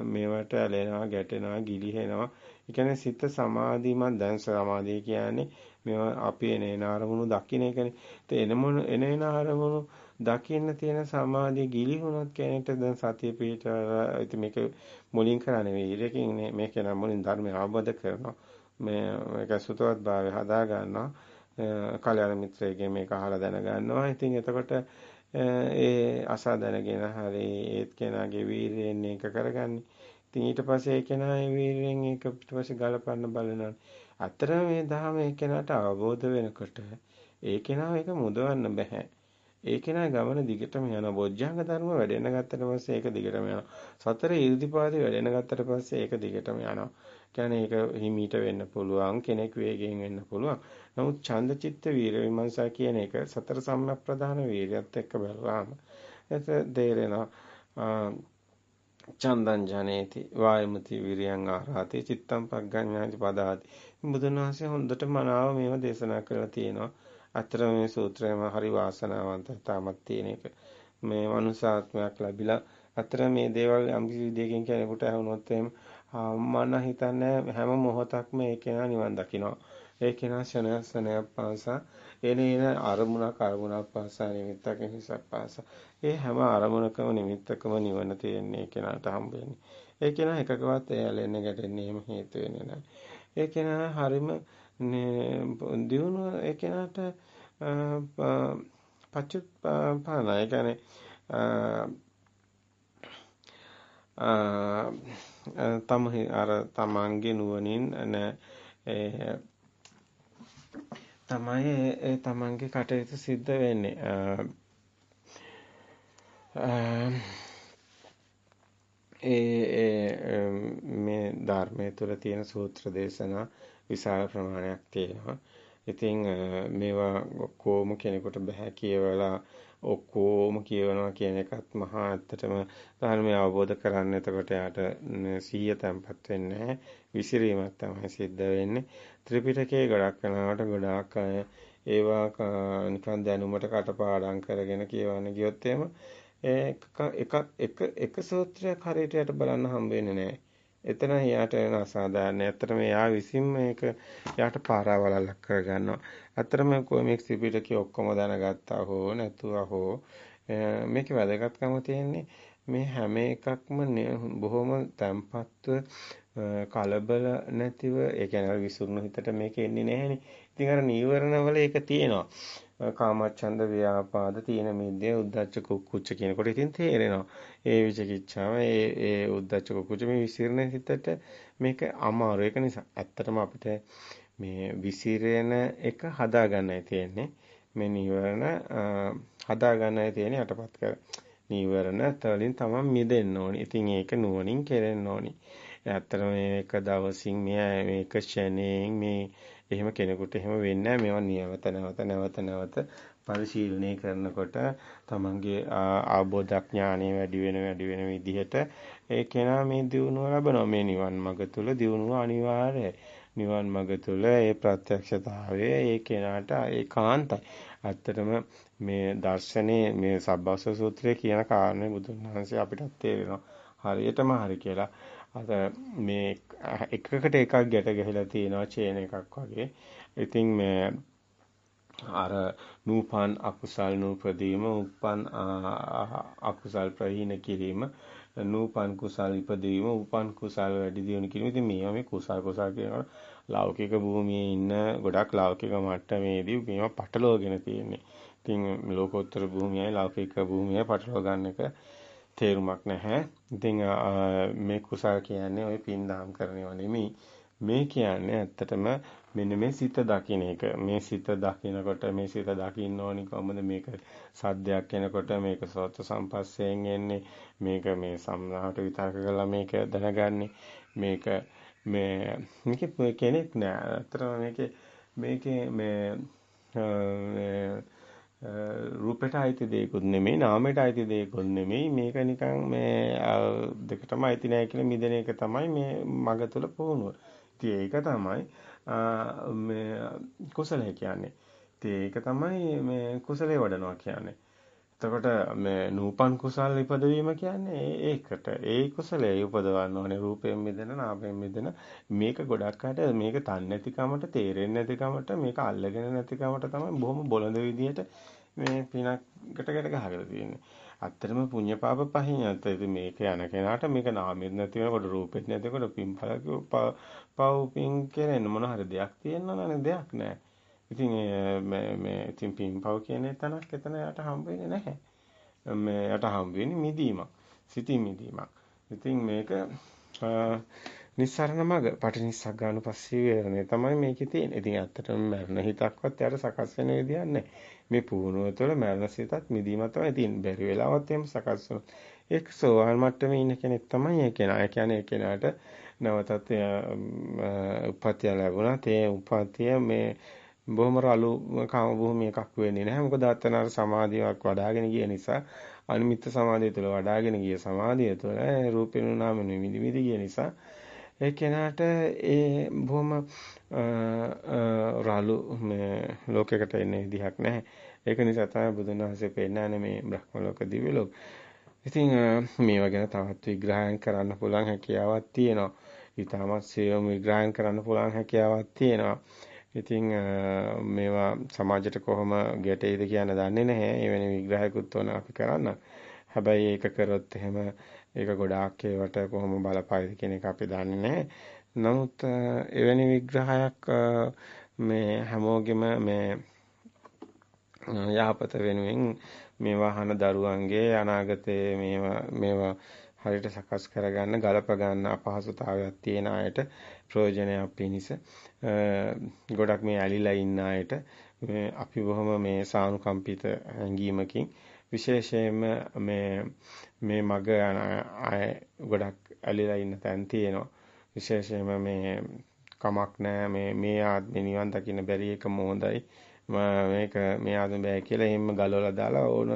මේවට ඇලෙනවා, ගැටෙනවා, ගිලිහෙනවා. ඒ කියන්නේ සිත සමාධිමත් දැන් සමාධිය කියන්නේ මේවා අපි එන එන අරමුණු දකින්න එකනේ. ඒ එනමුණු එන එන අරමුණු දකින්න තියෙන සමාධිය ගිලිහුණොත් කෙනෙක්ට දැන් සතිය පිටවලා ඉතින් මේක මුලින් කරන්නේ වීරකින් මේක නම් මුලින් ධර්මය අවබෝධ කරනවා. මේ මේක සුතවත් භාවය හදා ගන්නවා. කල්‍යාණ මිත්‍රයෙක්ගෙන් මේක අහලා දැන ගන්නවා. ඉතින් එතකොට ඒ අසා දැනගෙන හරි ඒත් කෙනාගේ වීරයෙන් ඒක කරගන්නේ. ඉතින් ඊට පස්සේ ඒ කෙනා ඒ වීරයෙන් ඒක ඊට පස්සේ ගලපන්න බලනවා. අතර මේ ධහම ඒ කෙනාට අවබෝධ වෙනකොට ඒ කෙනා ඒක මුදවන්න බෑ. ඒ කෙනා ගමන දිගටම යනවා. බොජ්ජංග ධර්ම වැඩෙන්න ගත්තට පස්සේ ඒක දිගටම යනවා. සතර ඊර්ධිපාදේ වැඩෙන්න ගත්තට පස්සේ ඒක දිගටම යනවා. කියන්නේ ඒක හිමීට වෙන්න පුළුවන් කෙනෙක් වේගයෙන් වෙන්න පුළුවන්. නමුත් ඡන්ද චිත්ත වීර විමර්ශා කියන එක සතර සම්‍යක් ප්‍රධාන වීරියත් එක්ක බලලාම එත තේරෙනවා චන්දං ජනේති වායමති විරියං ආරාති චිත්තං පග්ගඤ්ඤාති පදාති බුදුන් වහන්සේ හොඳට මනාව මේව දේශනා කරලා තියෙනවා අතර මේ සූත්‍රයම හරි වාසනාවන්ත තාමත් තියෙන එක මේ මනුසාත්මයක් ලැබිලා අතර මේ දේවල් යම් කිසි විදියකින් කෙනෙකුට ඇහුනොත් එහෙම මන හිතන්නේ හැම මොහොතක්ම ඒ කෙනා නිවන් දකිනවා ඒ කෙනා ශනය ශනය පාසා එනේන අරමුණක් අරමුණක් පාසා නිමිත්තක හිසක් පාසා ඒ හැම අරමුණකම නිමිත්තකම නිවන තියෙන්නේ කෙනාට හම්බ වෙන්නේ. ඒ කෙනා එකකවත් එයාලෙන්නේ ගැටෙන්නේ එහෙම හේතු වෙන්නේ නැහැ. ඒ කෙනා හරිම දියුණුව ඒ කෙනාට පච්චුප්පාන ඒ කියන්නේ තම අර තමන්ගේ නුවණින් තමයි ඒ තමන්ගේ කටයුතු සිද්ධ වෙන්නේ. ඒ මේ ධර්මයේ තුල තියෙන සූත්‍ර දේශනා විශාල ප්‍රමාණයක් තියෙනවා. ඉතින් මේවා කොහොම කෙනෙකුට බෑ කියවලා ඔක්කොම කියවනවා කියන එකත් මහා ඇත්තටම ධර්මය අවබෝධ කරන්න එතකොට යාට සිහිය තැම්පත් වෙන්නේ විසිරීමක් තමයි සිද්ධ වෙන්නේ ත්‍රිපිටකයේ ගොඩක් වෙනාවට ගොඩාක් අය ඒවා නිකන් දැනුමට කටපාඩම් කරගෙන කියවන්න ගියොත් එහෙම එකක් එක එක සූත්‍රයක් හරියට යට බලන්න හම්බ වෙන්නේ නැහැ. එතන එයාට වෙන අසාධාරණ. ඇත්තටම එයා විසින් මේක එයාට පාරාවලල්ලක් කරගන්නවා. ඇත්තටම කොමික් ත්‍රිපිටකය ඔක්කොම දැනගත්තා හෝ නැතුව හෝ මේකේ වැදගත්කම තියෙන්නේ මේ හැම එකක්ම බොහොම තැම්පත්ව කලබල නැතිව ඒ කියන්නේ විසුරුණු හිතට මේක එන්නේ නැහෙනේ. ඉතින් අර නීවරණවල ඒක තියෙනවා. කාමච්ඡන්ද ව්‍යාපාද තීන මිද්දේ උද්දච්ච කුක්කුච්ච කියනකොට ඉතින් තේරෙනවා. ඒ විචිකිච්ඡාව ඒ ඒ උද්දච්ච කුක්කුච්ච මේ විසිරෙන හිතට මේක අමාරු. ඒක නිසා ඇත්තටම අපිට මේ විසිරෙන එක හදාගන්නයි තියෙන්නේ. මේ නීවරණ හදාගන්නයි තියෙන්නේ යටපත් කර. නීවරණ තලින් තමයි මිදෙන්න ඕනි. ඉතින් ඒක නුවණින් කෙරෙන්න ඕනි. ඇත්තටම මේක දවසින් මේක ෂණයෙන් මේ එහෙම කෙනෙකුට එහෙම වෙන්නේ නැහැ. මේවා නැවත නැවත නැවත නැවත පරිශීලනය කරනකොට තමන්ගේ ආબોධඥානය වැඩි වෙන වැඩි වෙන විදිහට ඒ කෙනා මේ දියුණුව ලබනවා. මේ නිවන් මඟ තුල දියුණුව අනිවාර්යයි. නිවන් මඟ තුල ඒ ප්‍රත්‍යක්ෂතාවය ඒ කෙනාට ඒකාන්තයි. ඇත්තටම මේ දර්ශනේ මේ සබ්බස්ස සූත්‍රයේ කියන කාරණේ බුදුන් වහන්සේ අපිට තේරෙනවා. හරියටම හරි කියලා. අර මේ එකකට එකක් ගැට ගැහිලා තියෙනවා චේන් එකක් වගේ. ඉතින් මේ අර නූපන් අකුසල් නූපදීම උපන් අකුසල් ප්‍රහීන කිරීම නූපන් කුසල් ඉපදීම උපන් කුසල් වැඩි දියුණු කිරීම ඉතින් මේවා මේ කුසල් කුසල් කියනකොට ලෞකික භූමියේ ඉන්න ගොඩක් ලෞකික මට්ටමේදී මේවා පටලවගෙන තියෙන්නේ. ඉතින් ලෝකෝත්තර භූමියයි ලෞකික භූමියයි පටලව ගන්න එක තේරුමක් නැහැ. ඉතින් මේ කුසල් කියන්නේ ওই පින් දාම් කරනව නෙමෙයි. මේ කියන්නේ ඇත්තටම මෙන්න මේ සිත දකින්න එක. මේ සිත දකින්නකොට මේ සිත දකින්න ඕනි කොහොමද මේක සද්දයක් එනකොට මේක සෝත සම්පස්සයෙන් එන්නේ. මේක මේ සම්මාහට විතර්ක කළා මේක දැනගන්නේ. මේක මේ මේකේ කෙනෙක් නෑ. ඇත්තටම මේකේ මේකේ මේ රූපයට අයිති දෙයක්ුත් නෙමෙයි නාමයට අයිති දෙයක්ුත් නෙමෙයි මේක නිකන් මේ දෙකටම අයිති නෑ කියලා මිදෙන එක තමයි මේ මග තුල පුහුණුව. ඉතින් ඒක තමයි මේ කුසලය කියන්නේ. ඉතින් ඒක තමයි මේ කුසලයේ වඩනවා කියන්නේ. එතකොට මේ නූපන් කුසල් ඉපදවීම කියන්නේ ඒකට ඒ කුසලයේ උපදවන්න ඕනේ රූපයෙන් මිදෙන නාමයෙන් මිදෙන මේක ගොඩක් අයට මේක තන්නේ නැතිකමට තේරෙන්නේ නැතිකමට මේක අල්ලගෙන නැතිකමට තමයි බොහොම බොළඳ විදියට මේ පිනකට ගැට ගහගෙන තියෙන්නේ. ඇත්තටම පුඤ්ඤ පාප පහින් යත් ඉතින් මේක යන කෙනාට මේක නාමෙත් නැති වෙනකොට රූපෙත් නැතිකොට පින්ඵල පව් පින් කියන මොන හරි දෙයක් තියෙනවනේ දෙයක් නැහැ. ඉතින් මේ මේ ඉතින් පින්පව් කියන තැනක් එතන යට හම්බ වෙන්නේ නැහැ. මේ යට හම්බ වෙන්නේ මිදීමක්. සිතින් මිදීමක්. ඉතින් මේක නිස්සරණ මග පටිනිස්සග්ගානුපස්සී වේරණේ තමයි මේකේ තියෙන්නේ. ඉතින් ඇත්තටම මරණ හිතක්වත් යාට සකස් වෙන විදියක් නැහැ. මේ පුහුණුව තුළ මරණ සිතත් මිදීම තමයි තියෙන්නේ. බැරි වෙලාවත් එහෙම සකස් වෙනවා. ඒක සෝවාන් මට්ටමේ ඉන්න කෙනෙක් තමයි ඒ කෙනා. ඒ කියන්නේ ඒ කෙනාට නැවතත් උපත්ය ලැබුණා. ඒ උපත්ය මේ බොහොම රළු කාම භූමිය එකක් වෙන්නේ නැහැ. මොකද අතනර සමාධියක් වඩාගෙන ගිය නිසා අනිමිත්ත සමාධිය තුළ වඩාගෙන ගිය සමාධිය තුළ රූපේනු නාමනු මිදි මිදි ගිය නිසා ඒ කෙනාට ඒ බොහොම රාලු මේ ලෝකයකට එන්නේ විදිහක් නැහැ. ඒක නිසා තමයි බුදුන් වහන්සේ පෙන්නන්නේ මේ බ්‍රහ්ම ලෝක දිව්‍ය ලෝක. ඉතින් මේවා ගැන තවත් විග්‍රහයන් කරන්න පුළුවන් හැකියාවක් තියෙනවා. ඊටමත් සියුම් විග්‍රහයන් කරන්න පුළුවන් හැකියාවක් තියෙනවා. ඉතින් මේවා සමාජයට කොහොම ගැටෙයිද කියන දන්නේ නැහැ. එවැනි විග්‍රහයකුත් ඕන අපි කරන්න. හැබැයි ඒක කරොත් එහෙම ඒක ගොඩාක් ඒවට කොහොම බලපායිද කියන එක අපි දන්නේ නැහැ. නමුත් එවැනි විග්‍රහයක් මේ හැමෝගෙම මේ යහපත වෙනුවෙන් මේ වහන දරුවන්ගේ අනාගතයේ මේවා මේවා හරියට සකස් කරගන්න ගලප ගන්න අපහසුතාවයක් තියෙන අයට ප්‍රයෝජනයක් පිණිස ගොඩක් මේ ඇලිලා ඉන්න අයට අපි බොහොම මේ සානුකම්පිත හැඟීමකින් විශේෂයෙන්ම මේ මේ මග යන අය ගොඩක් ඇලිලා ඉන්න තැන් තියෙනවා. විශේෂයෙන්ම මේ කමක් නැහැ මේ මේ ආත්මේ නිවන් දකින්න බැරි එක මොහොඳයි. මේක මේ ආත්මේ බෑ කියලා එහෙම ගලවලා දාලා ඕන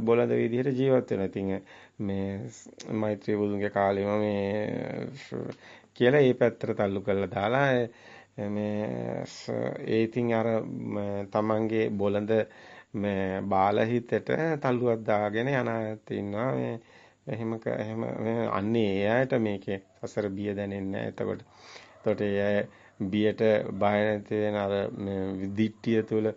බොළඳ විදිහට ජීවත් වෙනවා. ඉතින් මේ මෛත්‍රී බුදුන්ගේ කාලෙම මේ කියලා ඒ පැත්තට තල්ලු කරලා දාලා මේ ඒ ඉතින් අර තමන්ගේ බොළඳ මේ බාල හිතට තල්ලුවක් දාගෙන යන අයත් ඉන්නවා. මේ එහෙම එහෙම අන්නේ ඒ අයට මේකේ සසර බිය දැනෙන්නේ නැහැ. එතකොට එතකොට ඒ බියට බය නැති වෙන අර විදිට්ඨිය තුළ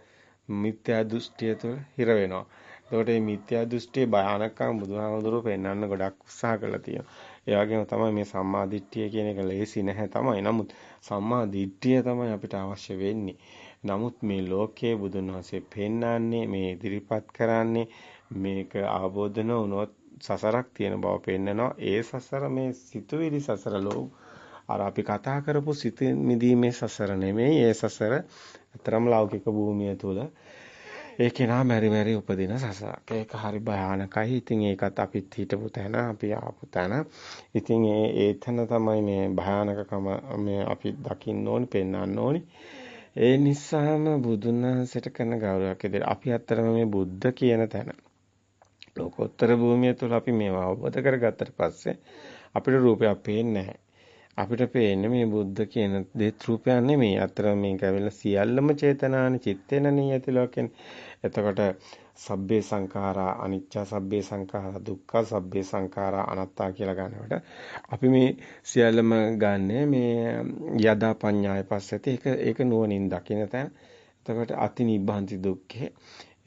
මිත්‍යා දෘෂ්ටිය තුළ හිර වෙනවා. එතකොට මේ මිත්‍යා දෘෂ්ටියේ භයානකම බුදුහාමුදුරුවෝ පෙන්වන්න ගොඩක් උත්සාහ කළා තියෙනවා. ඒ වගේම තමයි මේ සම්මා දිට්ඨිය කියන එක ලේසි නැහැ තමයි. නමුත් සම්මා දිට්ඨිය තමයි අපිට අවශ්‍ය වෙන්නේ. නමුත් මේ ලෝකයේ බුදුන් වහන්සේ පෙන්වන්නේ මේ ඉදිරිපත් කරන්නේ මේක ආબોධ නොවුනොත් සසරක් තියෙන බව පෙන්නනවා. ඒ සසර මේ සිතුවිලි සසර ලෝ අර අපි කතා කරපු සිත මිදීමේ සසර නෙමෙයි. ඒ සසර අතරම ලෞකික භූමිය තුල ඒ කෙනා මෙරි මෙරි උපදින සසරක්. ඒක හරි භයානකයි. ඉතින් ඒකත් අපිත් හිටපු තැන, අපි ආපු තැන. ඉතින් ඒ ඒ තැන තමයි මේ භයානකකම මේ අපි දකින්න ඕනි, පෙන්වන්න ඕනි. ඒ නිසාම බුදුන් වහන්සේට කරන ගෞරවයක් විදිහට අපි අත්‍තරම මේ බුද්ධ කියන තැන ලෝකෝත්තර භූමිය තුළ අපි මේවා අවබෝධ කරගත්තට පස්සේ අපිට රූපයක් පේන්නේ නැහැ. අපිට පේන්නේ මේ බුද්ධ කියන දෙත් රූපයක් නෙමෙයි. අතර මේක ඇවිල්ලා සියල්ලම චේතනානේ චිත්තේන නියති ලෝකෙනේ. එතකොට සබ්බේ සංඛාරා අනිච්ච සබ්බේ සංඛාරා දුක්ඛ සබ්බේ සංඛාරා අනාත්තා කියලා ගන්නකොට අපි මේ සියල්ලම ගන්නෙ මේ යදා පඤ්ඤාය පස්සති ඒක ඒක නුවණින් දකින තැන. එතකොට අතිනිබ්බන්ති දුක්ඛේ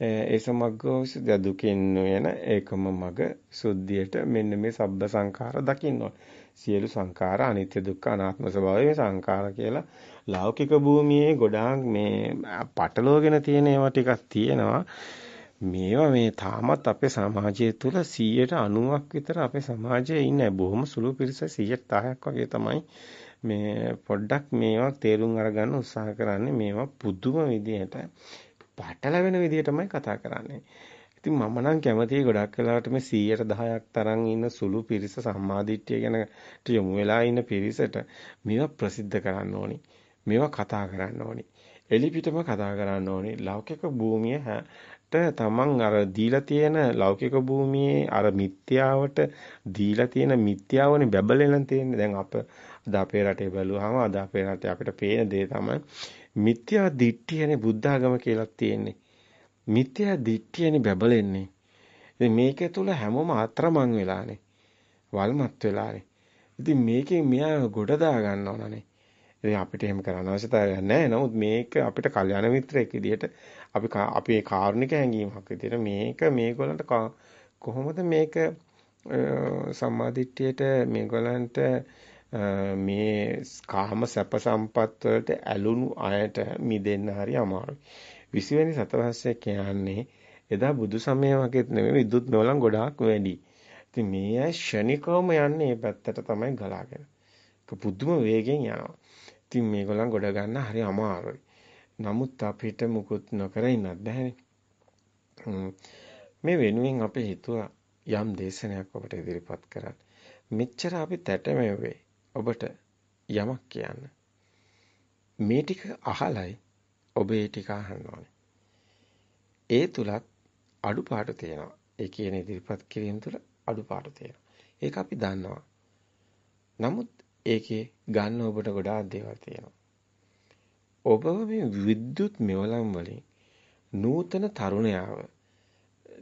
ඒ සමග්ගෝ විසුද්ධිය දුකෙන් නොයන ඒකම මග සුද්ධියට මෙන්න මේ සබ්බ සංඛාර දකින්න ඕන. සියලු සංඛාර අනිත්‍ය දුක්ඛ අනාත්ම ස්වභාවය මේ සංඛාර කියලා ලෞකික භූමියේ ගොඩාක් මේ පටලවගෙන තියෙන ඒවා ටිකක් තියෙනවා. මේවා මේ තාමත් අපේ සමාජය තුළ 90ක් විතර අපේ සමාජයේ ඉන්නේ බොහොම සුළු පිරිස 10ක් වගේ තමයි මේ පොඩ්ඩක් මේවා තේරුම් අරගන්න උත්සාහ කරන්නේ මේවා පුදුම විදිහට පටලැවෙන විදිහටමයි කතා කරන්නේ. ඉතින් මම නම් කැමතියි ගොඩක් වෙලාවට මේ 110ක් තරම් ඉන්න සුළු පිරිස සම්මාදිට්ඨිය ගැන යොමු වෙලා ඉන්න පිරිසට මේවා ප්‍රසිද්ධ කරන්න ඕනි. මේවා කතා කරන්න ඕනි. එලිපිටම කතා කරන්න ඕනි. ලෞකික භූමිය තමන් අර දීලා තියෙන ලෞකික භූමියේ අර මිත්‍යාවට දීලා තියෙන මිත්‍යාවනේ බබලෙන තියෙන්නේ. දැන් අප අද අපේ රටේ බැලුවාම අද අපේ රටේ අපිට පේන දේ තමයි මිත්‍යා දිට්ඨියනේ බුද්ධාගම කියලා තියෙන්නේ. මිත්‍යා දිට්ඨියනේ බබලෙන්නේ. ඉතින් මේකේ තුල හැමෝම අතරමං වෙලානේ. වල්මත් වෙලානේ. ඉතින් මේකෙන් මෙයා ගොඩ දා ගන්න ඕනනේ. ඉතින් අපිට එහෙම කරන්න අවශ්‍යතාවයක් නැහැ. නමුත් මේක අපිට කල්යාණ මිත්‍රයෙක් විදිහට අපි අපේ කාරුණික හැඟීමක් විදිහට මේක මේගොල්ලන්ට කොහොමද මේක සම්මාදිට්ඨියට මේගොල්ලන්ට මේ කාම සැප සම්පත් වලට ඇලුණු අයට මිදෙන්න හරි අමාරුයි. 20 වෙනි සතවර්ෂය කියන්නේ එදා බුදු සමය වගේත් නෙමෙයි විදුත් නෝලම් ගොඩාක් වැඩි. ඉතින් මේ අය ෂණිකවම යන්නේ මේ පැත්තට තමයි ගලාගෙන. පුදුම වේගෙන් යනවා. ඉතින් මේගොල්ලන් ගොඩ ගන්න හරි අමාරුයි. නමුත් අපිට මුකුත් නොකර ඉන්නත් බෑනේ. මේ වෙනුවෙන් අපි හිතුවා යම් දේශනයක් ඔබට ඉදිරිපත් කරන්න. මෙච්චර අපි තැටමෙව්වේ. ඔබට යමක් කියන්න. මේ ටික අහලයි ඔබ ඒ ටික අහන්න ඕනේ. ඒ තුලත් අඩුපාඩු තියෙනවා. ඒ කියන ඉදිරිපත් කිරීම තුල අඩුපාඩු තියෙනවා. ඒක අපි දන්නවා. නමුත් ඒකේ ගන්න ඔබට ගොඩාක් දේවල් තියෙනවා. ඔබ මේ විද්‍යුත් මෙවලම් වලින් නූතන තරුණයාව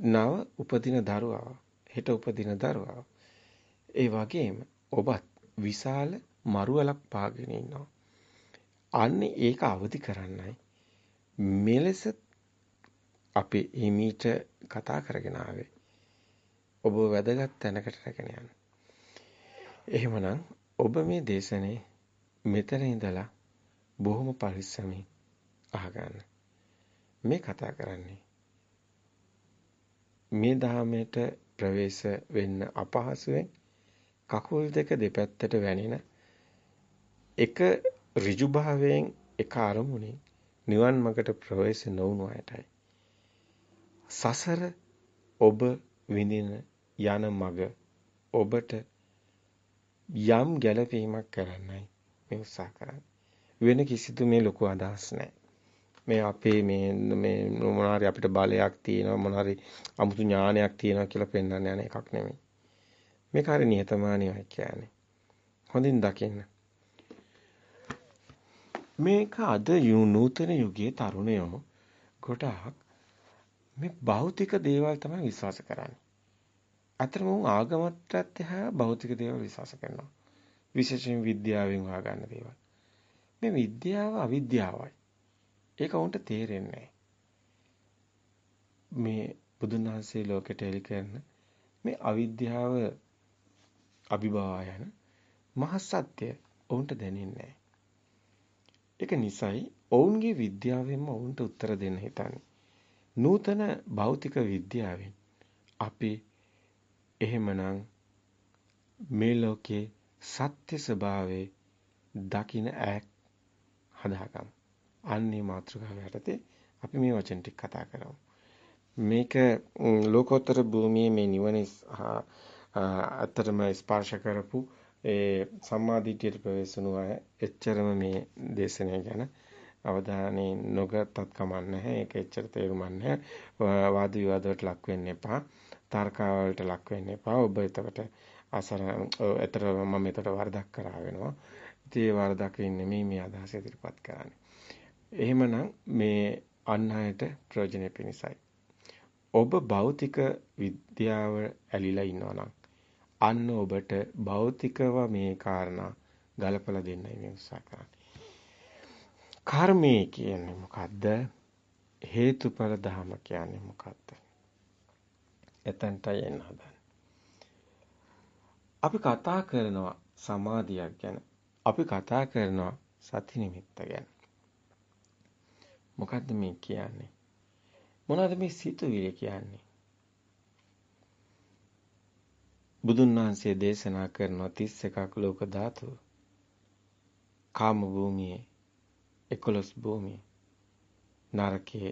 නව උපදින දරුවා හෙට උපදින දරුවා ඒ වගේම ඔබත් විශාල මරුවලක් පාගෙන ඉන්නවා. අන්නේ ඒක අවදි කරන්නයි මෙලෙස අපි හිමීට කතා කරගෙන ආවේ. ඔබ වැදගත් තැනකට රැගෙන යන්න. එහෙමනම් ඔබ මේ දේශනේ මෙතන ඉඳලා බොහොම පරිස්සමින් අහගන්න. මේ කතා කරන්නේ මේ ධාමයට ප්‍රවේශ වෙන්න අපහසුවෙන් කකුල් දෙක දෙපැත්තට වැනින එක ඍජු භාවයෙන් එක අරමුණින් නිවන් මාර්ගට ප්‍රවේශ නොවුණු අයටයි සසර ඔබ විඳින යන මග ඔබට යම් ගැළපීමක් කරන්නයි මේ උත්සාහ කරන්නේ වෙන කිසිදු මේ ලොකු අදහස් නැහැ මේ අපේ මේ මේ මොනාරි අපිට බලයක් තියෙනවා මොනාරි 아무තු ඥානයක් තියෙනවා කියලා පෙන්වන්න යන එකක් නෙමෙයි මේක හරි නිහතමානීයි කියන්නේ. හොඳින් දකින්න. මේක අද නූතන යුගයේ තරුණයෝ ගොඩාක් මේ භෞතික දේවල් තමයි විශ්වාස කරන්නේ. අතර මොන් ආගමටත් එහා භෞතික දේවල් විශ්වාස කරනවා. විශේෂයෙන් විද්‍යාවෙන් හොයාගන්න දේවල්. මේ විද්‍යාව අවිද්‍යාවයි. ඒක උන්ට තේරෙන්නේ මේ බුදුන් වහන්සේ ලෝකෙට එලි කරන මේ අවිද්‍යාව අභිභවා යන මහ සත්‍ය ඔවුන්ට දැනෙන්නේ ඒක නිසයි ඔවුන්ගේ විද්‍යාවෙන්ම ඔවුන්ට උත්තර දෙන්න හිතන්නේ. නූතන භෞතික විද්‍යාවෙන් අපි එහෙමනම් මේ ලෝකේ සත්‍ය ස්වභාවයේ දකින ඈක් හදාගමු. අන්නේ මාතෘකාව යටතේ අපි මේ වචන ටික කතා කරමු. මේක ලෝකෝත්තර භූමියේ මේ නිවන අතරම ස්පර්ශ කරපු ඒ සම්මාදිටියට ප්‍රවේශුණු අය එච්චරම මේ දේශනය ගැන අවධානය නොගතත් කමක් නැහැ. ඒක එච්චර තේරුමක් නැහැ. වාද විවාද වලට ලක් වෙන්න එපා. තර්කාවලට ලක් වෙන්න එපා. ඔබ එතකොට අසර එතර මම එතකොට වරදක් කරා වෙනවා. ඉතින් ඒ වරදකින් නෙමෙයි මේ අදහස ඉදිරිපත් කරන්නේ. එහෙමනම් මේ අන් අයට ප්‍රයෝජනෙ පිණිසයි. ඔබ භෞතික විද්‍යාව ඇලිලා ඉන්නවා නම් අන්න ඔබට භෞතිකව මේ කාරණා ගලපලා දෙන්නයි මේ උත්සාහ කරන්නේ. කර්මය කියන්නේ මොකද්ද? හේතුඵල ධම කියන්නේ මොකක්ද? එතනටයි එන්න හදන්නේ. අපි කතා කරනවා සමාධියක් ගැන. අපි කතා කරනවා සති නිමිත්ත ගැන. මොකද්ද මේ කියන්නේ? මොනවද මේ සිතුවිලි කියන්නේ? බුදුන් වහන්සේ දේශනා කරන 31ක් ලෝක ධාතු කාම භූමියේ 11 භූමියේ නරකයේ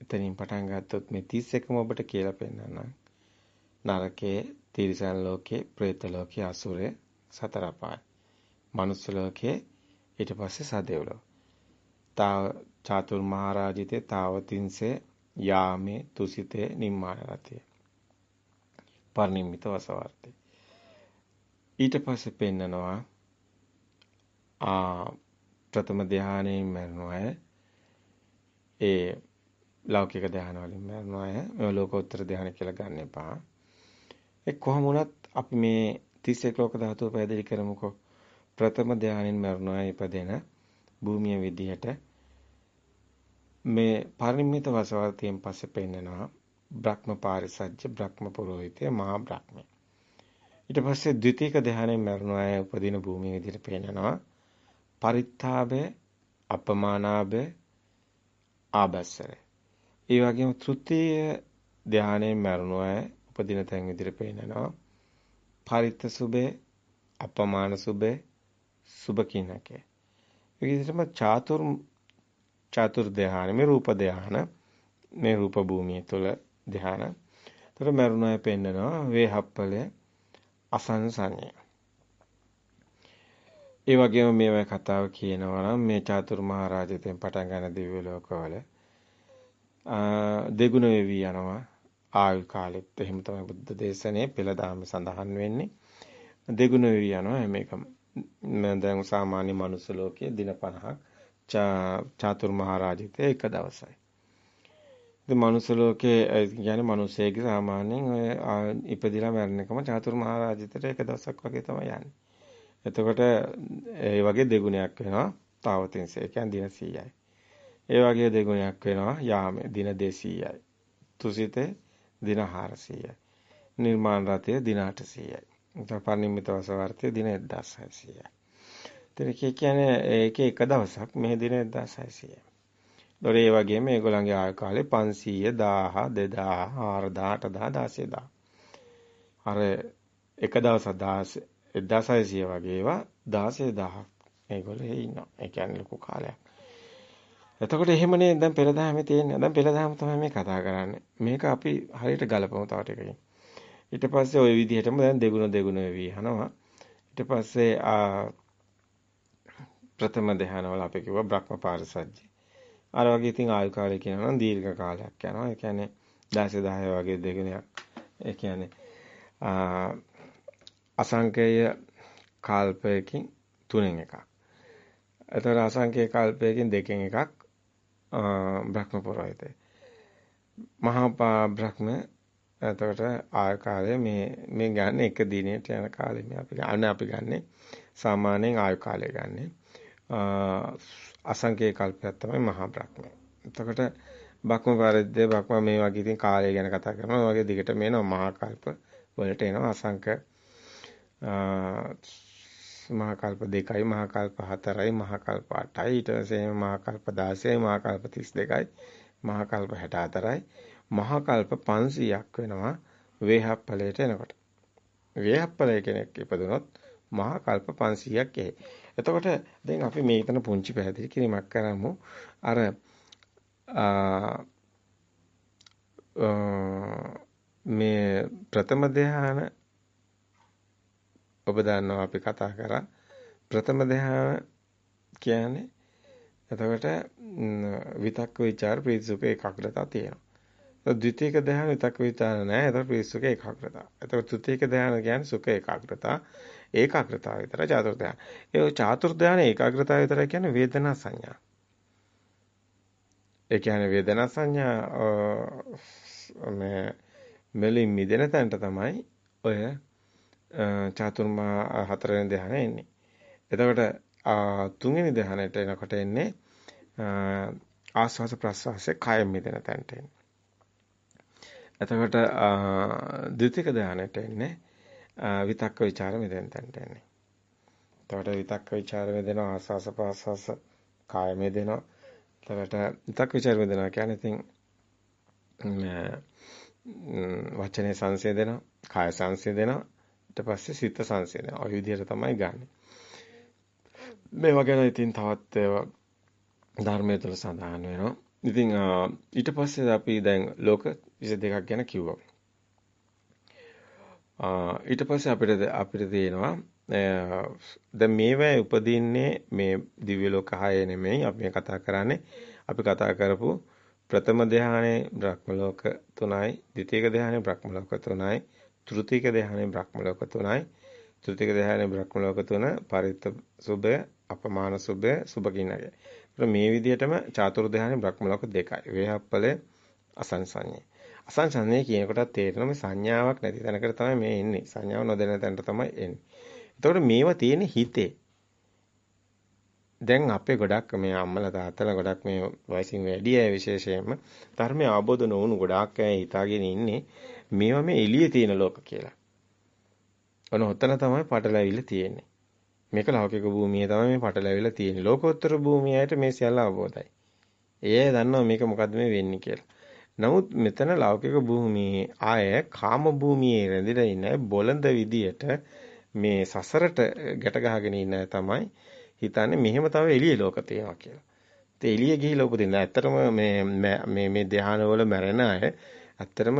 එතනින් පටන් ගත්තොත් මේ 31ම ඔබට කියලා පෙන්නන්නම් නරකයේ තිරිසන් ලෝකේ പ്രേත ලෝකේ අසුරේ සතර අපාය මනුස්ස ලෝකේ ඊට පස්සේ සදෙව්ලෝ තාව චාතුර් මහරජිතේ තාවතින්සේ යාමේ තුසිතේ නිම්මාන රතිය පරිනිම්මිත වසවර්තේ ඊට පස්සේ පෙන්නනවා ආ ප්‍රථම ධානයෙන් මරණ අය ඒ ලෞකික ධාන වලින් මරණ අය මේ ලෝකෝත්තර ධාන කියලා ගන්න එපා. ඒ කොහොම වුණත් අපි මේ 31 ලෝක ධාතුව පැහැදිලි කරමුකෝ. ප්‍රථම ධානයෙන් මරණ අය ඉපදෙන භූමිය විදිහට මේ පරිමිත වසවර්තියෙන් පස්සේ පෙන්නනවා බ්‍රහ්ම පාරිසජ්ජ බ්‍රහ්ම පුරোহিතය මහා බ්‍රහ්මය. ඊට පස්සේ ද්විතීක ධානයෙන් මරණ අය උපදින භූමිය විදිහට පෙන්නනවා පරිත්තාභය අපමානාභය ආබස්සරය. ඒ වගේම තෘතීය ධානයෙන් මරණු අය උපදින තැන් විදිහට පේනවා. පරිත්ත සුබේ අපමාන සුබේ සුබ කිනකේ. ඒ විදිහටම චාතුර් චාතුර් ධානය මේ රූප ධානය මේ රූප භූමිය තුළ ධානය. ତර මරුණ අය පෙන්නනවා වේහප්පලය අසංසඤ්ඤය. ඒ වගේම මේවා කතාව කියනවා නම් මේ චාතුරු මහරජතෙන් පටන් ගන්න දිව්‍ය ලෝකවල දෙගුණ වෙවි යනවා ආයු කාලෙත් එහෙම තමයි බුද්ධ දේශනේ පෙළදාම සඳහන් වෙන්නේ දෙගුණ වෙවි යනවා හැම එකම දැන් සාමාන්‍ය මනුස්ස ලෝකයේ දින 50ක් චාතුරු මහරජතේ එක දවසයි ඉතින් මනුස්ස ලෝකයේ කියන්නේ මිනිස්සෙගේ සාමාන්‍යයෙන් ඔය ඉපදිලා මැරෙන එකම චාතුරු මහරජතේට එක දවසක් වගේ තමයි යන්නේ එතකොට ඒ වගේ දෙගුණයක් වෙනවා තාවතින්ස. ඒ කියන්නේ දින 100යි. ඒ වගේ දෙගුණයක් වෙනවා යාමේ දින 200යි. තුසිතේ දින 400යි. නිර්මාණ රතය දින 800යි. එතකොට පරිනිම්මිත වසවර්තය දින 1600යි. එතන කියන්නේ ඒකේ එක දවසක් මේ දින 1600යි. දොර ඒ වගේම මේගොල්ලන්ගේ ආයු කාලේ 500 1000 2000 4000 8000 10000 අර එක දවස් 1600 වගේ ඒවා 16000ක් මේගොල්ලෝ ඉන්නවා. ඒ කියන්නේ ලොකු කාලයක්. එතකොට එහෙමනේ දැන් පෙරදහමේ තියෙන්නේ. දැන් පෙරදහම තමයි මේ කතා කරන්නේ. මේක අපි හරියට ගලපමු තව ටිකකින්. ඊට පස්සේ ওই විදිහටම දැන් දෙගුණ දෙගුණ වෙවි යනවා. ඊට පස්සේ ආ ප්‍රථම ධානවල අපි කිව්වා බ්‍රහ්ම පාරසජ්ජි. අර වගේ ඉතින් ආයු කාලය කියනවා නම් දීර්ඝ කාලයක් යනවා. ඒ කියන්නේ 10 10 වගේ දෙගුණයක්. ඒ කියන්නේ ආ අසංකේය කල්පයකින් තුනෙන් එකක්. එතකොට අසංකේය කල්පයකින් දෙකෙන් එකක් බ්‍රහ්ම පුරෝහිතේ. මහා බ්‍රහ්ම එතකොට ආයු මේ මේ ගන්න එක දිනයට යන කාලේ මේ අපි ගන්න අපි ගන්නෙ සාමාන්‍යයෙන් ආයු කාලය ගන්නෙ. අසංකේය කල්පයක් තමයි මහා බ්‍රහ්ම. එතකොට බක්ම පරිද්දේ බක්ම මේ වගේ ඉතින් කාලය ගැන කතා කරනවා. වගේ දිගට මේනවා මහා කල්ප වලට එනවා අසංක මහා කල්ප 2යි මහා කල්ප 4යි මහා කල්ප 8යි ඊට පස්සේ මහා කල්ප 16යි මහා කල්ප 32යි මහා කල්ප 64යි මහා කල්ප 500ක් වෙනවා වේහප්පලයට එනකොට වේහප්පලය කෙනෙක් ඉපදුනොත් මහා කල්ප 500ක් එයි. එතකොට දැන් අපි මේකන පුංචි පැහැදිලි කිරීමක් කරමු. අර මේ ප්‍රථම ධ්‍යාන ඔබ දන්නවා අපි කතා කරා ප්‍රථම ධ්‍යාන කියන්නේ එතකොට විතක්ක ਵਿਚාර ප්‍රීතිසුඛ ඒකාග්‍රතාව තියෙනවා. ද්විතීක ධ්‍යාන විතක්ක ਵਿਚාර නැහැ. එතකොට ප්‍රීතිසුඛ ඒකාග්‍රතාව. එතකොට තෘතීක ධ්‍යාන කියන්නේ සුඛ ඒකාග්‍රතාව. ඒකාග්‍රතාව විතර චතුර්ථ ධ්‍යාන. ඒ චතුර්ථ ධ්‍යාන ඒකාග්‍රතාව විතර කියන්නේ වේදනා සංඥා. ඒ කියන්නේ වේදනා සංඥා මේ මෙලින් මිදෙන තැනට තමයි ඔය චාතුර්මා හතරවෙනි ධ්‍යානෙ එන්නේ. එතකොට තුන්වෙනි ධ්‍යානෙට එනකොට එන්නේ ආස්වාස ප්‍රස්වාසයේ කය මිදෙන තැනට එන්නේ. එතකොට ද්විතික ධානයට එන්නේ විතක්ක ਵਿਚාර මෙතෙන් තැන්ට එන්නේ. එතකොට විතක්ක ਵਿਚාර මෙදෙනවා ආස්වාස පාස්වාස කාය මෙදෙනවා. එතකොට විතක්ක ਵਿਚාර මෙදෙනවා කියන්නේ ඉතින් වචනේ සංසේදෙනවා, කාය සංසේදෙනවා, ඊට පස්සේ සිත සංසේදෙනවා. ඔය විදිහට තමයි ගන්නෙ. මේවා ගැන ඉතින් තවත් ධර්මයේ තුල සඳහන් වෙනවා. ඉතින් ඊට පස්සේ අපි දැන් ලෝක 22ක් ගැන කිව්වා. ඊට පස්සේ අපිට අපිට තියෙනවා දැන් මේවා උපදින්නේ මේ දිව්‍ය ලෝක 6 නෙමෙයි අපි කතා කරන්නේ අපි කතා කරපු ප්‍රථම ධානයේ බ්‍රහ්ම ලෝක 3යි, ද්විතීක ධානයේ බ්‍රහ්ම ලෝක 3යි, තෘතීක ධානයේ බ්‍රහ්ම ලෝක 3යි, තෘතීක ධානයේ බ්‍රහ්ම ලෝක 3 පරිත්ත සුභය, අපමාන සුභය, සුභකින්නගේ. මේ විදිහටම චාතුරු ධානයේ බ්‍රහ්ම ලෝක දෙකයි. වේහප්පලේ අසංසඤ්ඤේ. අසංසඤ්ඤේ කියනකොටත් තේරෙනවා මේ සංඥාවක් නැති තැනකට තමයි මේ එන්නේ. සංඥාව නොදැන තැනට තමයි එන්නේ. එතකොට මේවා තියෙන්නේ හිතේ. දැන් අපේ ගොඩක් මේ අම්මලා තාත්තලා ගොඩක් මේ වයසින් වැඩි අය විශේෂයෙන්ම ධර්මය අවබෝධ නොවුණු ගොඩාක් අය හිතාගෙන ඉන්නේ මේවා මේ එළියේ තියෙන ලෝක කියලා. ඔන්න ඔතන තමයි පටලැවිල්ල තියෙන්නේ. මේක ලෞකික භූමියේ තමයි මේ පටලැවිල්ල තියෙන්නේ. ලෝකෝත්තර භූමියයට මේ සියල්ල අවබෝධයි. ඒ දන්නවා මේක මොකද්ද මේ වෙන්නේ කියලා. නමුත් මෙතන ලෞකික භූමියේ ආය කාම භූමියේ රැඳිලා ඉන්න බොළඳ විදියට මේ සසරට ගැට ගහගෙන ඉන්න තමයි හිතන්නේ මෙහෙම තව එළිය ලෝක තියෙනවා කියලා. ඒ එළිය ගිහිලා උපදින්න. ඇත්තටම මේ මේ මේ ධානවල මැරෙන අය ඇත්තටම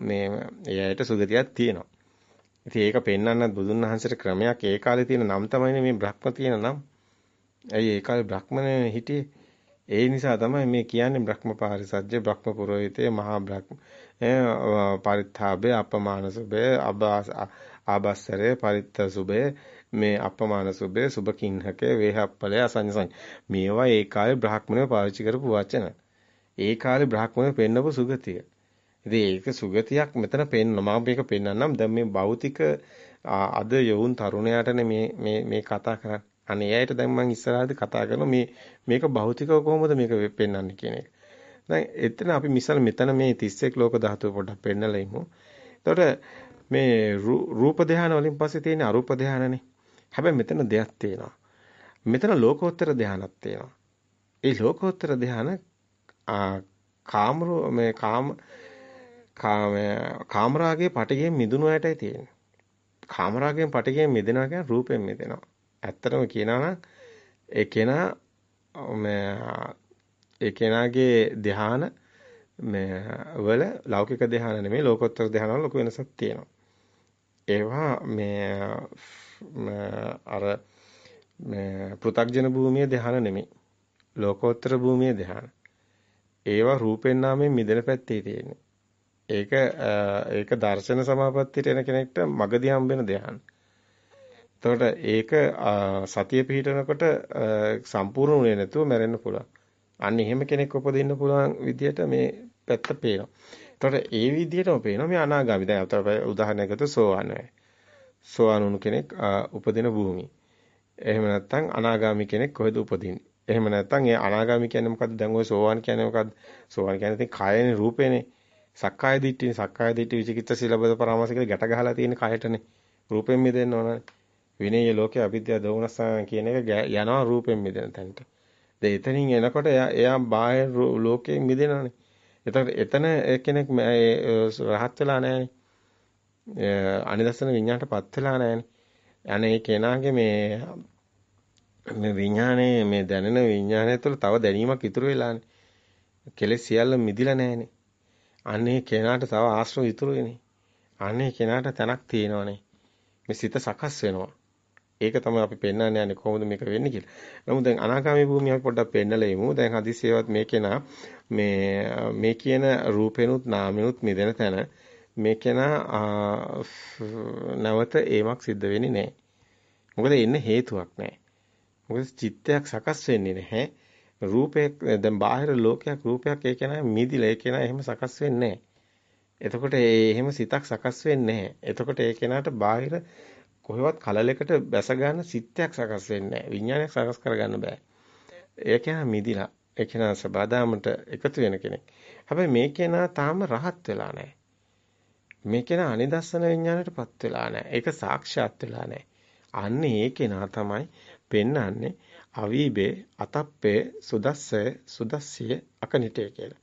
මේ එයාට සුගතියක් තියෙනවා. ඉතින් ඒක පෙන්වන්නත් බුදුන් වහන්සේට ක්‍රමයක් ඒ කාලේ තියෙන නම් තමයිනේ මේ බ්‍රහ්ම තියෙන නම්. ඇයි ඒ කාලේ බ්‍රහ්මනේ හිටියේ? ඒ නිසා තමයි මේ කියන්නේ බ්‍රහ්ම පාරිසජ්‍ය බ්‍රහ්ම පුරোহিතේ මහා බ්‍රහ්ම පරිත්තාබේ අපමාන සුබේ ආබස්සරේ පරිත්ත සුබේ මේ අපමාන සුභය සුභකින්හකේ වේහප්පලය අසඤ්ඤසඤ්ඤ මේවා ඒ කාලේ බ්‍රාහ්මණය පාවිච්චි කරපු වචන ඒ කාලේ බ්‍රාහ්මණය පෙන්නපු සුගතිය ඉතින් ඒක සුගතියක් මෙතන පෙන්න මම මේක පෙන්නන්නම් දැන් මේ භෞතික අද යොවුන් තරුණයාටනේ මේ මේ මේ කතා කරන්නේ. අනේ එයාට දැන් මම ඉස්සරහදී කතා කරනවා. මේ මේක භෞතිකව කොහොමද මේක පෙන්වන්නේ කියන එක. දැන් එතන අපි මිසල් මෙතන මේ 31 ලෝක ධාතුව පොඩ්ඩක් පෙන්නලා ඉමු. එතකොට මේ රූප ධානය වලින් පස්සේ තියෙන අරූප ධානයනේ හැබැයි මෙතන දෙයක් තියෙනවා. මෙතන ලෝකෝත්තර ධානයක් තියෙනවා. ඒ ලෝකෝත්තර ධාන කාමරෝ මේ කාම කාම කාමරාගේ පටිගෙන් මිදුණු ඇටයි තියෙන්නේ. කාමරාගෙන් පටිගෙන් මිදෙනවා කියන්නේ රූපයෙන් මිදෙනවා. ඇත්තටම කියනවා නම් ඒ කෙනා මේ ඒ කෙනාගේ ධ්‍යාන මේ වල ලෞකික ධ්‍යාන නෙමෙයි ලෝකෝත්තර ධ්‍යාන වල ලොකු වෙනසක් තියෙනවා. ඒවා මේ අර මේ පෘථග්ජන භූමියේ ධ්‍යාන නෙමෙයි. ලෝකෝත්තර භූමියේ ධ්‍යාන. ඒවා රූපෙන් නාමයෙන් මිදෙන පැත්තේ තියෙන්නේ. ඒක ඒක දර්ශන සමාපත්තියට එන කෙනෙක්ට මගදී හම්බෙන ධ්‍යාන. එතකොට ඒක සතිය පිහිටනකොට සම්පූර්ණ වෙන්නේ නැතුව මැරෙන්න පුළුවන්. අන්න එහෙම කෙනෙක් උපදින්න පුළුවන් විදියට මේ පැත්ත පේනවා. එතකොට ඒ විදියටම පේනවා මේ අනාගාමී. දැන් අපතර උදාහරණයකට සෝවාන් වෙයි. සෝවාන් කෙනෙක් උපදින භූමිය. එහෙම නැත්නම් අනාගාමි කෙනෙක් කොහෙද උපදින්නේ? එහෙම නැත්නම් ඒ අනාගාමි කියන්නේ මොකද්ද? දැන් ওই සෝවාන් කියන්නේ මොකද්ද? සෝවාන් කියන්නේ ඉතින් කයනේ රූපේනේ. සක්කාය දිට්ඨිනේ. සක්කාය දිට්ඨි විචිකිච්ඡ සීලබද පරාමාස කියලා ගැට ගහලා තියෙන කයටනේ. රූපෙන් මිදෙන්න ඕනනේ. විනය ලෝකේ අවිද්‍යාව දෝමනස්සන කියන එක යනවා රූපෙන් මිදෙන තැනට. දැන් එතනින් එනකොට එයා එයා බාහිර ලෝකයෙන් මිදෙනවානේ. එතකොට එතන කෙනෙක් රහත් වෙලා නැහැනේ. අනිදස්සන විඤ්ඤාණයටපත් වෙලා නැහැනේ. අනේ කෙනාගේ මේ මේ විඤ්ඤාණය මේ දැනෙන විඤ්ඤාණය තුළ තව දැනීමක් ඉතුරු වෙලානේ. කෙලෙස් සියල්ල මිදිලා නැහැනේ. අනේ කෙනාට තව ආශ්‍රව ඉතුරු වෙන්නේ. අනේ කෙනාට තැනක් තියෙනවනේ. මේ සිත සකස් වෙනවා. ඒක තමයි අපි පෙන්වන්න යන්නේ කොහොමද මේක වෙන්නේ කියලා. නමුත් දැන් අනාගාමී භූමිය අපි පොඩ්ඩක් පෙන්නලා ඉමු. දැන් හදිසියවත් මේ කෙනා මේ මේ කියන රූපෙනුත් නාමෙනුත් මිදෙන තැන මේ කෙනා නැවත ඒමක් සිද්ධ වෙන්නේ නැහැ. මොකද එන්නේ හේතුවක් නැහැ. මොකද චිත්තයක් සකස් වෙන්නේ නැහැ. රූපයක් දැන් බාහිර ලෝකයක් රූපයක් ඒ කෙනා මිදිලා ඒ කෙනා එහෙම සකස් වෙන්නේ එතකොට ඒ එහෙම සිතක් සකස් වෙන්නේ නැහැ. එතකොට ඒ කෙනාට බාහිර කොහෙවත් කලලයකට බැස ගන්න සිත්යක් සකස් වෙන්නේ නැහැ. විඥානයක් සකස් කරගන්න බෑ. ඒ කෙනා මිදිලා. ඒ කෙනා සබදාමට එකතු වෙන කෙනෙක්. හැබැයි මේ කෙනා තාම රහත් වෙලා නැහැ. මේ කෙනා අනිදස්සන විඥාණයටපත් වෙලා නැහැ. ඒක සාක්ෂාත් වෙලා නැහැ. අන්න ඒ කෙනා තමයි පෙන්වන්නේ අවීබේ අතප්පේ සුදස්සේ සුදස්සිය අකනිටේ කියලා.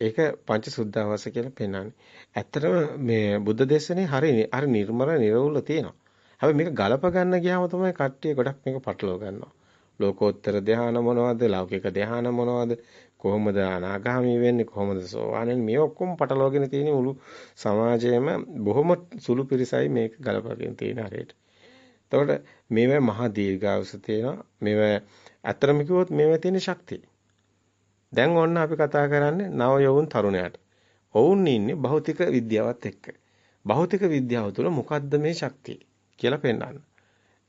ඒක පංච සුද්ධාවාස කියලා පෙන්වන්නේ. ඇත්තටම මේ බුද්ධ දේශනේ හරි හරි නිර්මල නිර්වුල තියෙනවා. හැබැයි මේක ගලප ගන්න ගියාම තමයි කට්ටිය ගොඩක් මේක පටලව ගන්නවා. ලෝකෝත්තර ධ්‍යාන මොනවද? ලෞකික ධ්‍යාන මොනවද? කොහොමද අනාගාමී වෙන්නේ? කොහොමද සෝවාන් මේ ඔක්කොම පටලවගෙන තියෙන මුළු සමාජයේම බොහොම සුළු පිරිසයි මේක ගලපගෙන තියෙන හරියට. එතකොට මේවා මහා දීර්ඝායුෂ තියෙනවා. මේවා ඇත්තටම කිව්වොත් මේවා තියෙන ශක්තිය. දැන් ඔන්න අපි කතා කරන්නේ නව යෝගුන් තරුණයාට. ඔවුන් ඉන්නේ භෞතික විද්‍යාවත් එක්ක. භෞතික විද්‍යාව තුළ මොකද්ද මේ ශක්තිය කියලා පෙන්වන්න.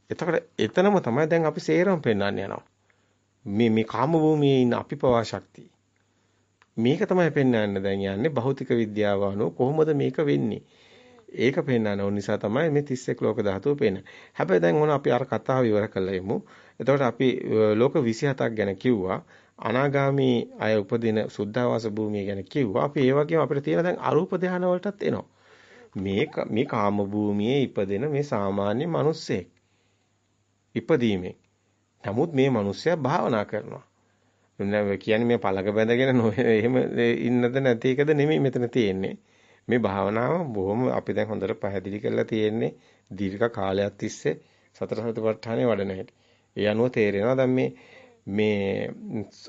එතකොට එතනම තමයි දැන් අපි සේරම පෙන්වන්න යනවා. මේ මේ කාම භූමියේ ඉන්න අපි පවා ශක්තිය. මේක තමයි පෙන්වන්න දැන් යන්නේ භෞතික විද්‍යාව අනුව කොහොමද මේක වෙන්නේ? ඒක පෙන්වන්න ඕන නිසා තමයි මේ 31 ලෝක ධාතුව පේන්නේ. හැබැයි දැන් ඕන අපි අර කතාව ඉවර කළා යමු. එතකොට අපි ලෝක 27ක් ගැන කිව්වා. අනාගාමී අය උපදින සුද්ධාවාස භූමිය ගැන කිව්වා. අපි ඒ වගේම අපිට තියෙන දැන් අරූප ධාන වලටත් එනවා. මේ මේ කාම භූමියේ ඉපදෙන මේ සාමාන්‍ය මිනිස්සෙක් ඉපදීමෙන්. නමුත් මේ මිනිස්සයා භාවනා කරනවා. කියන්නේ මේ පළක බැඳගෙන එහෙම ඉන්නද නැති එකද නෙමෙයි මෙතන තියෙන්නේ. මේ භාවනාව බොහොම අපි දැන් හොඳට පැහැදිලි කරලා තියෙන්නේ දීර්ඝ කාලයක් තිස්සේ සතර සතිපට්ඨානෙ වඩන හැටි. ඒ අනුව තේරෙනවා දැන් මේ මේ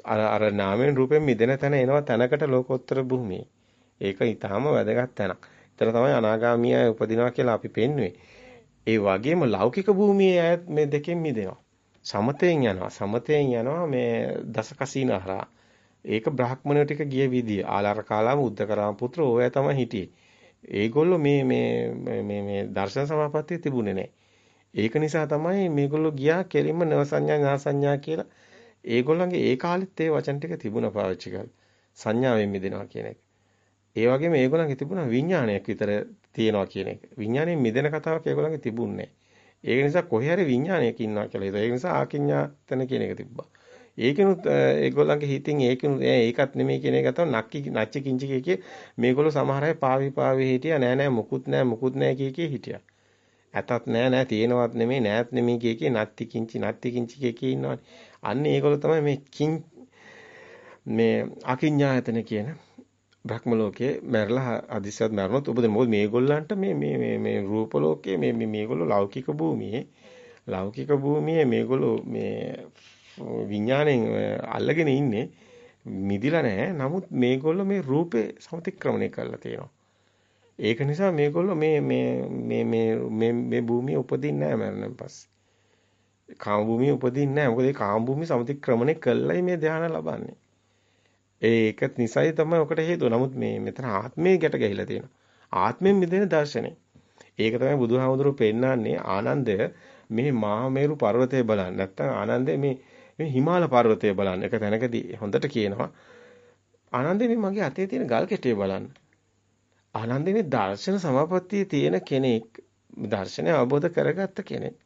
අර අර නාමයෙන් රූපයෙන් මිදෙන තැන එනවා තැනකට ලෝකෝත්තර භූමියේ. ඒක ඊටාම වැදගත් තැනක්. ඒතර තමයි අනාගාමී අය උපදිනවා කියලා අපි පෙන්වුවේ. ඒ වගේම ලෞකික භූමියේ අය මේ දෙකෙන් මිදෙනවා. සමතෙන් යනවා. සමතෙන් යනවා මේ දසකසීන හරහා. ඒක බ්‍රාහ්මණයෝ ටික ගිය විදිය. ආලාර කාලාම උද්දකරාම පුත්‍ර ඕය තමයි හිටියේ. ඒගොල්ලෝ මේ මේ මේ මේ දර්ශන සමාපත්තිය තිබුණේ නැහැ. ඒක නිසා තමයි මේගොල්ලෝ ගියා කෙලින්ම නව සංඥා ඥා සංඥා කියලා ඒගොල්ලන්ගේ ඒ කාලෙත් ඒ වචන ටික තිබුණා පාවිච්චි කරලා. සංඥාවෙන් මිදෙනවා කියන එක. ඒ වගේම ඒගොල්ලන්ගේ තිබුණා විඥානයක් විතර තියෙනවා කියන එක. විඥාණයෙන් මිදෙන කතාවක් ඒගොල්ලන්ගේ තිබුණේ ඒක නිසා කොහේ හරි විඥානයක ඉන්නවා කියලා හිතුවා. ඒක නිසා ආකින්ඥාතන කියන එක තිබ්බා. ඒකිනුත් ඒගොල්ලන්ගේ හිතින් ඒකිනුත් ඒකත් නෙමෙයි කියන එක තමයි නක්කි නච්ච කිංචි කිය මේගොල්ලෝ සමහර අය පාවි පාවි හිටියා නෑ නෑ මුකුත් නෑ මුකුත් නෑ කිය කිය හිටියා. ඇතත් නෑ නෑ තියෙනවත් නෙමෙයි නෑත් නෙමෙයි කිය කිය නත්ති කිංචි නත්ති කිංචි කිය කිය ඉන්නවනේ. අන්න ඒගොල්ලෝ තමයි මේ කිං මේ අකිඤ්ඤායතන කියන බ්‍රහ්ම ලෝකයේ මැරලා අදිස්සත් මරනොත් උපදින මොකද මේගොල්ලන්ට මේ මේ මේ මේ රූප ලෝකයේ මේ මේ මේගොල්ලෝ ලෞකික භූමියේ ලෞකික භූමියේ මේගොල්ලෝ මේ විඥාණයෙන් අල්ලගෙන ඉන්නේ මිදිලා නැහැ. නමුත් මේගොල්ලෝ මේ රූපේ සමතික්‍රමණය කරලා තියෙනවා. ඒක නිසා මේගොල්ලෝ මේ මේ මේ මේ මේ භූමියේ උපදින්නේ නැහැ මරණයෙන් පස්සේ. කාම භූමියේ උපදින්නේ නැහැ. මොකද ඒ කාම භූමිය සමතික්‍රමණය කළයි මේ ධානය ලබන්නේ. ඒක නිසයි තමයි ඔකට හේතුව. නමුත් මේ මෙතන ආත්මය ගැට ගැහිලා තියෙනවා. ආත්මයෙන් මිදෙන දර්ශනය. ඒක තමයි බුදුහාමුදුරුවෝ පෙන්නන්නේ ආනන්දය මේ මහමෙරු පර්වතය බලන්න. නැත්තම් ආනන්දය මේ මේ හිමාල පර්වතය බලන්න. එක තැනකදී හොඳට කියනවා. ආනන්දේ මේ මගේ අතේ තියෙන ගල් කෙටේ බලන්න. ආනන්දේ මේ දර්ශන සමාපත්තියේ තියෙන කෙනෙක් දර්ශනය අවබෝධ කරගත්ත කෙනෙක්.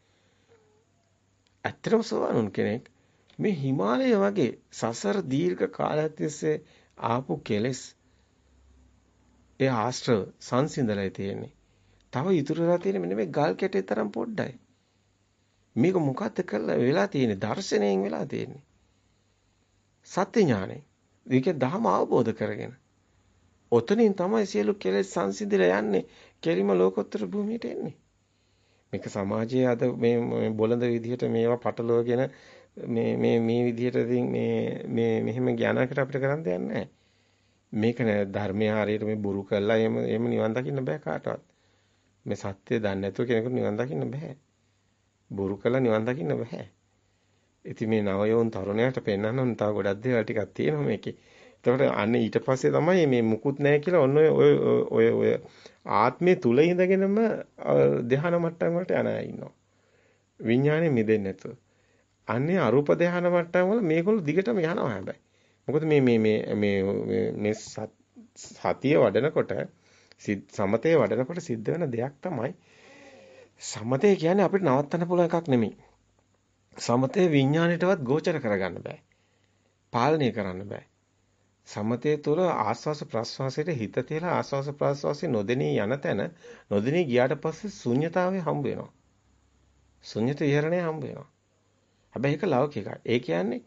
ඇත්තටම සෝවාන් කෙනෙක් මේ හිමාලය වගේ සසර දීර්ඝ කාලයක් තිස්සේ ආපු කෙලෙස් ඒ ආශ්‍රව සංසිඳලා තියෙන්නේ. තව ඉතුරුලා තියෙන්නේ මෙන්න මේ ගල් කැටේ තරම් පොඩ්ඩයි. මේක මොකද්ද කරලා වෙලා තියෙන්නේ? දර්ශනයෙන් වෙලා තියෙන්නේ. සත්‍ය ඥානෙ. ඒක දහම අවබෝධ කරගෙන. ඔතනින් තමයි සියලු කෙලෙස් සංසිඳලා යන්නේ. කෙලිම ලෝකෝත්තර භූමියට එන්නේ. මේක සමාජයේ අද මේ බොළඳ විදිහට මේවා පටලවගෙන මේ මේ මේ විදිහට ඉතින් මේ මේ මෙහෙම ඥානකට අපිට කරන්න දෙයක් නැහැ. මේක නෑ ධර්මය හරියට මේ බොරු කළා එහෙම එහෙම නිවන් දකින්න බෑ කාටවත්. මේ සත්‍ය දන්නේ නැතුව කෙනෙකුට නිවන් දකින්න බෑ. බොරු කළා නිවන් දකින්න බෑ. ඉතින් මේ නවයෝන් තරුණයාට පෙන්වන්න ඕන තව ගොඩක් දේවල් ටිකක් තියෙනවා මේකේ. එතකොට අන්න ඊට පස්සේ තමයි මේ මුකුත් නැහැ කියලා ඔන්න ඔය ඔය ඔය ආත්මයේ තුල ඉඳගෙනම ධ්‍යාන මට්ටම් වලට යන අය ඉන්නවා. විඥානේ මිදෙන්නේ නැතුව. අන්නේ අරූප ධ්‍යාන මට්ටම් වල මේගොල්ලෝ දිගටම යනවා හැබැයි. මොකද මේ මේ මේ මේ මේ සතිය වඩනකොට සමතේ වඩනකොට සිද්ධ වෙන දෙයක් තමයි සමතේ කියන්නේ අපිට නවත්තන්න පුළුවන් එකක් නෙමෙයි. සමතේ විඥාණයටවත් ගෝචර කරගන්න බෑ. පාලනය කරන්න බෑ. සමතේ තුළ ආස්වාස ප්‍රස්වාසයට හිත තියලා ආස්වාස ප්‍රස්වාසයේ නොදෙනී යන තැන නොදෙනී ගියාට පස්සේ ශුන්්‍යතාවය හම්බ වෙනවා. ශුන්්‍යත විහරණය හම්බ වෙනවා. හැබැයි ඒක ලෞකිකයි. ඒ කියන්නේ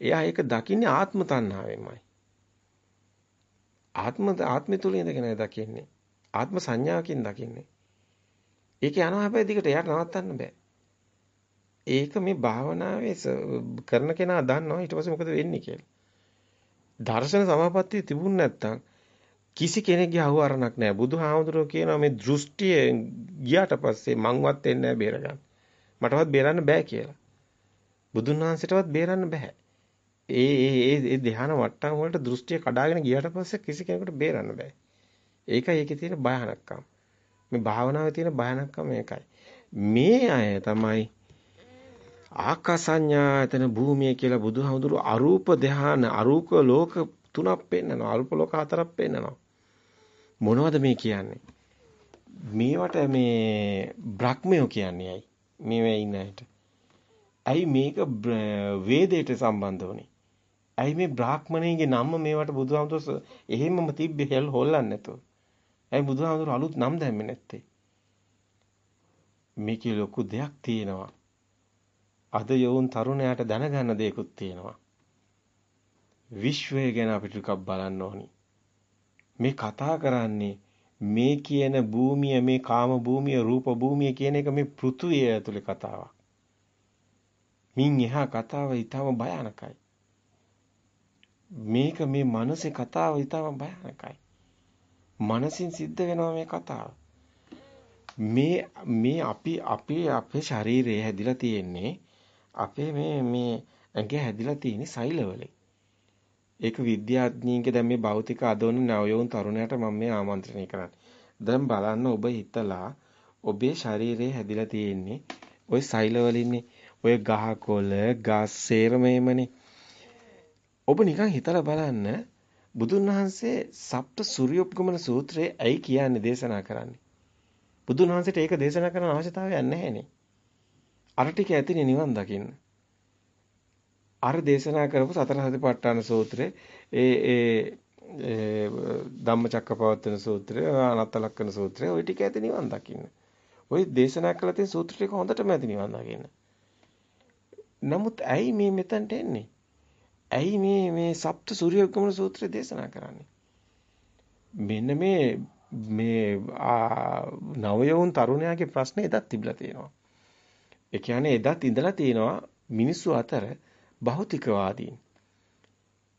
එයා ඒක දකින්නේ ආත්ම තණ්හාවෙන්මයි. ආත්ම ආත්මය තුල ඉඳගෙන දකින්නේ. ආත්ම සංඥාවකින් දකින්නේ. ඒක යනවා හැබැයි දිගට එයාට නවත්තන්න බෑ. ඒක මේ භාවනාවේ කරන කෙනා දන්නවා ඊට පස්සේ මොකද වෙන්නේ කියලා. දර්ශන සමාපත්තිය තිබුණ නැත්නම් කිසි කෙනෙක්ගේ අහුවරණක් නැහැ. බුදුහාමුදුරුවෝ කියනවා මේ දෘෂ්ටිය ගියාට පස්සේ මංවත් එන්නේ නැහැ බේරගන්න. මටවත් බේරන්න බෑ කියලා. බුදුන් වහන්සේටවත් බේරන්න බෑ. ඒ ඒ ඒ ධ්‍යාන වට්ටම් වලට දෘෂ්ටිය කඩාගෙන ගියාට පස්සේ කිසි කෙනෙකුට බේරන්න බෑ. ඒකයි ඒකේ තියෙන භයානකම්. මේ භාවනාවේ තියෙන භයානකම ඒකයි. මේ අය තමයි ආකාසඤ්ඤායතන භූමිය කියලා බුදුහාමුදුරු අරූප ධ්‍යාන අරූප ලෝක තුනක් පෙන්නනවා අරූප ලෝක හතරක් පෙන්නනවා. මොනවද මේ කියන්නේ? මේවට මේ බ්‍රහ්මයෝ කියන්නේ ඇයි? මේවේ ඉන්න ඇයිට ඇයි මේක වේදයට සම්බන්ධ වුනේ? ඇයි මේ බ්‍රාහ්මණයගේ නම මේවට බුදුහාමුදුරු එහෙමම තිබ්බේ හෙල් හොල්ලන්නේ නැතුව? ඇයි බුදුහාමුදුරු අලුත් නම් දැම්මේ නැත්තේ මේකේ ලොකු දෙයක් තියෙනවා අද යෝන් තරුණයාට දැනගන්න දෙයක්ත් තියෙනවා. විශ්වය ගැන අපිට ටිකක් බලන්න ඕනි. මේ කතා කරන්නේ මේ කියන භූමිය මේ කාම භූමිය රූප භූමිය කියන එක මේ පෘථුවිය ඇතුලේ කතාවක්. මින් එහා කතාව ඊටම භයානකයි. මේක මේ මනසේ කතාව ඊටම භයානකයි. මනසින් සිද්ධ වෙනවා මේ කතාව. මේ මේ අපි අපේ අපේ ශරීරය හැදිලා තියෙන්නේ අපේ මේ මේ ඇඟ හැදිලා තියෙන සෛලවලින්. ඒක විද්‍යාඥයින්ගේ දැන් මේ භෞතික අදෝන නවයෝන් තරුණයාට මම මේ ආමන්ත්‍රණය කරන්නේ. දැන් බලන්න ඔබ හිතලා ඔබේ ශරීරයේ හැදිලා තියෙන්නේ ওই සෛලවලින්නේ. ඔය ගහකොළ, ගස් සේරමේමනේ. ඔබ නිකන් හිතලා බලන්න බුදුන් වහන්සේ සප්ත සූර්යෝපගමන සූත්‍රයේ ඇයි කියන්නේ දේශනා කරන්නේ? බුදුන් වහන්සේට ඒක දේශනා කරන්න අවශ්‍යතාවයක් නැහැනේ. අර ටික ඇතිනේ නිවන් දකින්න. අර දේශනා කරපු සතර සතිපට්ඨාන සූත්‍රයේ ඒ ඒ ධම්මචක්කපවත්තන සූත්‍රය, අනත්ත ලක්කන සූත්‍රය ওই ටික ඇති නිවන් දකින්න. ওই දේශනා කළ තියෙන සූත්‍ර ටික හොඳටම ඇති නිවන් දකින්න. නමුත් ඇයි මේ මෙතනට එන්නේ? ඇයි මේ මේ සප්ත සූර්යෝගමන සූත්‍රය දේශනා කරන්නේ? මෙන්න මේ මේ නවයෝන් තරුණයාගේ ප්‍රශ්නේ එදත් තිබිලා තියෙනවා. ඒ කියන්නේ එදත් ඉඳලා තියෙනවා මිනිස්සු අතර භෞතිකවාදීන්.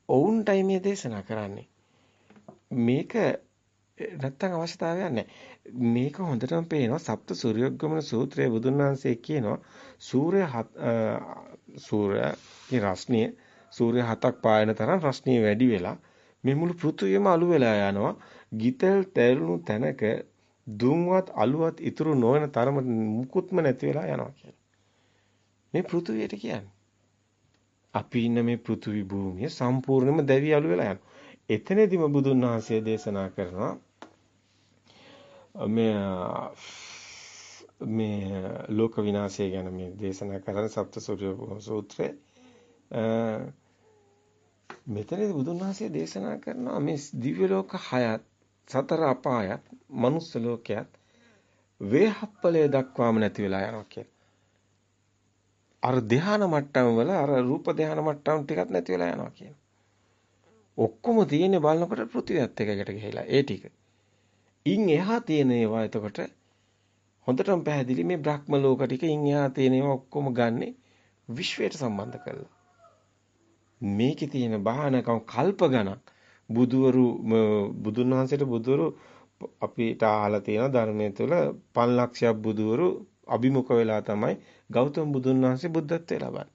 ඔවුන්ටයි මේ දේශනා කරන්නේ. මේක නැත්තම් අවශ්‍යතාවයක් නැහැ. මේක හොඳටම පේනවා සප්ත සූර්යෝග්ගමන සූත්‍රයේ බුදුන් වහන්සේ කියනවා සූර්ය සූර්යගේ රශ්මිය සූර්ය හතක් පායන තරම් රශ්මිය වැඩි වෙලා මේ මුළු පෘථුවියම අළු වෙලා යනවා. ගිතෙල් තැරුණු තැනක දුම්වත් අලුවත් ඉතුරු නොවන තරම මුකුත්ම නැති වෙලා යනවා කියලා. මේ පෘථුවියට කියන්නේ. අපි ඉන්න මේ පෘථුවි භූමිය සම්පූර්ණයෙන්ම දැවි අළු වෙලා යනවා. එතනදිම බුදුන් වහන්සේ දේශනා කරනවා මේ මේ ලෝක විනාශය ගැන මේ දේශනා කරන සප්තසූර්ය සූත්‍රයේ මෙතනදී බුදුන් වහන්සේ දේශනා කරනවා මේ දිව්‍ය ලෝක හයත් සතර අපායත් මනුස්ස ලෝකයත් වේහප්පලේ දක්වාම නැති වෙලා යනවා කියලා. අර ධාන මට්ටම් වල අර රූප ධාන මට්ටම් ටිකක් නැති වෙලා යනවා කියන. ඔක්කොම තියෙන්නේ බලනකොට පෘථිවියත් එකකට ගිහිලා ඒ ටික. ඉන් එහා තියෙන ඒවා එතකොට හොඳටම පැහැදිලි මේ බ්‍රහ්ම ලෝක ටික ඉන් එහා තියෙන ඒවා ඔක්කොම ගන්නෙ විශ්වයට සම්බන්ධ කරලා. මේකේ තියෙන බාහනකම් කල්ප ගණක් බුදුවරු බුදුන් වහන්සේට බුදුවරු අපිට අහලා තියෙන ධර්මයේ තුල 5 ලක්ෂයක් බුදුවරු අභිමුඛ වෙලා තමයි ගෞතම බුදුන් වහන්සේ බුද්ධත්වයට ලබන්නේ.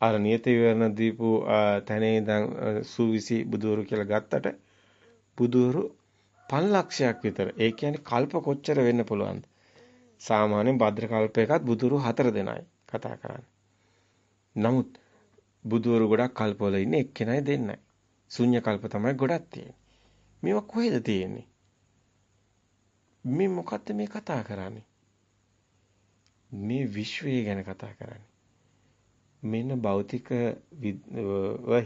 අර නියත විවරණ දීපු තැනේ ඉඳන් සූවිසි බුදුවරු කියලා ගත්තට බුදුවරු 5 ලක්ෂයක් විතර. ඒ කියන්නේ කල්ප කොච්චර වෙන්න පුළුවන්ද? සාමාන්‍යයෙන් භද්‍ර කල්පයකත් බුදුරු 4 දෙනයි කතා කරන්නේ. නමුත් බුදුවරු ගොඩක් කල්පවල ඉන්නේ එක්කෙනයි දෙන්නයි. ශුන්‍ය කල්ප තමයි ගොඩක් තියෙන්නේ. මේවා කොහෙද තියෙන්නේ? මේ මොකද්ද මේ කතා කරන්නේ? මේ විශ්වය ගැන කතා කරන්නේ. මෙන්න භෞතික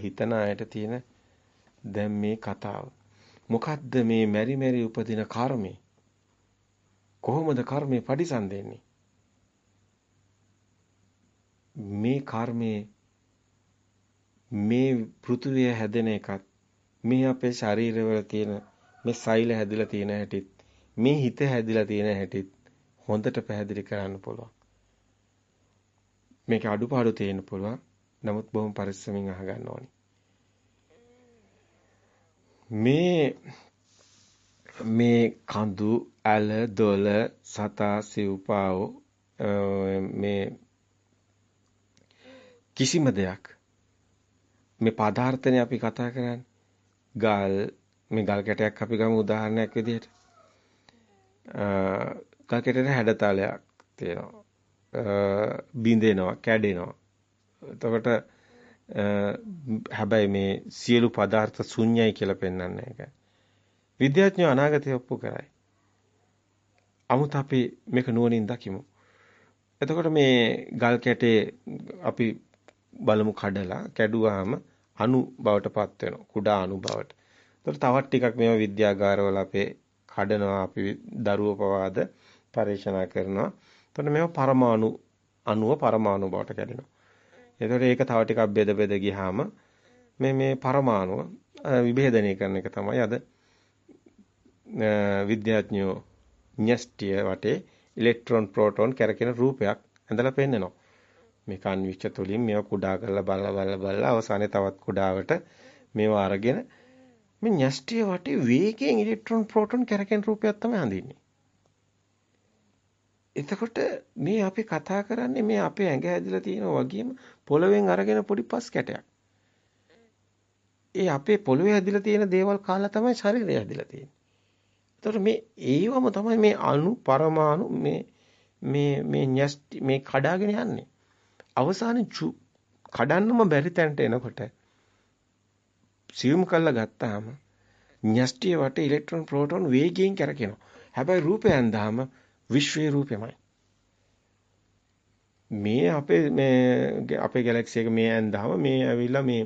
හිතන අයට තියෙන දැන් මේ කතාව. මොකද්ද මේ මෙරි මෙරි උපදින කර්මය? කොහොමද කර්මය පරිසම්දෙන්නේ? මේ කර්මයේ මේ පෘථුවිය හැදෙන එකත් මේ අපේ ශරීරවල තියෙන මේ සෛල හැදිලා තියෙන හැටිත් මේ හිත හැදිලා තියෙන හැටිත් හොඳට පැහැදිලි කරන්න පුළුවන්. මේක අඩුපාඩු තියෙන්න පුළුවන්. නමුත් බොහොම පරිස්සමින් අහගන්න ඕනි. මේ මේ කඳු ඇල දොල සතා සිව්පාව මේ කිසිම දෙයක් මේ පදාර්ථනේ අපි කතා කරන්නේ ගල් මේ ගල් කැටයක් අපි ගමු උදාහරණයක් විදිහට ගල් කැටේ හැඩතලයක් තියෙනවා බිඳෙනවා කැඩෙනවා එතකොට හැබැයි මේ සියලු පදාර්ථ ශුන්‍යයි කියලා පෙන්වන්නේ ඒක. විද්‍යාඥයෝ අනාගතය ඔප්පු කරයි. 아무ත් අපි මේක නුවණින් දකිමු. එතකොට මේ ගල් කැටේ අපි බලමු කඩලා කැඩුවාම අණු බවට පත් වෙනවා. කුඩා අණු බවට. එතකොට තවත් ටිකක් මේවා විද්‍යාගාරවල අපේ කඩනවා අපි දරුවෝ පවාද පරීක්ෂණ කරනවා. එතකොට මේවා පරමාණු අණුව පරමාණු බවට කැඩෙනවා. එතකොට ඒක තව ටිකක් බෙද බෙද ගියාම මේ මේ පරමාණුව විභේදනය කරන එක තමයි අද විද්‍යාඥයෝ න්‍යෂ්ටිය වටේ ඉලෙක්ට්‍රෝන ප්‍රෝටෝන කැරකෙන රූපයක් ඇඳලා පෙන්නනවා. මේ කන්විච්ච තුලින් මේවා කුඩා කරලා බලලා බලලා බලලා අවසානයේ තවත් කුඩාවට මේවා අරගෙන මේ න්‍යෂ්ටිය වටේ වේගයෙන් ඉලෙක්ට්‍රෝන ප්‍රෝටෝන කැරකෙන රූපයක් තමයි හඳින්නේ. එතකොට මේ අපි කතා කරන්නේ මේ අපේ ඇඟ ඇදලා තියෙන වගේම පොළවෙන් අරගෙන පොඩි පස් කැටයක්. ඒ අපේ පොළවේ ඇදලා තියෙන දේවල් කාලා තමයි ශරීරය ඇදලා තියෙන්නේ. එතකොට මේ ඒවම තමයි මේ අණු පරමාණු මේ මේ මේ න්‍යෂ්ටි මේ කඩාගෙන යන්නේ. අවසානයේ කඩන්නම බැරි තැනට එනකොට සියුම් කළා ගත්තාම න්‍යෂ්ටිය වට ඉලෙක්ට්‍රෝන ප්‍රෝටෝන වේගයෙන් කැරකෙනවා. හැබැයි රූපයෙන් දාම විශ්වයේ රූපෙමයි. මේ අපේ මේ අපේ ගැලැක්සි එක මේ ඇන්දාම මේ ඇවිල්ලා මේ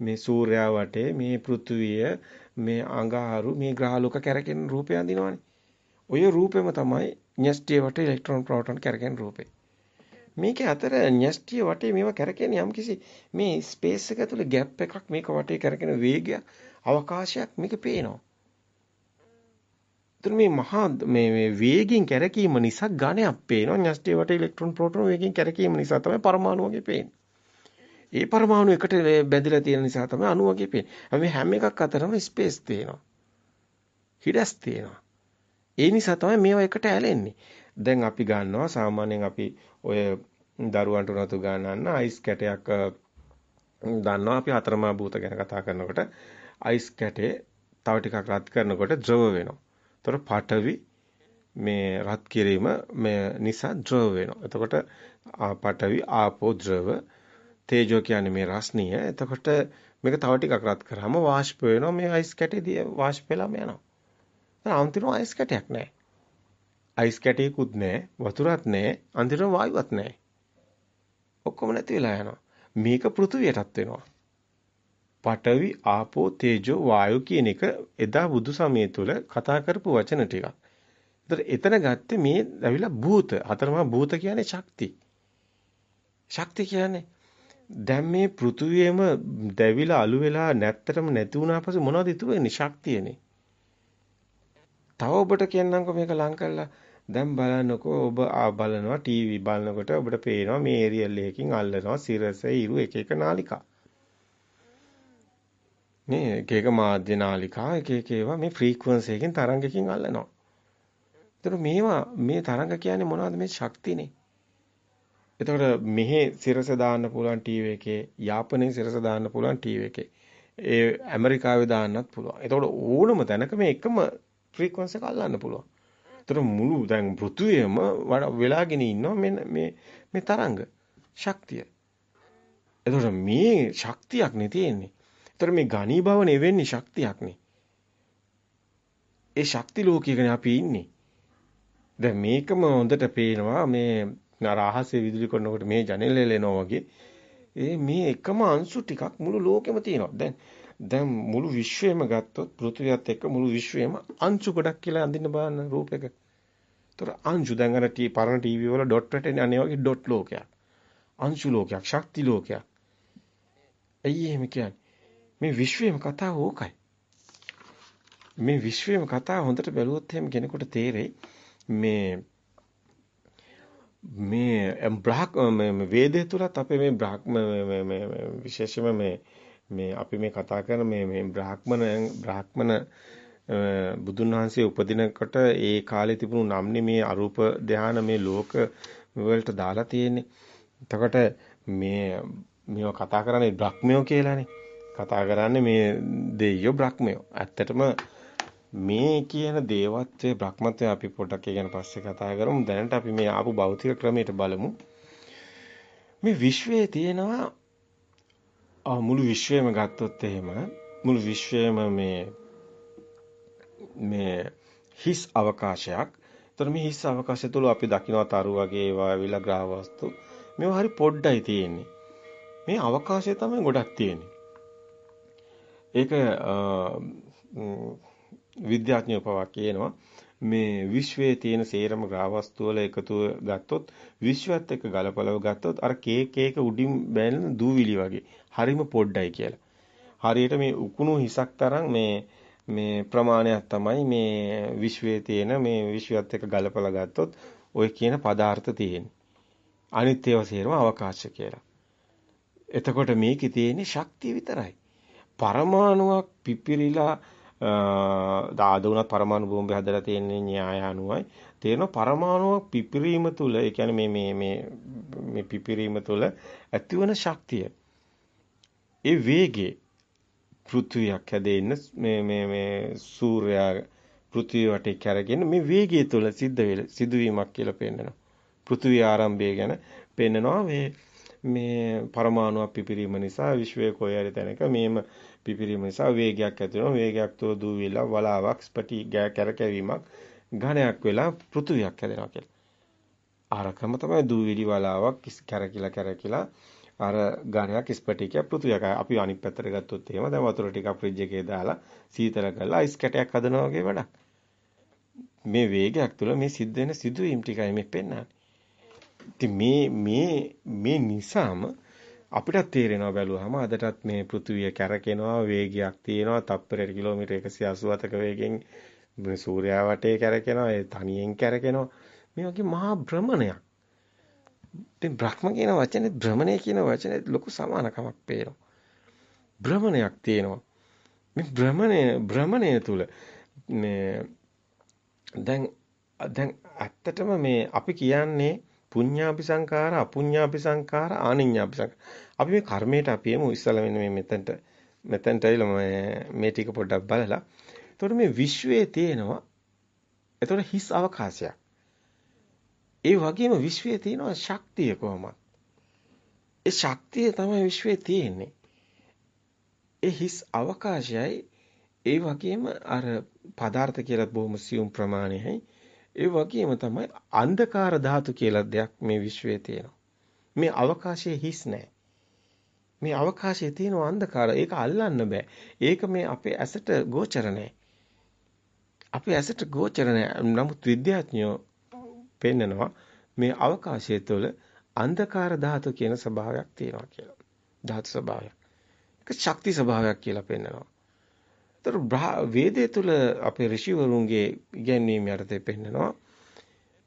මේ සූර්යයා වටේ මේ පෘථුවිය මේ අඟහරු මේ ග්‍රහලෝක කැරකෙන රූපය අඳිනවනේ. ඔය රූපෙම තමයි න්‍යෂ්ටිය වටේ ඉලෙක්ට්‍රෝන ප්‍රෝටෝන කැරකෙන රූපේ. මේකේ අතර න්‍යෂ්ටිය වටේ මේවා කැරකෙන යම්කිසි මේ ස්පේස් එක ඇතුලේ ગેප් එකක් මේක වටේ කැරකෙන වේගය අවකාශයක් මේක පේනවා. එතන මේ මහා මේ මේ වේගින් කැරකීම නිසා ඝනයක් පේනවා. න්‍යෂ්ටිය වට ඉලෙක්ට්‍රෝන ප්‍රෝටෝන වේගින් කැරකීම නිසා තමයි පරමාණු වගේ පේන්නේ. ඒ පරමාණු එකට බැඳිලා තියෙන නිසා තමයි අණු වගේ පේන්නේ. හැබැයි හැම එකක් අතරම ස්පේස් තියෙනවා. හිඩස් තියෙනවා. ඒ නිසා තමයි මේවා එකට ඇලෙන්නේ. දැන් අපි ගන්නවා සාමාන්‍යයෙන් අපි ඔය දරුවන්ට උනතු ගන්නන්න අයිස් කැටයක් දන්නවා අපි අතරමා භූත ගැන කතා කරනකොට අයිස් කැටේ තව ටිකක් රත් කරනකොට ද්‍රව වෙනවා. එතකොට පඨවි මේ රත් කිරීම මේ නිසා ද්‍රව වෙනවා. එතකොට පඨවි ආපෝ ද්‍රව තේජෝ කියන්නේ මේ රස්නිය. එතකොට මේක තව ටිකක් රත් කරාම වාෂ්ප වෙනවා. මේ අයිස් කැටේදී වාෂ්ප වෙලාම යනවා. දැන් අන්තිම අයිස් කැටයක් නැහැ. අයිස් කැටයකුත් නැහැ, වතුරත් නැහැ, අන්තිම වායුවත් නැහැ. ඔක්කොම නැති වෙලා යනවා. මේක පෘථුවියටත් වෙනවා. පඨවි ආපෝ තේජෝ වායු කියන එක එදා බුදු සමය තුල කතා කරපු වචන ටිකක්. ඒතර එතන ගත්තේ මේ ඇවිල්ලා භූත. හතරමහා භූත කියන්නේ ශක්ති. ශක්ති කියන්නේ දැන් මේ පෘථුවියම දැවිලා අලු වෙලා නැත්තටම නැති වුණා පස්සේ මොනවද ඉතුරු වෙන්නේ? ශක්තියනේ. තව ඔබට කියන්නම්කෝ මේක ලං කරලා දැන් බලන්නකෝ ඔබ බලනවා ටීවී බලනකොට ඔබට පේනවා මේ ඒරියල් එකකින් අල්ලනවා සිරස ඉරු එක එක නාලිකා. මේ එක එක මාධ්‍ය නාලිකා එක එක ඒවා මේ ෆ්‍රීකවන්සි එකකින් තරංගකින් අල්ලනවා. ඒතර මේවා මේ තරංග කියන්නේ මොනවද මේ ශක්තිනේ. එතකොට මෙහි සිරස දාන්න පුළුවන් ටීවී එකේ යාපනයේ සිරස දාන්න පුළුවන් ටීවී එකේ ඒ ඇමරිකාවේ දාන්නත් පුළුවන්. එතකොට ඕනම තැනක මේ එකම ෆ්‍රීකවන්සි එක අල්ලන්න පුළුවන්. ඒතර මුළු දැන් පෘථුවියම වෙලාගෙන ඉන්නවා මේ මේ මේ තරංග ශක්තිය. එතකොට මේ ශක්තියක් නේ තියෙන්නේ. ඒතර මේ ඝනීභවනේ වෙන්නේ ශක්තියක්නේ. ඒ ශක්ති ලෝකයකනේ අපි ඉන්නේ. දැන් මේකම හොඳට පේනවා මේ අර අහසේ විදුලි කරනකොට මේ ජනෙල් එලෙනවා වගේ ඒ මේ එකම අංශු ටිකක් මුළු ලෝකෙම තියෙනවා. දැන් දැන් මුළු විශ්වයම ගත්තොත් පෘථිවියත් එක්ක මුළු විශ්වයම අංශු ගොඩක් කියලා අඳින්න බලන්න රූපයක. ඒතර අංශු දැන් අර ටී පරණ ටීවී වල ඩොට් වැටෙන්නේ අනේ වගේ ඩොට් ලෝකයක්. අංශු ලෝකයක්, ශක්ති ලෝකයක්. ඇයි එහෙම කියන්නේ? මේ විශ්වයේම කතාව ඕකයි. මේ විශ්වයේම කතාව හොඳට බැලුවොත් එහෙම කෙනෙකුට තේරෙයි මේ මේ බ්‍රහක් මේ වේදේ තුලත් අපේ මේ බ්‍රහ්ම මේ විශේෂම මේ මේ අපි මේ කතා කරන මේ මේ බ්‍රාහ්මණ බ්‍රාහ්මණ බුදුන් වහන්සේ උපදිනකොට ඒ කාලේ තිබුණු නම්නේ මේ අරූප ධාන මේ ලෝක වලට දාලා තියෙන්නේ. එතකොට මේ මේව කතා කරන්නේ බ්‍රහ්මයෝ කියලානේ. කතා කරන්නේ මේ දෙයියෝ බ්‍රහ්මයෝ. ඇත්තටම මේ කියන දේවත්වයේ බ්‍රහ්මත්වය අපි පොඩ්ඩක් ඒ ගැන පස්සේ කතා කරමු. දැනට අපි මේ ආපු භෞතික ක්‍රමයට බලමු. මේ විශ්වයේ තියෙනවා මුළු විශ්වයම ගත්තොත් එහෙම මුළු විශ්වයම මේ මේ හිස් අවකාශයක්. ඒතර මේ හිස් අවකාශය තුළ අපි දකිනවා තරු වගේ ඒවා ඇවිල්ලා ග්‍රහ වස්තු මේවා හරි පොඩ්ඩයි තියෙන්නේ. මේ අවකාශය තමයි ගොඩක් තියෙන්නේ. ඒක විද්‍යාඥයෝ පවා කියනවා මේ විශ්වයේ තියෙන සේරම ග්‍රහවස්තු වල එකතු ගත්තොත් විශ්වයත් එක්ක ගලපලව ගත්තොත් අර කේක් එක උඩින් බැලෙන දූවිලි වගේ හරිම පොඩ්ඩයි කියලා. හරියට මේ උකුණු හිසක් තරම් මේ මේ ප්‍රමාණයක් තමයි මේ විශ්වයේ තියෙන මේ විශ්වයත් එක්ක ගලපලා ගත්තොත් ওই කියන පදාර්ථ තියෙන්නේ. අනිත් ඒවා සේරම අවකාශ කියලා. එතකොට මේකේ තියෙන්නේ ශක්තිය විතරයි. පරමාණුවක් පිපිරිලා ආද වුණත් පරමාණු බෝම්බේ හදලා තියෙන්නේ න්‍යාය අනුවයි. තේරෙනවා පරමාණුවක් පිපිරීම තුල ඒ කියන්නේ මේ මේ මේ මේ පිපිරීම තුල ඇතිවන ශක්තිය. ඒ වේගේ පෘථුවියක් හැදෙන්න මේ මේ මේ සූර්යයා පෘථිවිය වටේ කැරගෙන මේ වේගය තුළ සිද්ධ වෙල සිදුවීමක් කියලා පෙන්නනවා. පෘථිවි ආරම්භය ගැන පෙන්නනවා මේ මේ පරමාණුවක් පිපිරීම නිසා විශ්වයේ කොයි හරි තැනක මේම පිපිරීම නිසා වේගයක් ඇති වෙනවා. වේගයක් තුළ දූවිලා වලාවක් ස්පටි කැරකැවීමක් ඝනයක් වෙලා පෘථුවියක් හැදෙනවා කියලා. ආරකම තමයි දූවිලි වලාවක් කැරකිලා කැරකිලා අර ඝනයක් ස්පටිකයක් පෘථුවියක්. අපි අනිත් පැත්තට ගත්තොත් එහෙම දැන් වතුර ටිකක් ෆ්‍රිජ් එකේ දාලා සීතල කරලා අයිස් කැටයක් හදනවා වගේ වැඩක්. මේ වේගයක් තුළ මේ සිද්ධ වෙන සිදුවීම් ටිකයි මේ පෙන්වන්නේ. ඉතින් මේ මේ මේ නිසාම අපිට තේරෙනවා බැලුවාම අදටත් මේ පෘථුවිය කැරකෙනවා වේගයක් තියෙනවා තප්පරයට කිලෝමීටර් 187ක වේගෙන් මේ සූර්යයා වටේ කැරකෙනවා ඒ තනියෙන් කැරකෙනවා. මේ වගේ මහා භ්‍රමණයක්. ඉතින් බ්‍රහ්ම කියන වචනේ භ්‍රමණය කියන වචනේ ලොකු සමානකමක් පේනවා. භ්‍රමණයක් තියෙනවා. මේ භ්‍රමණය භ්‍රමණය තුල මේ දැන් දැන් ඇත්තටම මේ අපි කියන්නේ පුඤ්ඤාපි සංඛාර අපුඤ්ඤාපි සංඛාර ආනිඤ්ඤාපි සංඛාර. අපි මේ කර්මයට අපි එමු ඉස්සලා මෙන්න මේ මෙතනට මෙතනට ඇවිල්ලා මේ ටික පොඩ්ඩක් බලලා. එතකොට මේ විශ්වයේ තියෙනවා එතකොට හිස් අවකාශයක්. ඒ වගේම විශ්වයේ තියෙනවා ශක්තිය කොහොමද? ඒ ශක්තිය තමයි විශ්වයේ තියෙන්නේ. ඒ හිස් අවකාශයයි ඒ වගේම අර පදාර්ථ කියලා බොහොම සියුම් ප්‍රමාණයයි ඒ වගේම තමයි අන්ධකාර ධාතු කියලා දෙයක් මේ විශ්වයේ තියෙනවා. මේ අවකාශයේ හිස් නැහැ. මේ අවකාශයේ තියෙන අන්ධකාර ඒක අල්ලන්න බෑ. ඒක මේ අපේ ඇසට ගෝචර නැහැ. අපේ ඇසට ගෝචර නැහැ. නමුත් විද්‍යාඥයෝ පෙන්නනවා මේ අවකාශය තුළ අන්ධකාර ධාතු කියන ස්වභාවයක් තියෙනවා කියලා. ධාතු ස්වභාවයක්. ඒක ශක්ති ස්වභාවයක් කියලා පෙන්නනවා. ඒතර වේදයේ තුල අපේ ඍෂිවරුන්ගේ ඉගැන්වීම යටතේ පෙන්නනවා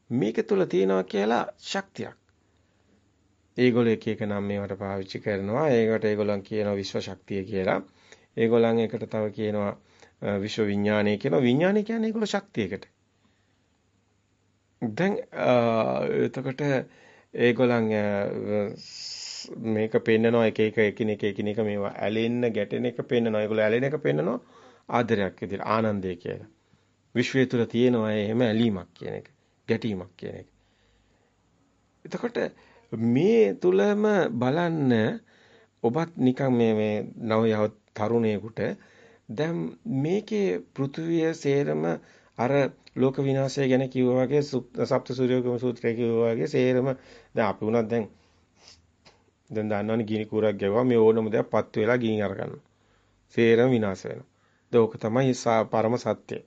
මේක තුල තියෙනවා කියලා ශක්තියක්. ඒගොල්ලෝ එක එක නම් මේවට පාවිච්චි කරනවා. ඒකට ඒගොල්ලන් කියනවා විශ්ව ශක්තිය කියලා. ඒගොල්ලන් එකට තව කියනවා විශ්ව විඥානය කියනවා. විඥානය කියන්නේ ඒගොල්ලෝ ශක්තියකට. දැන් එතකොට ඒගොල්ලන් මේක පෙන්නනවා එක එක එකිනෙක එකිනෙක මේවා ඇලෙන්න ගැටෙන එක පෙන්නනවා. ඒගොල්ලෝ ඇලෙන එක පෙන්නනවා. ආදරයක් විදිහට ආනන්දය කියලා. විශ්වය තුල තියෙනවා එහෙම ඇලීමක් කියන එක, ගැටීමක් කියන එක. එතකොට මේ තුලම බලන්න ඔබත් නිකන් මේ මේ නව යව තරුණයෙකුට දැන් මේකේ පෘථුවිය සේරම අර ලෝක විනාශය ගැන කිව්වා වගේ සප්ත සූර්යෝගම සූත්‍රය කිව්වා වගේ සේරම දැන් අපි උනත් දැන් දැන් දන්නවනේ ගිනි කූරක් ගැවුවා මේ ඕනම දෙයක් පත් වෙලා ගිනි අරගන්නවා. සේරම විනාශ වෙනවා. ඒක තමයි පරම සත්‍යය.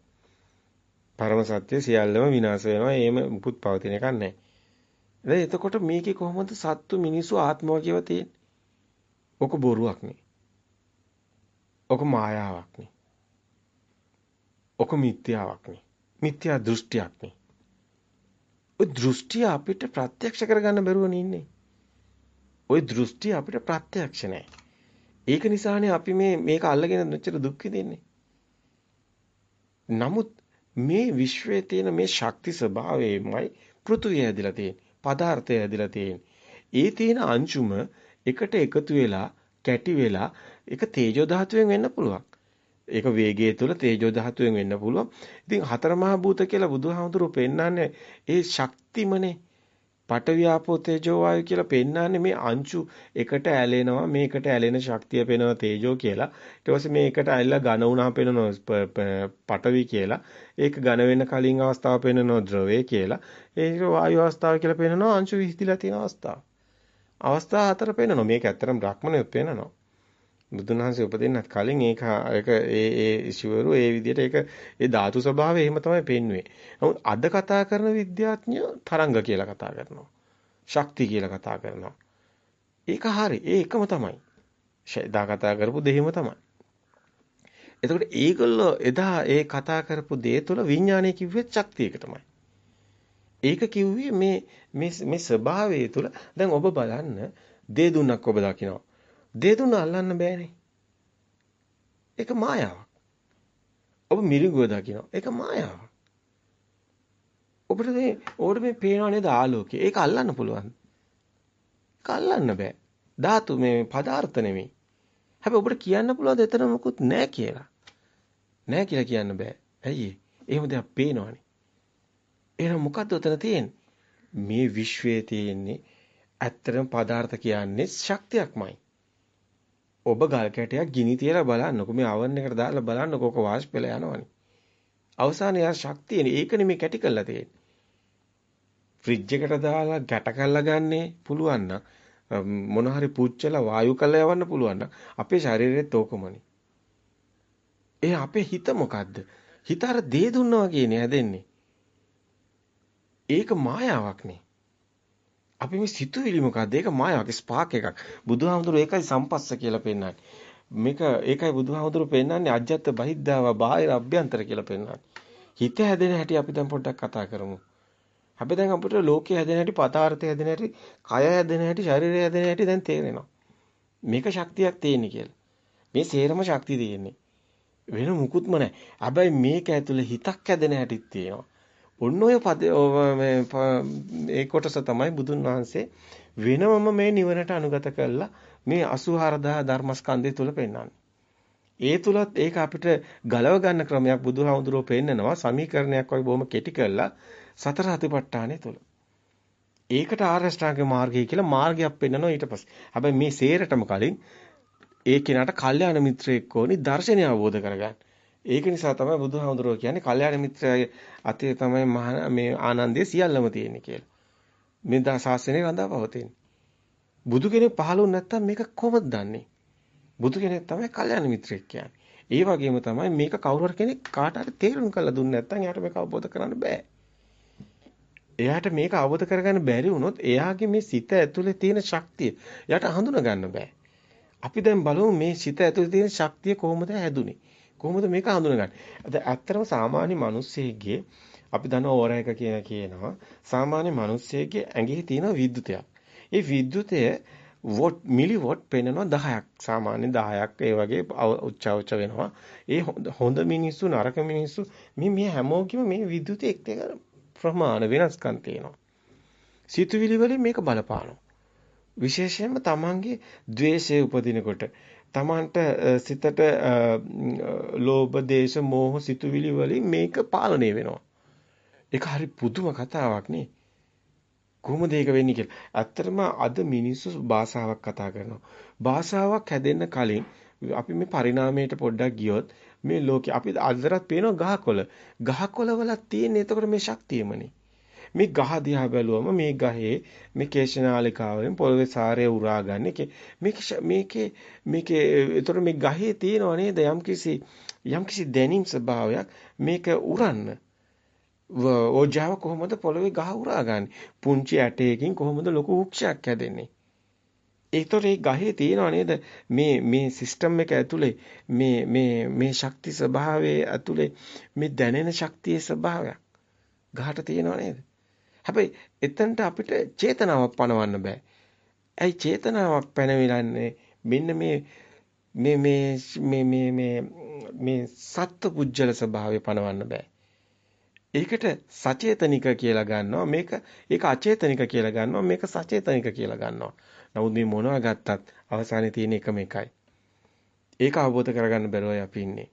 පරම සත්‍ය සියල්ලම විනාශ වෙනවා. එහෙම මුකුත් පවතින එකක් නැහැ. දැන් එතකොට මේකේ කොහොමද සත්තු මිනිසු ආත්මව කියව තියෙන්නේ? ඔක බොරුවක් නේ. ඔක මායාවක් නේ. ඔක මිත්‍යාවක් නේ. මිත්‍යා දෘෂ්ටියක් නේ. ඔය දෘෂ්ටිය අපිට ප්‍රත්‍යක්ෂ කරගන්න බැරුවනේ ඉන්නේ. ওই දෘෂ්ටි අපිට ප්‍රත්‍යක්ෂ නැහැ. ඒක නිසානේ අපි මේ මේක අල්ලගෙන මෙච්චර දුක් විඳින්නේ. නමුත් මේ විශ්වයේ තියෙන මේ ශක්ති ස්වභාවයමයි පෘථුවිය ඇදලා තියෙන්නේ. පදාර්ථය ඇදලා තියෙන්නේ. ඒ තියෙන අංශුම එකට එකතු වෙලා කැටි වෙලා ඒක තේජෝ ධාතුවෙන් වෙන්න පුළුවන්. ඒක වේගය තුළ තේජෝ ධාතුවෙන් වෙන්න පුළුවන්. ඉතින් හතර මහා භූත කියලා බුදුහාමුදුරුවෝ පෙන්නන්නේ ඒ ශක්තිමනේ. පඨවි ආපෝ තේජෝ වායු කියලා පෙන්නන්නේ මේ අංශු එකට ඇලෙනවා මේකට ඇලෙන ශක්තිය පෙනෙනවා තේජෝ කියලා. ඊට පස්සේ මේකට ඇල්ලලා ඝන වුණා පෙනෙනවා පඨවි කියලා. ඒක ඝන වෙන්න කලින් අවස්ථාව පෙනෙනවා ද්‍රවය කියලා. ඒක වායු අවස්ථාව කියලා පෙනෙනවා අංශු විහිදිලා තියෙන අවස්ථාව. අවස්ථා හතර පෙනෙනවා මේක ඇත්තටම බ්‍රහ්මණයොත් පෙනෙනවා බුදුන් වහන්සේ උපදින්නත් කලින් ඒක ඒක ඒ ඒ ශිවරු ඒ විදිහට ඒක ඒ ධාතු ස්වභාවය එහෙම තමයි පෙන්වුවේ. නමුත් අද කතා කරන විද්‍යාඥයෝ තරංග කියලා කතා කරනවා. ශක්ති කියලා කතා කරනවා. ඒක හරි. ඒ එකම තමයි. එදා කතා කරපු දෙහිම තමයි. එතකොට ඒගොල්ලෝ එදා ඒ කතා කරපු දේ තුළ විඥානය කිව්වෙත් ශක්තියක තමයි. ඒක කිව්වේ මේ මේ මේ ස්වභාවය තුළ දැන් ඔබ බලන්න දේ දුන්නක් ඔබ දකිනවා. දේ දුන්න අල්ලන්න බෑනේ. ඒක මායාවක්. ඔබ මිරිඟුව දකිනවා. ඒක මායාවක්. ඔබට මේ ඕකට මේ පේනව නේද ආලෝකය. ඒක අල්ලන්න පුළුවන්. ඒක අල්ලන්න බෑ. ධාතු මේ පදාර්ථ නෙමෙයි. හැබැයි ඔබට කියන්න පුළුවන් එතන මොකුත් නැහැ කියලා. නැහැ කියලා කියන්න බෑ. ඇයි එහෙම දෙයක් පේනවනේ. එහෙනම් මොකද්ද උතන තියෙන්නේ? මේ විශ්වයේ තියෙන්නේ ඇත්තටම පදාර්ථ කියන්නේ ශක්තියක්මයි. ඔබ ගල් කැටයක් ගිනි තියලා බලන්නකො මේ අවන් එකට දාලා බලන්නකො ඔක වාෂ්ප වෙලා යනවනේ. අවසානයේ ආ ශක්තියනේ ඒකනේ මේ කැටි කරලා තියෙන්නේ. ෆ්‍රිජ් එකට දාලා ගැට කරලා ගන්නේ පුළුවන් නම් මොන හරි පුච්චලා වායු කරලා යවන්න පුළුවන් නම් අපේ ශරීරෙත් ඕකමනේ. ඒ අපේ හිත මොකද්ද? හිත අර දේ දුන්නා වගේනේ හැදෙන්නේ. ඒක මායාවක්නේ. අපි මේ සිතුවිලි මොකද්ද? ඒක මායාවක් ස්පාක් එකක්. බුදුහාමුදුරුවෝ ඒකයි සම්පස්ස කියලා පෙන්නන්නේ. මේක ඒකයි බුදුහාමුදුරුවෝ පෙන්නන්නේ අජ්ජත් බහිද්ධාව බාහිර අභ්‍යන්තර කියලා පෙන්නන්නේ. හිත හැදෙන හැටි අපි දැන් පොඩ්ඩක් කතා කරමු. අපි දැන් අපිට ලෝකයේ හැදෙන හැටි, පතාර්ථය හැදෙන හැටි, කය හැදෙන හැටි, ශරීරය හැදෙන හැටි දැන් තේරෙනවා. මේක ශක්තියක් තියෙන්නේ කියලා. මේ සේරම ශක්තිය තියෙන්නේ. වෙන මුකුත්ම නැහැ. හැබැයි මේක ඇතුලේ හිතක් හැදෙන හැටිත් තියෙනවා. ඔන්න ඔය පද ඒ කොටස තමයි බුදුන් වහන්සේ වෙනමම මේ නිවනට අනුගත කළා මේ 84000 ධර්මස්කන්ධය තුල පෙන්වන්නේ. ඒ තුලත් ඒක අපිට ගලව ගන්න ක්‍රමයක් බුදුහාමුදුරුවෝ පෙන්නනවා සමීකරණයක් වගේ බොහොම කෙටි කරලා සතර අතිපට්ඨානය තුල. ඒකට ආර්ය ශ්‍රාංග මාර්ගය කියලා මාර්ගයක් පෙන්නනවා ඊට පස්සේ. හැබැයි මේ සේරටම කලින් ඒ කෙනාට කල්යාණ මිත්‍රයෙක් ඕනි දර්ශනය අවබෝධ කරගන්න. ඒක නිසා තමයි බුදුහාමුදුරුවෝ කියන්නේ කල්යාණ මිත්‍රයාගේ අතේ තමයි මේ ආනන්දය සියල්ලම තියෙන්නේ කියලා. මේ දා ශාසනය රඳා පවතින්නේ. බුදු කෙනෙක් පහළ වුණ නැත්නම් මේක කොහොමද දන්නේ? බුදු කෙනෙක් තමයි කල්යාණ මිත්‍රයෙක් කියන්නේ. ඒ වගේම තමයි මේක කවුරු හරි කෙනෙක් කාට හරි තේරුම් කරලා දුන්නේ නැත්නම් එයාට මේක අවබෝධ කරන්න බෑ. එයාට මේක අවබෝධ කරගන්න බැරි වුණොත් එයාගේ මේ සිත ඇතුලේ තියෙන ශක්තිය එයාට හඳුනා ගන්න බෑ. අපි දැන් බලමු මේ සිත ඇතුලේ තියෙන ශක්තිය කොහොමද හැදුනේ? කොහොමද මේක හඳුනගන්නේ? අද ඇත්තටම සාමාන්‍ය මිනිස්සෙගේ අපි දන්න ඕරා එක කියන කියනවා සාමාන්‍ය මිනිස්සෙගේ ඇඟේ තියෙන විද්‍යුතයක්. ඒ විද්‍යුතය වොට් මිලි වොට් පෙන්නනවා 10ක්. සාමාන්‍ය 10ක් ඒ වගේ උච්ච වෙනවා. ඒ හොඳ මිනිස්සු නරක මිනිස්සු මේ මේ හැමෝගෙම මේ විද්‍යුතය එක්ක ප්‍රමාණ වෙනස්කම් තියෙනවා. සිතුවිලි වලින් මේක බලපානවා. විශේෂයෙන්ම තමන්ගේ द्वේෂය උපදිනකොට තමන්ට සිතට ලෝභ දේශ මෝහ සිතුවිලි වලින් මේක පාලනය වෙනවා. ඒක හරි පුදුම කතාවක් නේ. කොහොමද ඒක වෙන්නේ කියලා. ඇත්තටම අද මිනිස්සු භාෂාවක් කතා කරනවා. භාෂාවක් හැදෙන්න කලින් අපි මේ පරිණාමයට පොඩ්ඩක් ගියොත් මේ ලෝකේ අපි අදතරත් පේනවා ගහකොළ. ගහකොළ වල තියෙන එතකොට මේ ශක්තියමනේ. මේ ගහ දිහා බැලුවම මේ ගහේ මේ කේශනාලිකාවෙන් පොළවේ සාරය උරාගන්නේ මේක මේකේ මේකේ ඒතර මේ ගහේ තියෙනව නේද? යම්කිසි යම්කිසි දැනීම් ස්වභාවයක් මේක උරන්න. ඕජාව කොහොමද පොළවේ ගහ උරාගන්නේ පුංචි ඇටයකින් කොහොමද ලොකු වෘක්ෂයක් හැදෙන්නේ? ඒතර ඒ ගහේ තියෙනව නේද? මේ මේ සිස්ටම් එක ඇතුලේ මේ මේ මේ ශක්ති ස්වභාවයේ ඇතුලේ මේ දැනෙන ශක්තියේ ස්වභාවයක්. ගහට තියෙනව නේද? හැබැයි එතනට අපිට චේතනාවක් පනවන්න බෑ. ඇයි චේතනාවක් පැනවිලන්නේ? මෙන්න මේ මේ මේ මේ මේ මේ සත්ත්ව පුජ්‍යල ස්වභාවය පනවන්න බෑ. ඒකට සචේතනික කියලා ගන්නවා. මේක ඒක අචේතනික කියලා ගන්නවා. මේක සචේතනික කියලා ගන්නවා. නමුත් මේ මොනවා ගත්තත් අවසානයේ තියෙන එකම එකයි. ඒක අවබෝධ කරගන්න බැරුවයි අපි ඉන්නේ.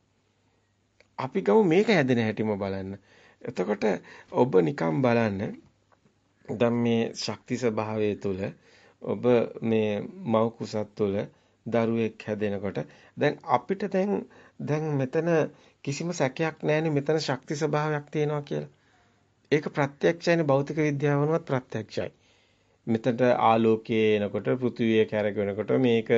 අපි ගමු මේක හැදෙන හැටිම බලන්න. එතකොට ඔබ නිකම් බලන්න. දැන් මේ ශක්ති ස්වභාවය තුළ ඔබ මේ මව් කුසත් තුළ දරුවෙක් හැදෙනකොට දැන් අපිට දැන් දැන් මෙතන කිසිම සැකයක් නැහැනේ මෙතන ශක්ති ස්වභාවයක් තියෙනවා කියලා. ඒක ප්‍රත්‍යක්ෂයිනේ භෞතික විද්‍යාවනවත් ප්‍රත්‍යක්ෂයි. මෙතනට ආලෝකයේ එනකොට පෘථිවිය කැරගෙනකොට මේක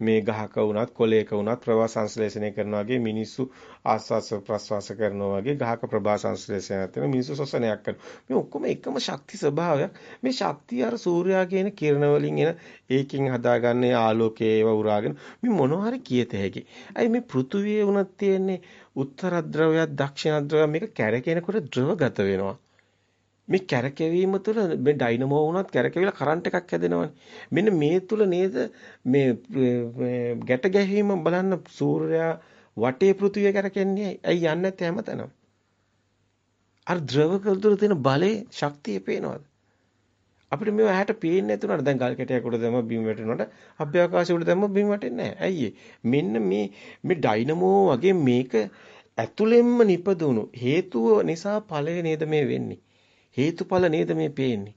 මේ ගහක වුණත් කොළයක වුණත් ප්‍රවාහ සංශ්ලේෂණය කරනවා වගේ මිනිස්සු ආස්වාස ප්‍රස්වාස කරනවා වගේ ගහක ප්‍රභා සංශ්ලේෂණයක් වෙන මිනිස්සු ශ්වසනයක් කරනවා මේ ඔක්කොම එකම ශක්ති ස්වභාවයක් මේ ශක්තිය අර සූර්යා කියන කිරණ වලින් එන ඒකින් හදාගන්නේ ආලෝකයේ ඒව උරාගෙන මේ මොනවා හරි කියත හැකි. අයි මේ පෘථිවියේ වුණත් තියෙන්නේ උත්තර ද්‍රවයක් දක්ෂිණ ද්‍රවයක් මේක කැරකෙනකොට ද්‍රවගත වෙනවා. මේ කැරකෙවීම තුළ මේ ඩයිනමෝ වුණත් කැරකෙවිලා කරන්ට් එකක් හැදෙනවනේ. මෙන්න මේ තුල නේද මේ ගැට ගැහිම බලන්න සූර්යයා වටේ පෘථිවිය කැරකෙන්නේ. ඇයි යන්නේ නැත්තේ හැමතැනම? අර ද්‍රවක තුළ තියෙන බලේ ශක්තිය පේනවද? අපිට මේව ඇහැට පේන්නේ නැතුණාට දැන් ගල් කැටයක් උඩ දැම්ම බිම් වැටෙනකොට අභ්‍යවකාශය උඩ දැම්ම බිම් වැටෙන්නේ නැහැ. ඇයි මෙන්න මේ මේ ඩයිනමෝ වගේ මේක ඇතුළෙන්ම නිපදුණු හේතුව නිසා ඵලය නේද මේ වෙන්නේ. හේතුඵල නේද මේ පේන්නේ.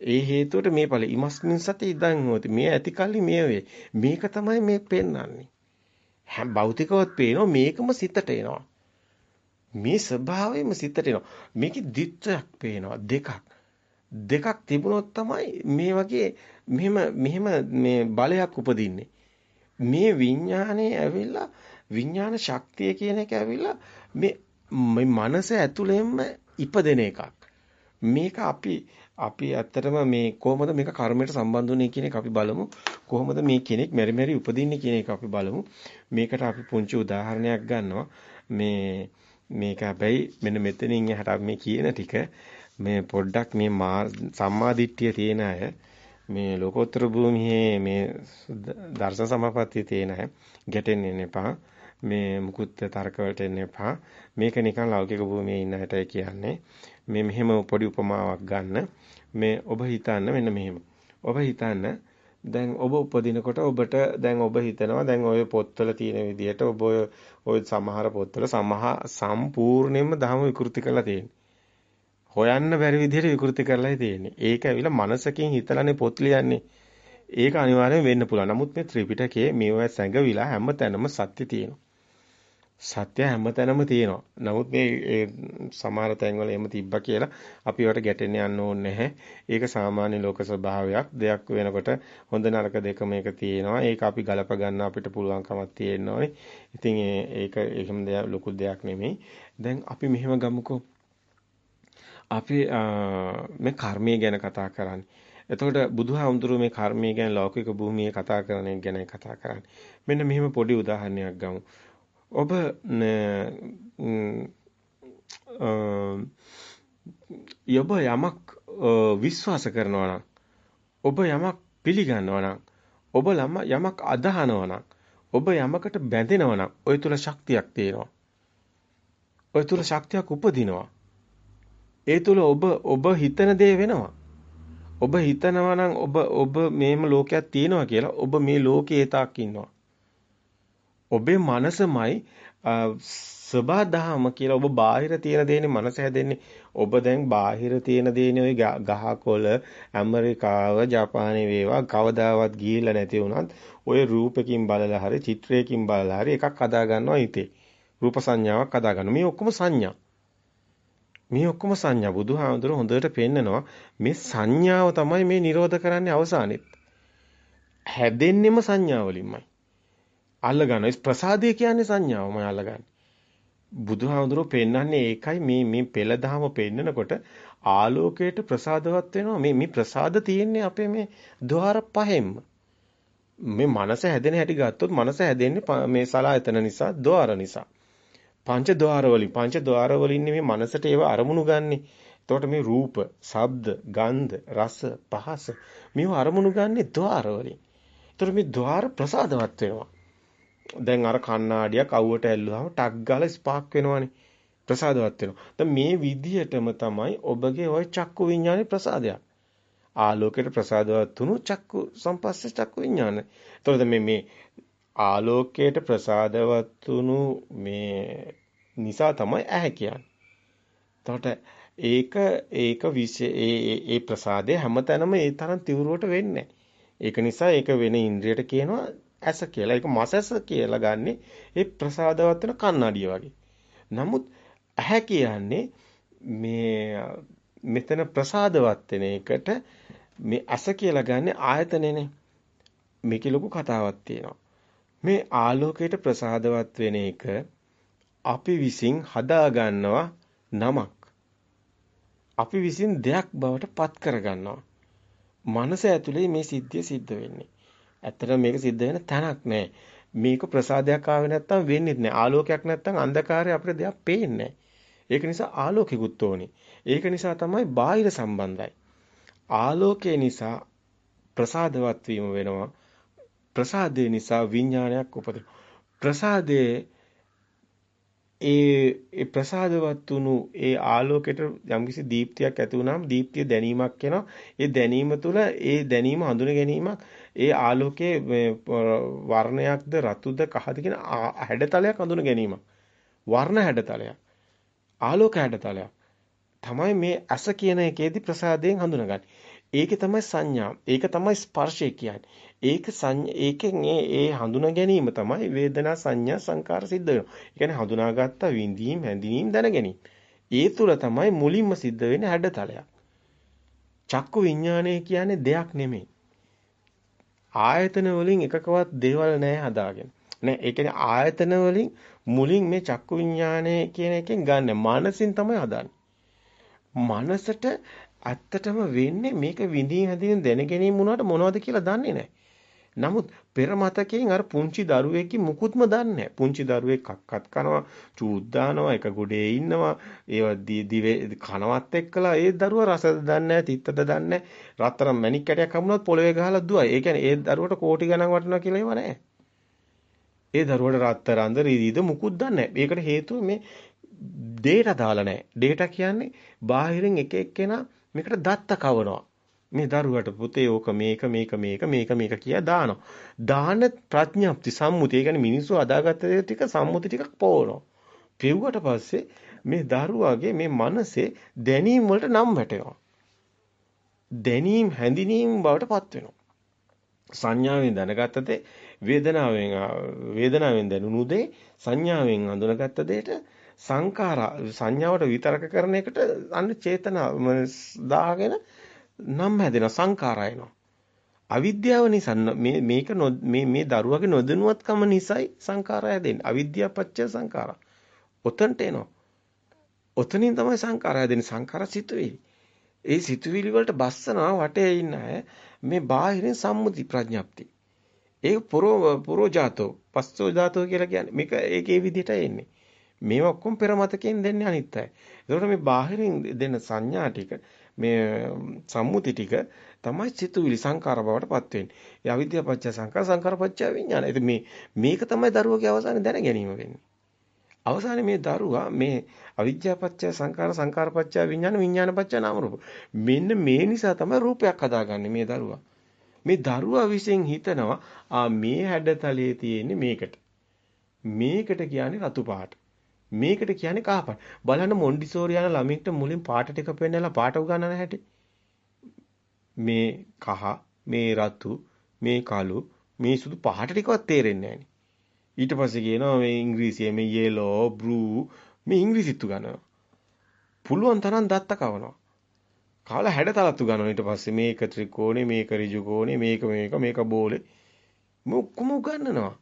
ඒ හේතුවට මේ ඵල ඉමස්මින් සති ඉදන් හොති. මේ ඇති කල්ලි මේ වේ. මේක තමයි මේ පෙන්වන්නේ. හැම භෞතිකවත් පේනවා මේකම සිතට එනවා. මේ ස්වභාවයම සිතට එනවා. මේකේ දිත්වයක් පේනවා දෙකක්. දෙකක් තිබුණොත් තමයි මේ වගේ මෙහෙම මෙහෙම මේ බලයක් උපදින්නේ. මේ විඥානේ ඇවිල්ලා විඥාන ශක්තිය කියන එක ඇවිල්ලා මේ මේ මනස ඇතුළෙන්ම ඉපදෙන එකක්. මේක අපි අපි ඇත්තටම මේ කොහොමද මේක කර්මයට සම්බන්ධ වෙන්නේ කියන එක අපි බලමු. කොහොමද මේ කෙනෙක් මෙරි මෙරි උපදින්නේ කියන එක අපි බලමු. මේකට අපි පුංචි උදාහරණයක් ගන්නවා. මේ මේක හැබැයි මෙන්න මෙතනින් එහාට මේ කියන ටික මේ පොඩ්ඩක් මේ සම්මාදිට්ඨිය තියෙන අය මේ ලෝකෝත්තර භූමියේ මේ දර්ශන සමාපත්තිය තියෙන අය ගැටෙන්නේ නැපා මේ මුකුත් තර්ක වලට එන්න එපා මේක නිකන් ලෞකික භූමියේ ඉන්න හැටයි කියන්නේ මේ මෙහෙම පොඩි උපමාවක් ගන්න. මේ ඔබ හිතන්න මෙන්න මෙහෙම. ඔබ හිතන්න දැන් ඔබ උපදිනකොට ඔබට දැන් ඔබ හිතනවා දැන් ඔය පොත්වල තියෙන විදිහට ඔබ ඔය සමහර පොත්වල සමහ සම්පූර්ණයෙන්ම ධර්ම විකෘති කරලා තියෙන්නේ. හොයන්න බැරි විදිහට විකෘති කරලායි තියෙන්නේ. ඒක ඇවිල්ලා මනසකින් හිතලානේ පොත් ලියන්නේ. ඒක අනිවාර්යෙන් වෙන්න පුළුවන්. නමුත් මේ ත්‍රිපිටකයේ මේවා සැඟවිලා හැම තැනම සත්‍ය තියෙනවා. සත්‍ය හැමතැනම තියෙනවා. නමුත් මේ සමහර තැන්වල එහෙම තිබ්බා කියලා අපි වට ගැටෙන්න යන්න ඕනේ නැහැ. ඒක සාමාන්‍ය ලෝක ස්වභාවයක්. දෙයක් වෙනකොට හොඳ නරක දෙකම එක තියෙනවා. ඒක අපි ගලප ගන්න අපිට පුළුවන්කමක් තියෙනවානේ. ඉතින් ඒක එහෙම දෙයක් ලොකු දෙයක් නෙමෙයි. දැන් අපි මෙහෙම ගමුකෝ. අපි මේ කර්මය ගැන කතා කරන්නේ. එතකොට බුදුහාමුදුරුවෝ මේ කර්මය ගැන ලෞකික භූමියේ කතා කරන එක ගැන කතා කරන්නේ. මෙන්න මෙහෙම පොඩි උදාහරණයක් ගමු. ඔබ යොබ යමක් විශ්වාස කරනවා නම් ඔබ යමක් පිළිගන්නවා නම් ඔබ යමක් අදහනවා නම් ඔබ යමකට බැඳෙනවා නම් ඔය තුල ශක්තියක් තියෙනවා. ඔය තුල ශක්තියක් උපදිනවා. ඒ තුල ඔබ ඔබ හිතන දේ වෙනවා. ඔබ හිතනවා නම් ඔබ ඔබ මේම ලෝකයක් තියෙනවා කියලා ඔබ මේ ලෝකේ තාක් ඉන්නවා. ඔබේ මනසමයි සබා දහම කියලා ඔබ බාහිර තියෙන දේනේ මනස හැදෙන්නේ. ඔබ දැන් බාහිර තියෙන දේනේ ওই ගහකොළ ඇමරිකාව ජපානයේ වේවා කවදාවත් ගිහිල්ලා නැති වුණත් ওই රූපකින් බලලා හරි චිත්‍රයකින් බලලා හරි එකක් හදා ගන්නවා හිතේ. රූප සංඥාවක් හදා ගන්නවා. මේ ඔක්කොම සංඥා. මේ ඔක්කොම සංඥා බුදුහාමුදුර හොඳට පෙන්නනවා මේ සංඥාව තමයි මේ නිරෝධ කරන්නේ අවසානෙත්. හැදෙන්නෙම සංඥාවලින්මයි. අල්ල ගන්නවා. ප්‍රසාදය කියන්නේ සංඥාවමයි අල්ල ගන්න. බුදුහාමුදුරුවෝ පෙන්වන්නේ ඒකයි මේ මේ පෙළ දහම පෙන්නකොට ආලෝකයට ප්‍රසාදවත් වෙනවා. මේ මේ ප්‍රසාද තියෙන්නේ අපේ මේ ద్వාර පහෙන්ම. මේ මනස හැදෙන හැටි ගත්තොත් මනස හැදෙන්නේ මේ සලායතන නිසා, ద్వාර නිසා. පංච ద్వාර වලින් පංච ద్వාර වලින් මේ මනසට ඒව අරමුණු ගන්නෙ. එතකොට මේ රූප, ශබ්ද, ගන්ධ, රස, පහස මේව අරමුණු ගන්නෙ ద్వාර වලින්. එතකොට මේ ద్వාර ප්‍රසාදවත් වෙනවා. දැන් අර කණ්ණාඩියක් අවුවට ඇල්ලුවාම ටක් ගාලා ස්පාක් වෙනවනේ. ප්‍රසාදවත් වෙනවා. දැන් මේ විදිහටම තමයි ඔබගේ ওই චක්කු විඤ්ඤාණේ ප්‍රසාදයක්. ආලෝකයට ප්‍රසාදවත් වුණු චක්කු සම්පස්සේ චක්කු විඤ්ඤාණය. එතකොට මේ මේ ආලෝකයට ප්‍රසාදවත් වුණු මේ නිසා තමයි ඇහැ කියන්නේ. එතකොට ඒක ඒක ඒ ඒ ප්‍රසාදය හැමතැනම ඒ තරම් තිවුරුවට වෙන්නේ ඒක නිසා ඒක වෙන ඉන්ද්‍රියට කියනවා ඇස කියලා. ඒක මස ඇස කියලා ගන්නෙ ඒ ප්‍රසාදවත් වෙන කන්නඩිය වගේ. නමුත් ඇහැ කියන්නේ මේ මෙතන ප්‍රසාදවත් වෙන එකට මේ ඇස කියලා ගන්නෙ ආයතනෙනේ. මේකේ ලොකු කතාවක් තියෙනවා. මේ ආලෝකයට ප්‍රසාදවත් වෙන එක අපි විසින් හදා ගන්නවා නමක්. අපි විසින් දෙයක් බවට පත් කර ගන්නවා. මනස ඇතුලේ මේ සිද්ධිය සිද්ධ වෙන්නේ. ඇත්තටම මේක සිද්ධ වෙන තැනක් නෑ. මේක ප්‍රසාදයක් ආවේ නැත්තම් වෙන්නේ නැහැ. ආලෝකයක් නැත්තම් අන්ධකාරය අපිට දෙයක් පේන්නේ ඒක නිසා ආලෝකිකුත් ඕනේ. ඒක නිසා තමයි බාහිර සම්බන්ධයි. ආලෝකය නිසා ප්‍රසාදවත් වීම වෙනවා. ප්‍රසාදේ නිසා විඥානයක් උපදිනවා. ප්‍රසාදේ ඒ ඒ ප්‍රසාදවත් වුණු ඒ ආලෝකයට යම්කිසි දීප්තියක් ඇති වුණාම දීප්තිය දැනීමක් එනවා. ඒ දැනීම තුළ ඒ දැනීම හඳුන ගැනීමක් ඒ ආලෝකයේ වර්ණයක්ද රතුද කහද කියන හැඩතලයක් හඳුන ගැනීමක්. වර්ණ හැඩතලයක්. ආලෝක හැඩතලයක්. තමයි මේ ඇස කියන එකේදී ප්‍රසාදයෙන් හඳුනගන්නේ. ඒකේ තමයි සංඥා. ඒක තමයි ස්පර්ශය කියන්නේ. ඒක ඒකෙන් ඒ ඒ හඳුනා ගැනීම තමයි වේදනා සංඥා සංකාර සිද්ධ වෙනවා. ඒ කියන්නේ හඳුනාගත්ත විඳීම් හැඳිනීම් දැන ගැනීම. ඒ තුල තමයි මුලින්ම සිද්ධ වෙන්නේ හැඩතලයක්. චක්කු විඥානය කියන්නේ දෙයක් නෙමෙයි. ආයතන වලින් එකකවත් දේවල් නැහැ හදාගෙන. නෑ ඒ කියන්නේ ආයතන වලින් මුලින් මේ චක්කු විඥානය කියන එකෙන් ගන්න. මානසින් තමයි හදන්නේ. මනසට ඇත්තටම වෙන්නේ මේක විඳින් හැදින් දැන ගැනීම වුණාට මොනවද කියලා දන්නේ නැහැ. නමුත් පෙර මතකයෙන් අර පුංචි දරුවෙක්ගේ මුකුත්ම දන්නේ පුංචි දරුවෙක් කක්කත් කනවා, චූත් දානවා, එක ගොඩේ ඉන්නවා, ඒව දිවේ කනවත් එක්කලා ඒ දරුවා රසද දන්නේ නැහැ, තිත්තද දන්නේ නැහැ. රත්තරන් මැණික් කැටයක් හම්බුනොත් පොළවේ ගහලා දුවයි. ඒ කියන්නේ ඒ දරුවට කෝටි ගණන් වටනවා කියලා ඒව නැහැ. ඒ දරුවට රත්තරන්ද රීදීද මුකුත් දන්නේ නැහැ. ඒකට හේතුව මේ ඩේටා දාලා නැහැ. ඩේටා කියන්නේ බාහිරින් එක එක්කෙනා මේකට දත්ත කවනවා. මේ දරුවට පුතේ ඕක මේක මේක මේක මේක මේක කියා දානවා. දාන ප්‍රඥාප්ති සම්මුතිය. ඒ කියන්නේ මිනිස්සු අදාගත්ත දේ ටික සම්මුති ටිකක් පොවනවා. පෙව්වට පස්සේ මේ දරුවාගේ මේ මනසේ දැනීම් වලට නම් වැටෙනවා. දැනීම් හැඳිනීම් බවට පත් වෙනවා. සංඥාවෙන් දැනගත්ත දේ වේදනාවෙන් වේදනාවෙන් දැනුණු දේ සංඥාවෙන් හඳුනාගත්ත දෙයට සංඛාර සංඥාවට විතරක කරන එකට අන්න චේතනා දාගෙන නම් හැදෙනවා සංඛාරය එනවා. අවිද්‍යාව නිසා මේ මේක මේ මේ දරුවගේ නොදැනුවත්කම නිසායි සංඛාරය හැදෙන්නේ. අවිද්‍යාව පත්‍ය සංඛාරා. ඔතනට එනවා. ඔතනින් තමයි සංඛාරය හැදෙන්නේ. සංඛාර සිතුවිලි. ඒ සිතුවිලි වලට බස්සනවා වටේ ඉන්න අය මේ බාහිරින් සම්මුති ප්‍රඥප්ති. ඒක පුරෝ පුරෝජාතෝ පස්සෝ ජාතෝ කියලා කියන්නේ. මේක ඒකේ විදිහට එන්නේ. මේවා ඔක්කොම පෙර මතකයෙන් දෙන්නේ අනිත් අය. ඒකට මේ බාහිරින් දෙන සංඥා ටික මේ සම්මුති ටික තමයි සිතුවිලි සංකාර බවට පත් වෙන්නේ. ඒ අවිද්‍යාව පත්‍ය සංකාර සංකාර පත්‍ය විඥාන. ඉතින් මේ මේක තමයි දරුවගේ අවසානයේ දැන ගැනීම වෙන්නේ. අවසානයේ මේ දරුවා මේ අවිද්‍යාව පත්‍ය සංකාර සංකාර පත්‍ය විඥාන විඥාන පත්‍ය නාම රූප. මෙන්න මේ නිසා තමයි රූපයක් හදාගන්නේ මේ දරුවා. මේ දරුවා විසින් හිතනවා ආ මේ හැඩතලයේ තියෙන්නේ මේකට. මේකට කියන්නේ රතු පාට. මේකට කියන්නේ කහපාට. බලන්න මොන්ඩිසෝරි යන ළමින්ට මුලින් පාට ටික පෙන්නලා පාට උගන්නන හැටි. මේ කහ, මේ රතු, මේ කළු, මේ සුදු පාට ටිකවත් තේරෙන්නේ නැහැ ඊට පස්සේ කියනවා මේ ඉංග්‍රීසියේ මේ yellow, blue මේ ඉංග්‍රීසිත් උගන්වනවා. පුළුවන් තරම් දත්ත කවනවා. කාලා හැඩතලත්තු ගන්නවා ඊට පස්සේ මේක ත්‍රිකෝණේ මේක ඍජු කෝණේ මේක මේක මේක බෝලේ මේ ඔක්කොම උගන්වනවා.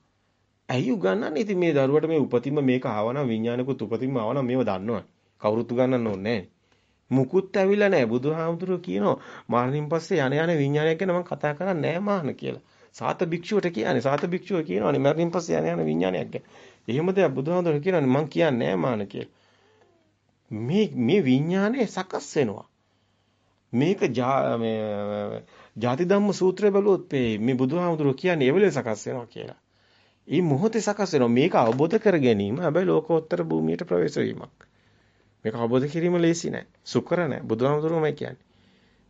ඇයි උගන්වන්නේ? ඉතින් මේ දරුවට මේ උපතින්ම මේක ආවනම් විඥානිකුත් උපතින්ම ආවනම් මේව දන්නවා. කවුරුත් උගන්වන්න ඕනේ නැහැ. මුකුත් ඇවිල්ලා නැහැ. බුදුහාමුදුරුවෝ කියනවා මරණින් පස්සේ යන යන විඥානයක් ගැන මම කතා කරන්නේ නැහැ මාන කියලා. සාත භික්ෂුවට කියන්නේ සාත භික්ෂුව කියනවානේ මරණින් පස්සේ යන යන විඥානයක් ගැන. එහෙම දෙයක් බුදුහාමුදුරුවෝ කියනවානේ මං කියන්නේ නැහැ මාන කියලා. මේ මේ විඥානය සකස් වෙනවා. මේක මේ ජාති ධම්ම සූත්‍රය බැලුවොත් මේ බුදුහාමුදුරුවෝ කියන්නේ ඒ වෙලේ සකස් වෙනවා කියලා. මේ මොහොතේ සකස් වෙනවා. මේක අවබෝධ කර ගැනීම හැබැයි ලෝකෝත්තර භූමියට ප්‍රවේශ වීමක්. මේක අවබෝධ කිරීම ලේසි නෑ. සුකර නෑ. බුදුහාමුදුරුවෝමයි කියන්නේ.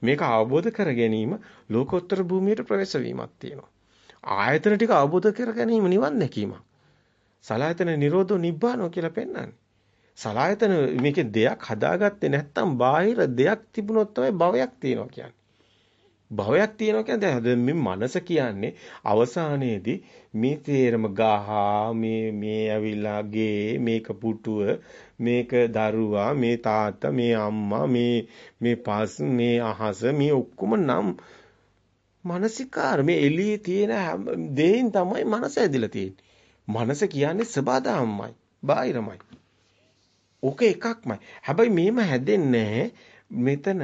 මේක අවබෝධ කර ගැනීම ලෝකෝත්තර භූමියට ප්‍රවේශ වීමක් තියෙනවා. ආයතන ටික අවබෝධ කර ගැනීම නිවන් දැකීමක්. සලායතන නිරෝධෝ නිබ්බානෝ කියලා පෙන්වන්නේ. සලායතන මේකේ දෙයක් හදාගත්තේ නැත්නම් බාහිර දෙයක් තිබුණොත් තමයි භවයක් තියෙනවා කියන්නේ. භවයක් තියෙනවා කියන්නේ දැන් මේ මනස කියන්නේ අවසානයේදී මේ තේරම ගහ මේ මේ ඇවිල්ලා ගේ මේක පුටුව මේක දරුවා මේ තාත්තා මේ අම්මා මේ මේ පස් මේ අහස මේ ඔක්කොම නම් මානසිකාර මේ එළියේ තියෙන දෙයින් තමයි මනස ඇදිලා තියෙන්නේ. මනස කියන්නේ සබදාම්මයි, බාහිරමයි. ඕක එකක්මයි. හැබැයි මේම හැදෙන්නේ මෙතන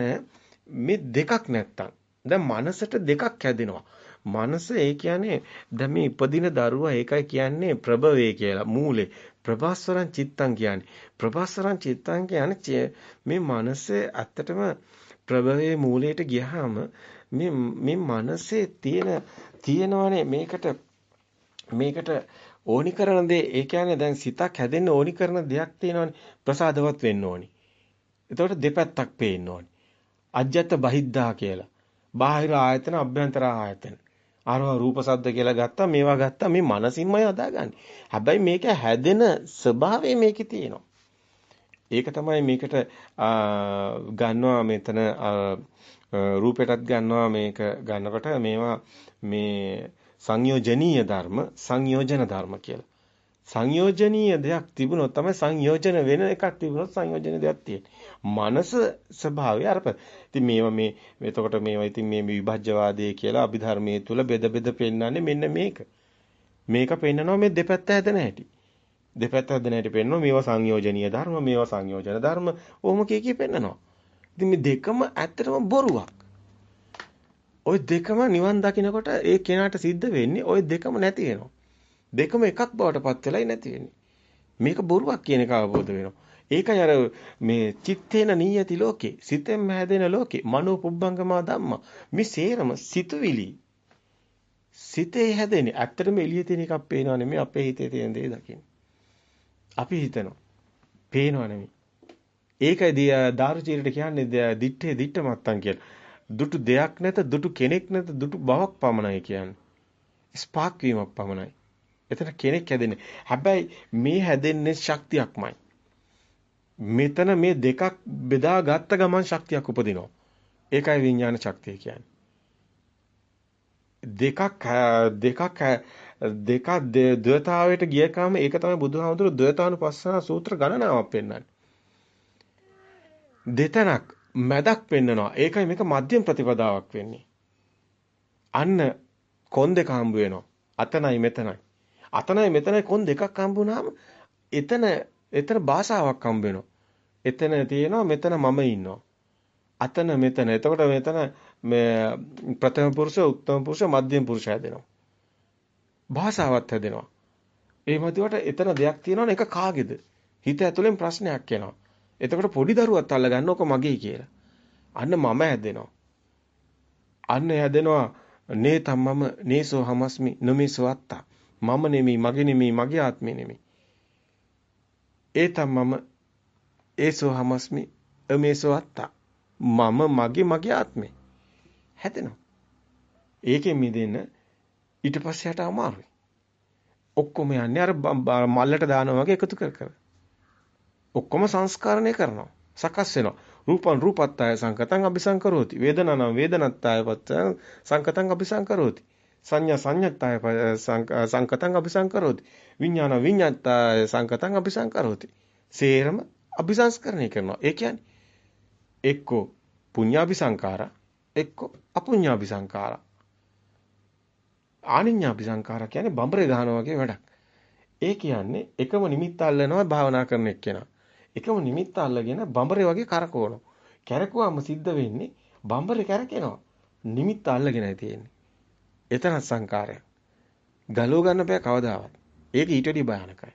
මේ දෙකක් නැත්තම් දැන් මනසට දෙකක් හැදෙනවා. මනස ඒ කියන්නේ දැන් මේ ඉපදින දරුවා ඒකයි කියන්නේ ප්‍රභවේ කියලා මූලේ ප්‍රභාස්වරං චිත්තං කියන්නේ ප්‍රභාස්වරං චිත්තං කියන්නේ මේ මනස ඇත්තටම ප්‍රභවයේ මූලයට ගියාම මේ මේ මනසේ තියෙන තියෙනවනේ මේකට මේකට ඕනි කරන දේ ඒ කියන්නේ දැන් සිතක් හැදෙන්න ඕනි කරන දෙයක් තියෙනවනේ ප්‍රසාදවත් වෙන්න ඕනි. එතකොට දෙපැත්තක් පේන්න ඕනි. අජ්ජත් බහිද්දා කියලා. බාහිර ආයතන අභ්‍යන්තර ආයතන. අරවා රූප සද්ද කියලා ගත්තා මේවා ගත්තා මේ මනසින්මයි හදාගන්නේ. හැබැයි මේක හැදෙන ස්වභාවය මේකේ තියෙනවා. ඒක තමයි මේකට ගන්නවා මෙතන රූපයටත් ගන්නවා මේක ගන්නකොට මේවා මේ සංයෝජනීය ධර්ම සංයෝජන ධර්ම කියලා. සංයෝජනීය දෙයක් තිබුණොත් තමයි සංයෝජන වෙන එකක් තිබුණොත් සංයෝජන දෙයක් තියෙන්නේ. මනස ස්වභාවය අරප. ඉතින් මේවා මේ එතකොට මේවා ඉතින් මේ විභජ්‍යවාදයේ කියලා අභිධර්මයේ තුල බෙද බෙද පෙන්නන්නේ මෙන්න මේක. මේක පෙන්නනවා මේ දෙපැත්ත හැදෙන හැටි. දෙපැත්ත හැදෙන හැටි පෙන්නනවා මේවා සංයෝජනීය ධර්ම මේවා සංයෝජන ධර්ම. ඔහොම කී කී පෙන්නනවා. ඉතින් මේ දෙකම ඇත්තටම බොරුවක්. ওই දෙකම නිවන් දකින්නකොට ඒ කෙනාට සිද්ධ වෙන්නේ ওই දෙකම නැති වෙනවා. දෙකම එකක් බවට පත් වෙලයි නැති වෙන්නේ. මේක බොරුවක් කියන එක අවබෝධ වෙනවා. ඒකයි අර මේ චිත්තේන නීයති ලෝකේ සිතෙන් හැදෙන ලෝකේ මනෝ පුබ්බංගමා ධම්මා මේ සේරම සිතුවිලි සිතේ හැදෙන්නේ ඇත්තටම එළියේ තියෙන එකක් පේනව නෙමෙයි අපේ හිතේ තියෙන දේ දකින්න. අපි හිතනවා. පේනව නෙමෙයි. ඒකයි දාරුචීරට කියන්නේ දිත්තේ දිත්ත මත්තන් කියලා. දුටු දෙයක් නැත දුටු කෙනෙක් නැත දුටු බවක් පමණයි කියන්නේ. ස්පාක් වීමක් පමණයි. එතන කෙනෙක් හැදෙන්නේ. හැබැයි මේ හැදෙන්නේ ශක්තියක්මයි. මෙතන මේ දෙකක් බෙදා ගත්ත ගමන් ශක්තියක් උපදිනවා. ඒකයි විඥාන ශක්තිය කියන්නේ. දෙකක් දෙකක් දෙකක් ද්වේතාවයට ගියකම ඒක තමයි බුදුහාමුදුරු ද්වේතානුපස්සන සූත්‍ර ගණනාවක් පෙන්වන්නේ. දෙතනක් මැදක් පෙන්නනවා. ඒකයි මේක මධ්‍යම ප්‍රතිපදාවක් වෙන්නේ. අන්න කොන් දෙක හම්බ වෙනවා. අතනයි මෙතනයි. අතනයි මෙතනයි කොන් දෙකක් හම්බ වුණාම එතන එතන භාෂාවක් හම්බ වෙනවා. එතන තියෙනවා මෙතන මම ඉන්නවා. අතන මෙතන. එතකොට මෙතන මේ ප්‍රථම පුරුෂ, උත්තම පුරුෂ, මධ්‍යම පුරුෂ හැදෙනවා. භාෂාවක් හැදෙනවා. ඒ මතුවට එතන දෙයක් තියෙනවනේ ඒක කාගේද? හිත ඇතුලෙන් ප්‍රශ්නයක් එනවා. එතකොට පොඩි දරුවත් අල්ල ගන්න ඕක මගේ කියලා. අන්න මම හැදෙනවා. අන්න හැදෙනවා නේ තම්මම නේසෝ හමස්මි නොමේසෝ අත්තා. මම නෙමෙයි මගේ නෙමෙයි මගේ ආත්මේ නෙමෙයි. ඒ තම්මම ඒසෝ හමස්මි අමේසෝ අත්තා. මම මගේ මගේ ආත්මේ හැදෙනවා. ඒකෙන් මිදෙන්න ඊට පස්සේ යට අමාරුයි. ඔක්කොම යන්නේ අර මල්ලට දානවා වගේ එකතු කර කර. ඔක්කොම සංස්කරණය කරනවා. සකස් වෙනවා. රූපං රූපත්තාය සංකතං අபிසංකරෝති. වේදනනම් වේදනත්තාය පත්තං සංකතං අபிසංකරෝති. සංඥා සංයත්තාය සංකතං අபிසංකරෝති. විඥාන විඥාත්තාය සංකතං අபிසංකරෝති. සේරම අபிසංස්කරණය කරනවා. ඒ කියන්නේ එක්කෝ පුඤ්ඤාபிසංකාරා එක්කෝ අපුඤ්ඤාபிසංකාරා. ආනිඤ්ඤාபிසංකාරා කියන්නේ බඹරේ ගහනවා වගේ වැඩක්. ඒ කියන්නේ එකම නිමිත්ත අල්ලනවා භාවනා කරන එක්කෙනා. එකම නිමිත්ත අල්ලගෙන බඹරේ වගේ කරකවනවා. කැරකුවාම සිද්ධ වෙන්නේ බඹරේ කැරකෙනවා. නිමිත්ත අල්ලගෙනයි තියෙන්නේ. එතන සංකාරයක්. ගලව ගන්න බෑ කවදාවත්. ඒක ඊට වඩා භයානකයි.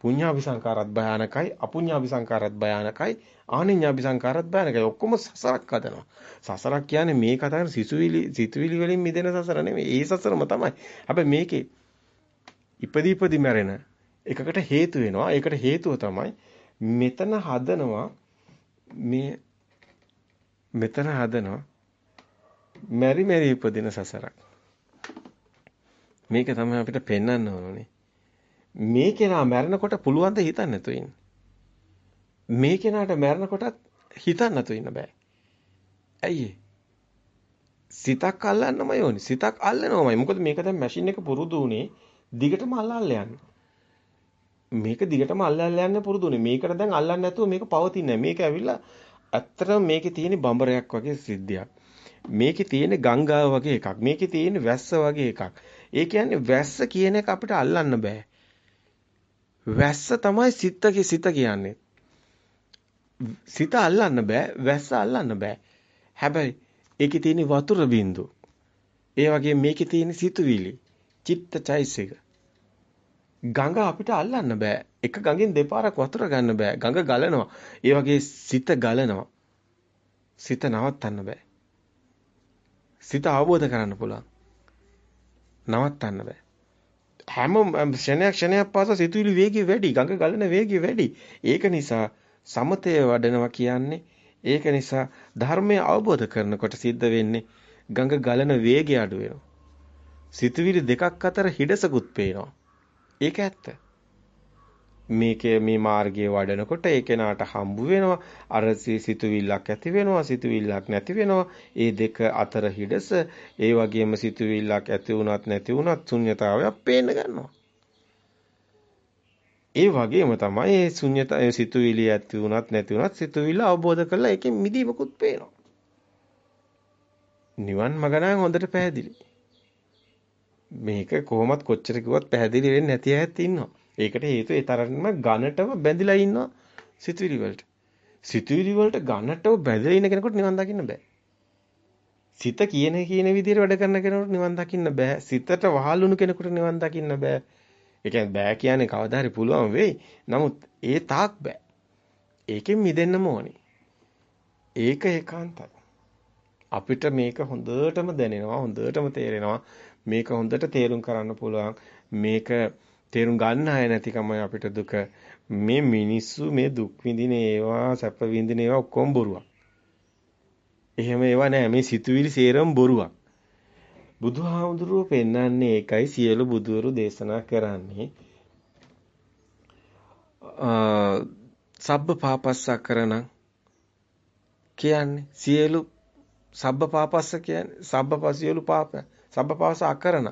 පුඤ්ඤාභි සංකාරත් භයානකයි, අපුඤ්ඤාභි සංකාරත් භයානකයි, ආනිඤ්ඤාභි සංකාරත් භයානකයි. ඔක්කොම සසරක් හදනවා. සසරක් කියන්නේ මේ කතා කරන සිසුවිලි සිතුවිලි වලින් මිදෙන සසර නෙමෙයි. ඒ සසරම තමයි. හැබැයි මේකේ ඉපදී ඉපදී මැරෙන එකකට හේතු වෙනවා. ඒකට හේතුව තමයි මෙතන හදනවා මේ මෙතන හදනවා මෙරි මෙරි ඉපදින සසරක්. මේක තමයි අපිට පෙන්වන්න ඕනේ. මේ කෙනා මැරෙනකොට පුළුවන් ද හිතන්න නැතුව ඉන්න. මේ කෙනාට මැරෙනකොටත් හිතන්න නැතුව ඉන්න බෑ. ඇයි සිතක් අල්ලන්නමයි ඕනේ. සිතක් අල්ලනවමයි. මොකද මේක දැන් මැෂින් එක පුරුදු උනේ දිගටම අල්ලන්න යන්න. මේක දිගටම අල්ලන්න යන්න පුරුදු උනේ. මේකට දැන් අල්ලන්න නැතුව මේක පවතින්නේ නැහැ. මේක ඇවිල්ලා ඇත්තටම මේකේ තියෙන බඹරයක් වගේ සිද්ධියක්. මේකේ තියෙන ගංගාව වගේ එකක්. මේකේ තියෙන වැස්ස වගේ එකක්. ඒ කියන්නේ වැස්ස කියන එක අපිට අල්ලන්න බෑ. වැස්ස තමයි සිත සිත කියන්නේ. සිත අල්ලන්න බෑ, වැස්ස අල්ලන්න බෑ. හැබැයි ඒකේ තියෙන වතුර බින්දු. ඒ වගේ මේකේ තියෙන සිතුවිලි, චිත්තචෛසික. ගඟ අපිට අල්ලන්න බෑ. එක ගඟෙන් දෙපාරක් වතුර ගන්න බෑ. ගඟ ගලනවා. ඒ වගේ සිත ගලනවා. සිත නවත්තන්න බෑ. සිත අවබෝධ කරන්න පුළුවන්. නවත්තන්න බෑ. හැම ක්ෂණයක් ක්ෂණයක් පාසා සිතුවිලි වේගය වැඩි, ගඟ ගලන වේගය වැඩි. ඒක නිසා සමතය වඩනවා කියන්නේ ඒක නිසා ධර්මය අවබෝධ කරනකොට සිද්ධ වෙන්නේ ගඟ ගලන වේගය අඩු වෙනවා. සිතුවිලි දෙකක් අතර හිඩසකුත් පේනවා. ඒක ඇත්ත. මේකේ මේ මාර්ගයේ වඩනකොට ඒ කෙනාට හම්බ වෙනවා. අර සිතුවිල්ලක් ඇති වෙනවා සිතුවිල්ලක් නැති වෙනවා. ඒ දෙක අතර හිඩස ඒ වගේම සිතුවිල්ලක් ඇති වුණත් නැති වුණත් ශුන්්‍යතාවයක් පේන්න ගන්නවා. ඒ වගේම තමයි මේ ශුන්්‍යතාවය සිතුවිලි ඇති වුණත් නැති වුණත් සිතුවිල්ල අවබෝධ කරලා ඒකෙන් මිදීමකුත් පේනවා. නිවන් මඟ නම් හොඳට පැහැදිලි. මේක කොහොමත් කොච්චර කිව්වත් පැහැදිලි වෙන්නේ නැති අයත් ඉන්නවා. ඒකට හේතුව ඒ තරම්ම ඝනටම බැඳිලා ඉන්නවා සිතුවිලි වලට. සිතුවිලි වලට ඝනටව බැඳලා ඉන්න කෙනෙකුට නිවන් දකින්න බෑ. සිත කියන කියන විදිහට වැඩ කරන කෙනෙකුට නිවන් දකින්න බෑ. සිතට වහලුණු කෙනෙකුට නිවන් දකින්න බෑ. ඒ කියන්නේ බෑ කියන්නේ කවදා හරි පුළුවන් වෙයි. නමුත් ඒ තාක් බෑ. ඒකෙන් මිදෙන්නම ඕනේ. ඒක ඒකාන්තයි. අපිට මේක හොඳටම දැනෙනවා හොඳටම තේරෙනවා මේක හොඳට තේරුම් කරන්න පුළුවන් මේක තේරුම් ගන්න අය නැතිකමයි අපිට දුක. මේ මිනිස්සු මේ දුක් විඳින ඒවා සැප විඳින ඒවා ඔක්කොම බොරුවක්. එහෙම ඒවා නෑ මේ සිතුවිලි සේරම බොරුවක්. බුදුහාමුදුරුවෝ පෙන්වන්නේ ඒකයි සියලු බුදුවරු දේශනා කරන්නේ. සබ්බ පාපස්සකරණ කියන්නේ සියලු සබ්බ පාපස්ස කියන්නේ සබ්බ පසියලු පාප සබ්බ පාපස්ස අකරණ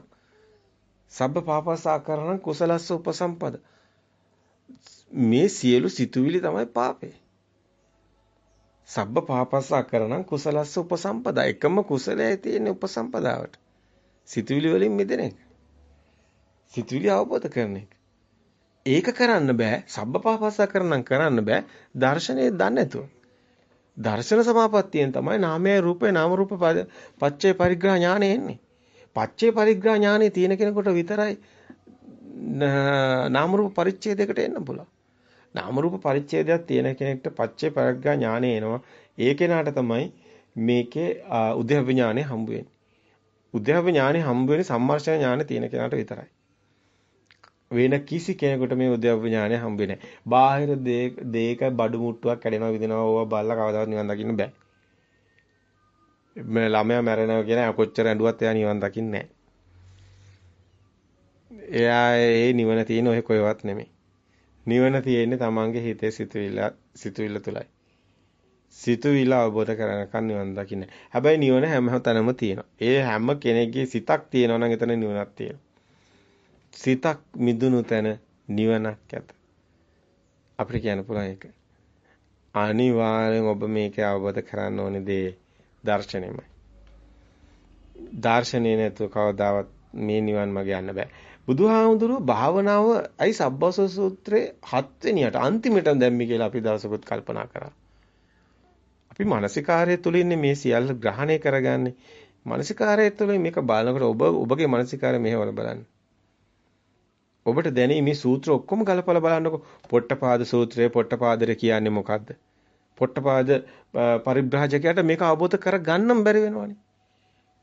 සබ්බ පාපස්සා කරණ කුසලස්ස උපසම්පද. මේ සියලු සිතුවිලි තමයි පාපේ. සබ්බ පාපස්සා කරණ කුසලස්ස උපසම්පදා. එකම කුසලයේ තියෙන උපසම්පදාවට. සිතුවිලි වලින් මිදෙන එක. සිතුවිලි අවබෝධ කරන එක. ඒක කරන්න බෑ. සබ්බ පාපස්සා කරණ කරන්න බෑ. දර්ශනේ දන්නේ නැතුව. දර්ශන සමාපත්තියෙන් තමයි නාමයේ රූපේ නාම රූප පච්චේ පරිග්‍රහ ඥානෙ එන්නේ. පච්චේ පරිග්‍රහ ඥානෙ තියෙන කෙනෙකුට විතරයි නාම රූප පරිච්ඡේදයකට එන්න පුළුවන්. නාම රූප පරිච්ඡේදයක් තියෙන කෙනෙක්ට පච්චේ පරිග්‍රහ ඥානෙ එනවා. ඒ කෙනාට තමයි මේකේ උද්‍යව ඥානෙ හම්බ වෙන්නේ. උද්‍යව ඥානෙ හම්බ වෙන්නේ සම්මර්ෂණ ඥානෙ තියෙන කෙනාට විතරයි. වෙන කිසි කෙනෙකුට මේ උද්‍යව ඥානය හම්බ වෙන්නේ නැහැ. බාහිර දේක බඩු මුට්ටුවක් කැඩෙනවා විදිනවා ඕවා බල්ලා කවදාවත් නිවන් දකින්න බෑ. ළමයා මැරෙනවා කියන කොච්චර ඇඬුවත් එයා නිවන් දකින්නේ එයා ඒ නිවන තියෙන ඔය කොහෙවත් නෙමෙයි. නිවන තියෙන්නේ තමන්ගේ හිතේ සිතුවිල්ල සිතුවිල්ල තුලයි. සිතුවිල්ල අවබෝධ කරගන්න නිවන් දකින්නේ. හැබැයි නිවන හැම තැනම තියෙනවා. ඒ හැම කෙනෙක්ගේ සිතක් තියෙනවා නම් එතන නිවනක් තියෙනවා. සිතක් මිදුණු තැන නිවනක් ඇත. අපිට කියන්න පුළුවන් ඒක. අනිවාර්යෙන් ඔබ මේක අවබෝධ කරන්න ඕනේ දේ දර්ශනෙමයි. දර්ශනේ නැතුව කවදාවත් මේ නිවන් මාර්ගය යන්න බෑ. බුදුහාමුදුරුවෝ භාවනාව අයි සබ්බස සූත්‍රයේ 7 වෙනියට අන්තිමට දැම්මි කියලා අපි දවසකුත් කල්පනා කරා. අපි මානසිකාර්යය තුලින් මේ සියල්ල ග්‍රහණය කරගන්නේ. මානසිකාර්යය තුලින් මේක බලනකොට ඔබ ඔබගේ මානසිකාර්යය මෙහෙවල බලන්න. ඔබට දැනේ මේ සූත්‍ර ඔක්කොම ගලපලා බලන්නකො. පොට්ටපාද සූත්‍රය පොට්ටපාදර කියන්නේ මොකද්ද? පොට්ටපාද පරිබ්‍රාජකයාට මේක අවබෝධ කරගන්නම් බැරි වෙනවනේ.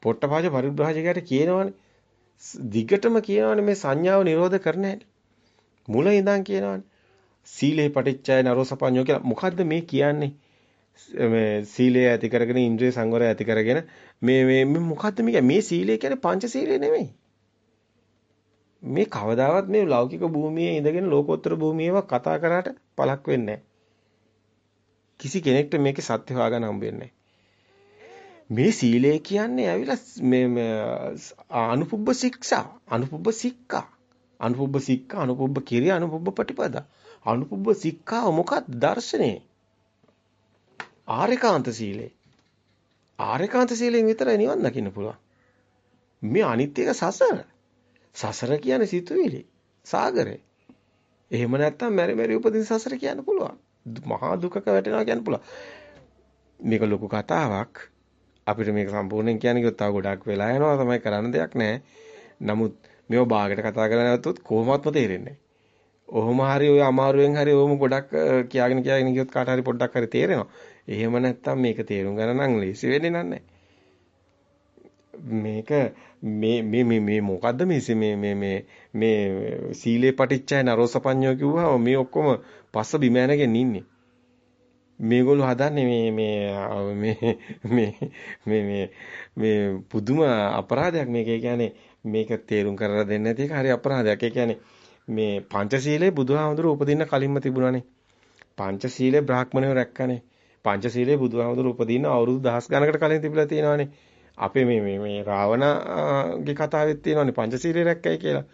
පොට්ටපාද පරිබ්‍රාජකයාට කියනවනේ දිගටම කියනවනේ මේ සංඥාව නිරෝධ කරන්න හැටි. මුල ඉඳන් කියනවනේ. සීලේ පටිච්චය නරෝසපඤ්ඤෝ කියලා. මොකද්ද මේ කියන්නේ? මේ සීලය ඇති කරගෙන ඉන්ද්‍රිය සංවරය ඇති කරගෙන මේ මේ මොකද්ද මේ මේ සීලය කියන්නේ පංච සීලය නෙමෙයි. මේ කවදාවත් මේ ලෞකික භූමියේ ඉඳගෙන ලෝකෝත්තර භූමියේව කතා කරාට පළක් වෙන්නේ කිසි කෙනෙක්ට මේකේ සත්‍ය හොයාගන්න හම්බ වෙන්නේ මේ සීලය කියන්නේ ඇවිල්ලා මේ අනුපුබ්බ ශික්ෂා අනුපුබ්බ සික්ඛා අනුපුබ්බ සික්ඛා අනුපුබ්බ කිරිය අනුපුබ්බ පටිපදා අනුපුබ්බ සික්ඛාව මොකක්ද දර්ශනේ ආරේකාන්ත සීලය. ආරේකාන්ත සීලයෙන් විතරයි නිවන් දකින්න පුළුවන්. මේ අනිත් එක සසර. සසර කියන්නේ සිතුවිලි. සාගරේ. එහෙම නැත්තම් මෙරි මෙරි උපදින සසර කියන්න පුළුවන්. මහා දුකක වැටෙනවා කියන්න පුළුවන්. මේක ලොකු කතාවක්. අපිට මේක සම්පූර්ණයෙන් කියන්න ගියොත් තව ගොඩක් වෙලා යනවා තමයි කරන්න දෙයක් නැහැ. නමුත් මේව බාගට කතා කරලා නැවතුත් කොහොමත්ම තේරෙන්නේ ඔහොම හරි ඔය අමාරුවෙන් හරි ඔහොම ගොඩක් කියාගෙන කියාගෙන ගියොත් කාට හරි පොඩ්ඩක් හරි තේරෙනවා. එහෙම නැත්තම් මේක තේරුම් ගන්න නම් ලේසි වෙන්නේ නැහැ. මේක මේ මේ මේ මේ මොකද්ද මේ මේ මේ මේ මේ සීලේ පටිච්චය නරෝසපඤ්ඤෝ කිව්වම මේ ඔක්කොම පස්ස බිම යනගෙන ඉන්නේ. මේගොල්ලෝ හදන්නේ මේ මේ මේ මේ මේ මේ මේ පුදුම අපරාධයක් මේක. ඒ කියන්නේ මේක තේරුම් කරලා දෙන්නේ නැති එක හරි අපරාධයක්. ඒ කියන්නේ මේ පංචශීලයේ බුදුහාමුදුරුවෝ උපදින්න කලින්ම තිබුණානේ. පංචශීලයේ බ්‍රාහ්මණයෝ රැක්කනේ. පංචශීලයේ බුදුහාමුදුරු උපදින අවුරුදු දහස් ගණනකට කලින් තිබිලා තියෙනවානේ. අපේ මේ මේ මේ රාවණගේ කතාවෙත් තියෙනවානේ පංචශීලයේ රැක්කයි කියලා.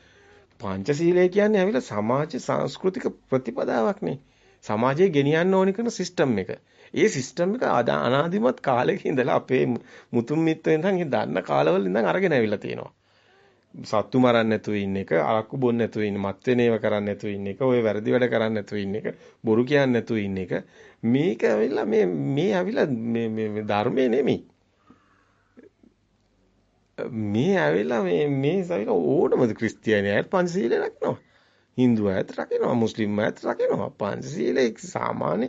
පංචශීලය කියන්නේ ඇවිල්ලා සමාජ සංස්කෘතික ප්‍රතිපදාවක් නේ. සමාජයේ ගෙනියන්න ඕනි කරන සිස්ටම් එක. ඒ සිස්ටම් එක අනාදිමත් කාලෙක ඉඳලා අපේ මුතුන් මිත්තෙන් ඉඳන් දන්න කාලවල ඉඳන් අරගෙන ඇවිල්ලා තියෙනවා. සත්තු මරන්න නැතුව ඉන්න එක, අරක්කු බොන්න නැතුව ඉන්න, මත් වෙනේව කරන්න නැතුව ඉන්න එක, ඔය වැරදි වැඩ කරන්න නැතුව ඉන්න එක, බොරු කියන්න නැතුව ඉන්න එක. මේක ඇවිල්ලා මේ මේ ඇවිල්ලා මේ මේ ධර්මයේ නෙමෙයි. මේ ඇවිල්ලා මේ මේ ඇවිල්ලා ඕනමද ක්‍රිස්තියානි අයත් පංචශීලය රකින්නවා. Hindu අයත් රකින්නවා, මුස්ලිම් අයත් රකින්නවා. පංචශීලය සාමාන්‍ය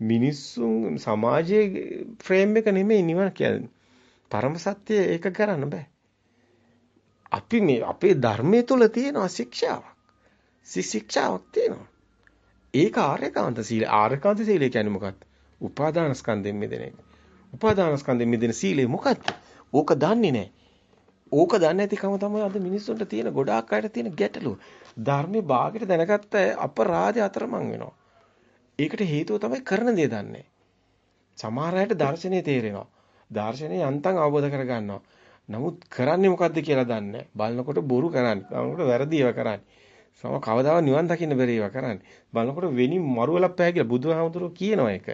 මිනිස්සුන් සමාජයේ ෆ්‍රේම් එක නෙමෙයි නිවන කියන්නේ. පරම සත්‍ය ඒක කරන්න බෑ. අපි මේ අපේ ධර්මයේ තුල තියෙනවා ශික්ෂාවක්. ශික්ෂාවක් තියෙනවා. ඒක ආර්යකාන්ත සීල. ආර්යකාන්ත සීලය කියන්නේ මොකක්ද? උපාදානස්කන්ධයෙන් මිදෙන එක. උපාදානස්කන්ධයෙන් මිදෙන සීලය මොකක්ද? ඕක දන්නේ නැහැ. ඕක දන්නේ නැතිකම තමයි අද මිනිස්සුන්ට තියෙන ගොඩාක් අයට තියෙන ගැටලුව. ධර්මයේ භාගයට දැනගත්ත අපරාධය අතරමං වෙනවා. ඒකට හේතුව තමයි කරන දේ දන්නේ. සමහර අයට දර්ශනය තේරෙනවා. දර්ශනය යන්තම් අවබෝධ කරගන්නවා. නමුත් කරන්නේ මොකද්ද කියලා දන්නේ බලනකොට බොරු කරන්නේ. බලනකොට වැරදි ඒවා කරන්නේ. සම කවදාවත් නිවන් දකින්න බැරි ඒවා කරන්නේ. බලනකොට වෙනින් මරුවලක් පැහැගිලා බුදුහාමුදුරුවෝ කියනවා ඒක.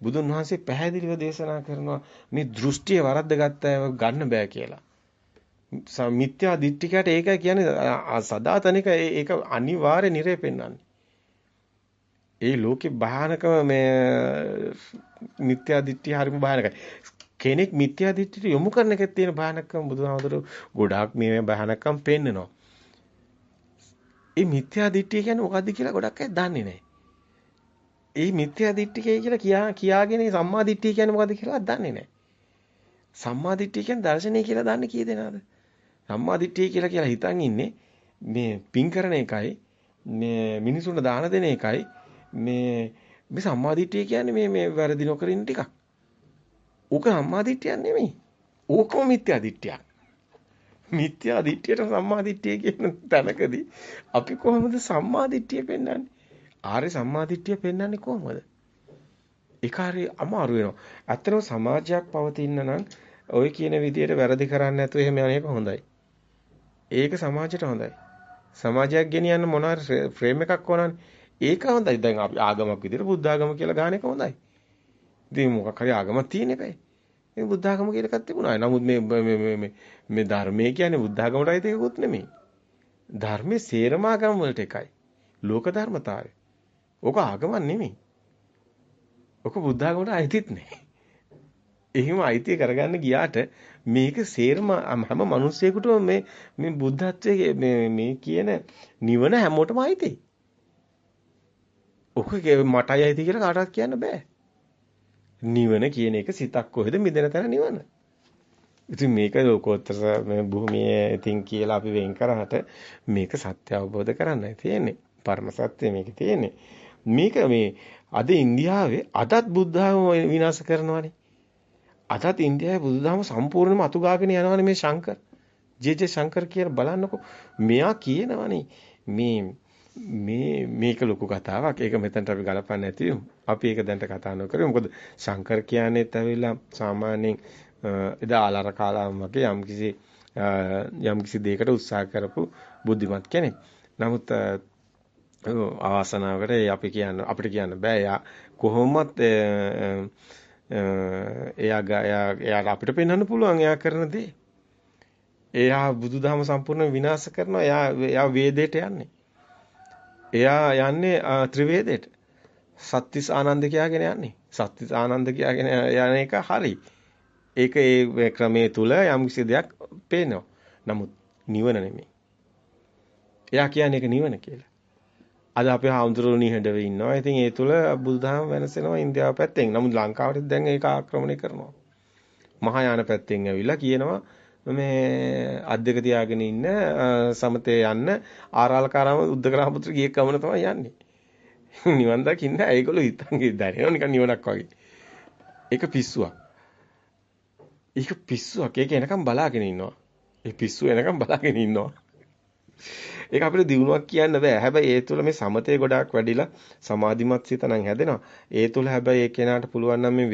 බුදුන් වහන්සේ පැහැදිලිව දේශනා කරනවා මේ දෘෂ්ටිය වරද්දගත්ත අය ගන්න බෑ කියලා. මිත්‍යා දිට්ඨිකයට ඒකයි කියන්නේ සදාතනික ඒක අනිවාර්ය නිරේ පෙන්වන්නේ. ඒ ලෝකේ භයානකම මේ මිත්‍යා දිට්ඨිය හරිම භයානකයි. කෙනෙක් මිත්‍යා දිට්ඨියට යොමු කරන එකේ තියෙන භයානකම බුදුහාමුදුරු ගොඩාක් මේ භයානකම් පෙන්නනවා. ඒ මිත්‍යා දිට්ඨිය කියන්නේ මොකද්ද කියලා ගොඩක් අය දන්නේ නැහැ. ඒ මිත්‍යා දිට්ඨිය කියලා කියා කියාගෙන සම්මා දිට්ඨිය කියන්නේ මොකද්ද කියලා දන්නේ නැහැ. සම්මා දිට්ඨිය කියන්නේ දර්ශනය කියලා දන්නේ කී දෙනාද? සම්මා දිට්ඨිය කියලා කියලා හිතන් ඉන්නේ මේ පින් කරන එකයි මේ මිනිසුන්ට දාන දෙන එකයි මේ මේ සම්මා දිට්ඨිය කියන්නේ මේ මේ වැරදි නොකර ඉන්න ටිකක්. ඕක සම්මා දිට්ඨියක් නෙමෙයි. ඕකම මිත්‍යා දිට්ඨියක්. මිත්‍යා දිට්ඨියට සම්මා දිට්ඨිය කියන තැනකදී අපි කොහොමද සම්මා දිට්ඨිය පෙන්වන්නේ? ආර්ය සම්මා දිට්ඨිය පෙන්වන්නේ කොහොමද? ඒකාරී අමාරු වෙනවා. ඇත්තටම සමාජයක් පවතින නම් ওই කියන විදියට වැරදි කරන්නේ නැතුව එහෙම යන්නේක හොඳයි. ඒක සමාජයට හොඳයි. සමාජයක් ගෙනියන්න මොනවා ෆ්‍රේම් එකක් ඕනනේ. ඒක හොඳයි. දැන් අපි ආගමක් විදියට බුද්ධ ආගම කියලා ගන්න එක හොඳයි. ඉතින් මොකක් හරි ආගමක් තියෙන එකයි. මේ බුද්ධ ආගම කියලා එකක් තිබුණා. නමුත් මේ මේ මේ මේ ධර්මයේ කියන්නේ බුද්ධ ආගමට අයිති එකකුත් නෙමෙයි. ධර්මයේ සේරම ආගම වලට එකයි. ලෝක ධර්මතාවය. ඕක ආගමක් නෙමෙයි. ඕක බුද්ධ ආගමට අයිතිත් නෑ. එහෙම අයිතිය කරගන්න ගියාට මේක සේරම හැම මිනිස්සෙකුටම මේ මේ බුද්ධත්වයේ මේ මේ කියන නිවන හැමෝටම අයිතියි. ඔක මටයි අයිති කියලා කාටවත් කියන්න බෑ. නිවන කියන එක සිතක් කොහෙද මිදෙන තැන නිවන. ඉතින් මේක ලෝකෝත්තර මේ භූමියේ ඉතින් කියලා අපි වෙන් කරාට මේක සත්‍ය අවබෝධ කරන්නයි තියෙන්නේ. පරම සත්‍ය මේකේ තියෙන්නේ. මේක මේ අද ඉන්දියාවේ අදත් බුද්ධාගම විනාශ කරනවානේ. අදත් ඉන්දියාවේ බුදුදහම සම්පූර්ණයෙන්ම අතුගාගෙන යනවානේ මේ ශංකර්. ජේ.ජේ. ශංකර් කියන බලන්නකො. මෙයා කියනවානේ මේ මේ මේක ලොකු කතාවක්. ඒක මෙතනට අපි ගලපන්න නැති අපි ඒක දැන්ට කතා නොකරමු. මොකද ශංකර් කියන්නේත් ඇවිල්ලා සාමාන්‍යයෙන් එදා ආලාර කාලාම වගේ යම්කිසි යම්කිසි දෙයකට උත්සාහ කරපු බුද්ධිමත් කෙනෙක්. නමුත් අවාසනාවකට අපි කියන්න අපිට කියන්න බෑ. යා කොහොමත් එයා එයා අපිට පෙන්වන්න පුළුවන් එයා කරන දේ. එයා බුදුදහම සම්පූර්ණ විනාශ කරනවා. එයා එයා වේදයට යන්නේ. එයා යන්නේ ත්‍රිවේදයට. සත්‍තිස් ආනන්ද කියාගෙන යන්නේ. සත්‍තිස් ආනන්ද කියාගෙන යන එක හරි. ඒක ඒ ක්‍රමයේ තුල යම්කිසි දෙයක් පේනවා. නමුත් නිවන නෙමෙයි. එයා කියන්නේ ඒක නිවන කියලා. අද අපේ හාමුදුරුවෝ නිහඬව ඉන්නවා. ඉතින් ඒ තුල බුදුදහම වෙනසෙනවා ඉන්දියාව පැත්තෙන්. නමුත් ලංකාවට දැන් ඒක ආක්‍රමණය කරනවා. මහායාන පැත්තෙන් ඇවිල්ලා කියනවා මේ අද්දක තියාගෙන ඉන්න සමතේ යන්න ආරාලකාරාම උද්දකරාමපුත්‍ර ගිය කමන තමයි යන්නේ. [laughs] නිවන් දකින්න ඒගොල්ලෝ හිතන් දැනෙනවා නිකන් නිවනක් වගේ. ඒක පිස්සුවක්. ඒක පිස්සුවක්. ඒක එනකම් බලාගෙන ඉන්නවා. ඒ පිස්සුව එනකම් බලාගෙන ඉන්නවා. ඒක අපිට දිනුවක් කියන්න බෑ. හැබැයි ඒ තුළ මේ සමතේ ගොඩාක් වැඩිලා සමාධිමත් සිත නම් හැදෙනවා. ඒ තුළ හැබැයි ඒ කෙනාට පුළුවන් නම් මේ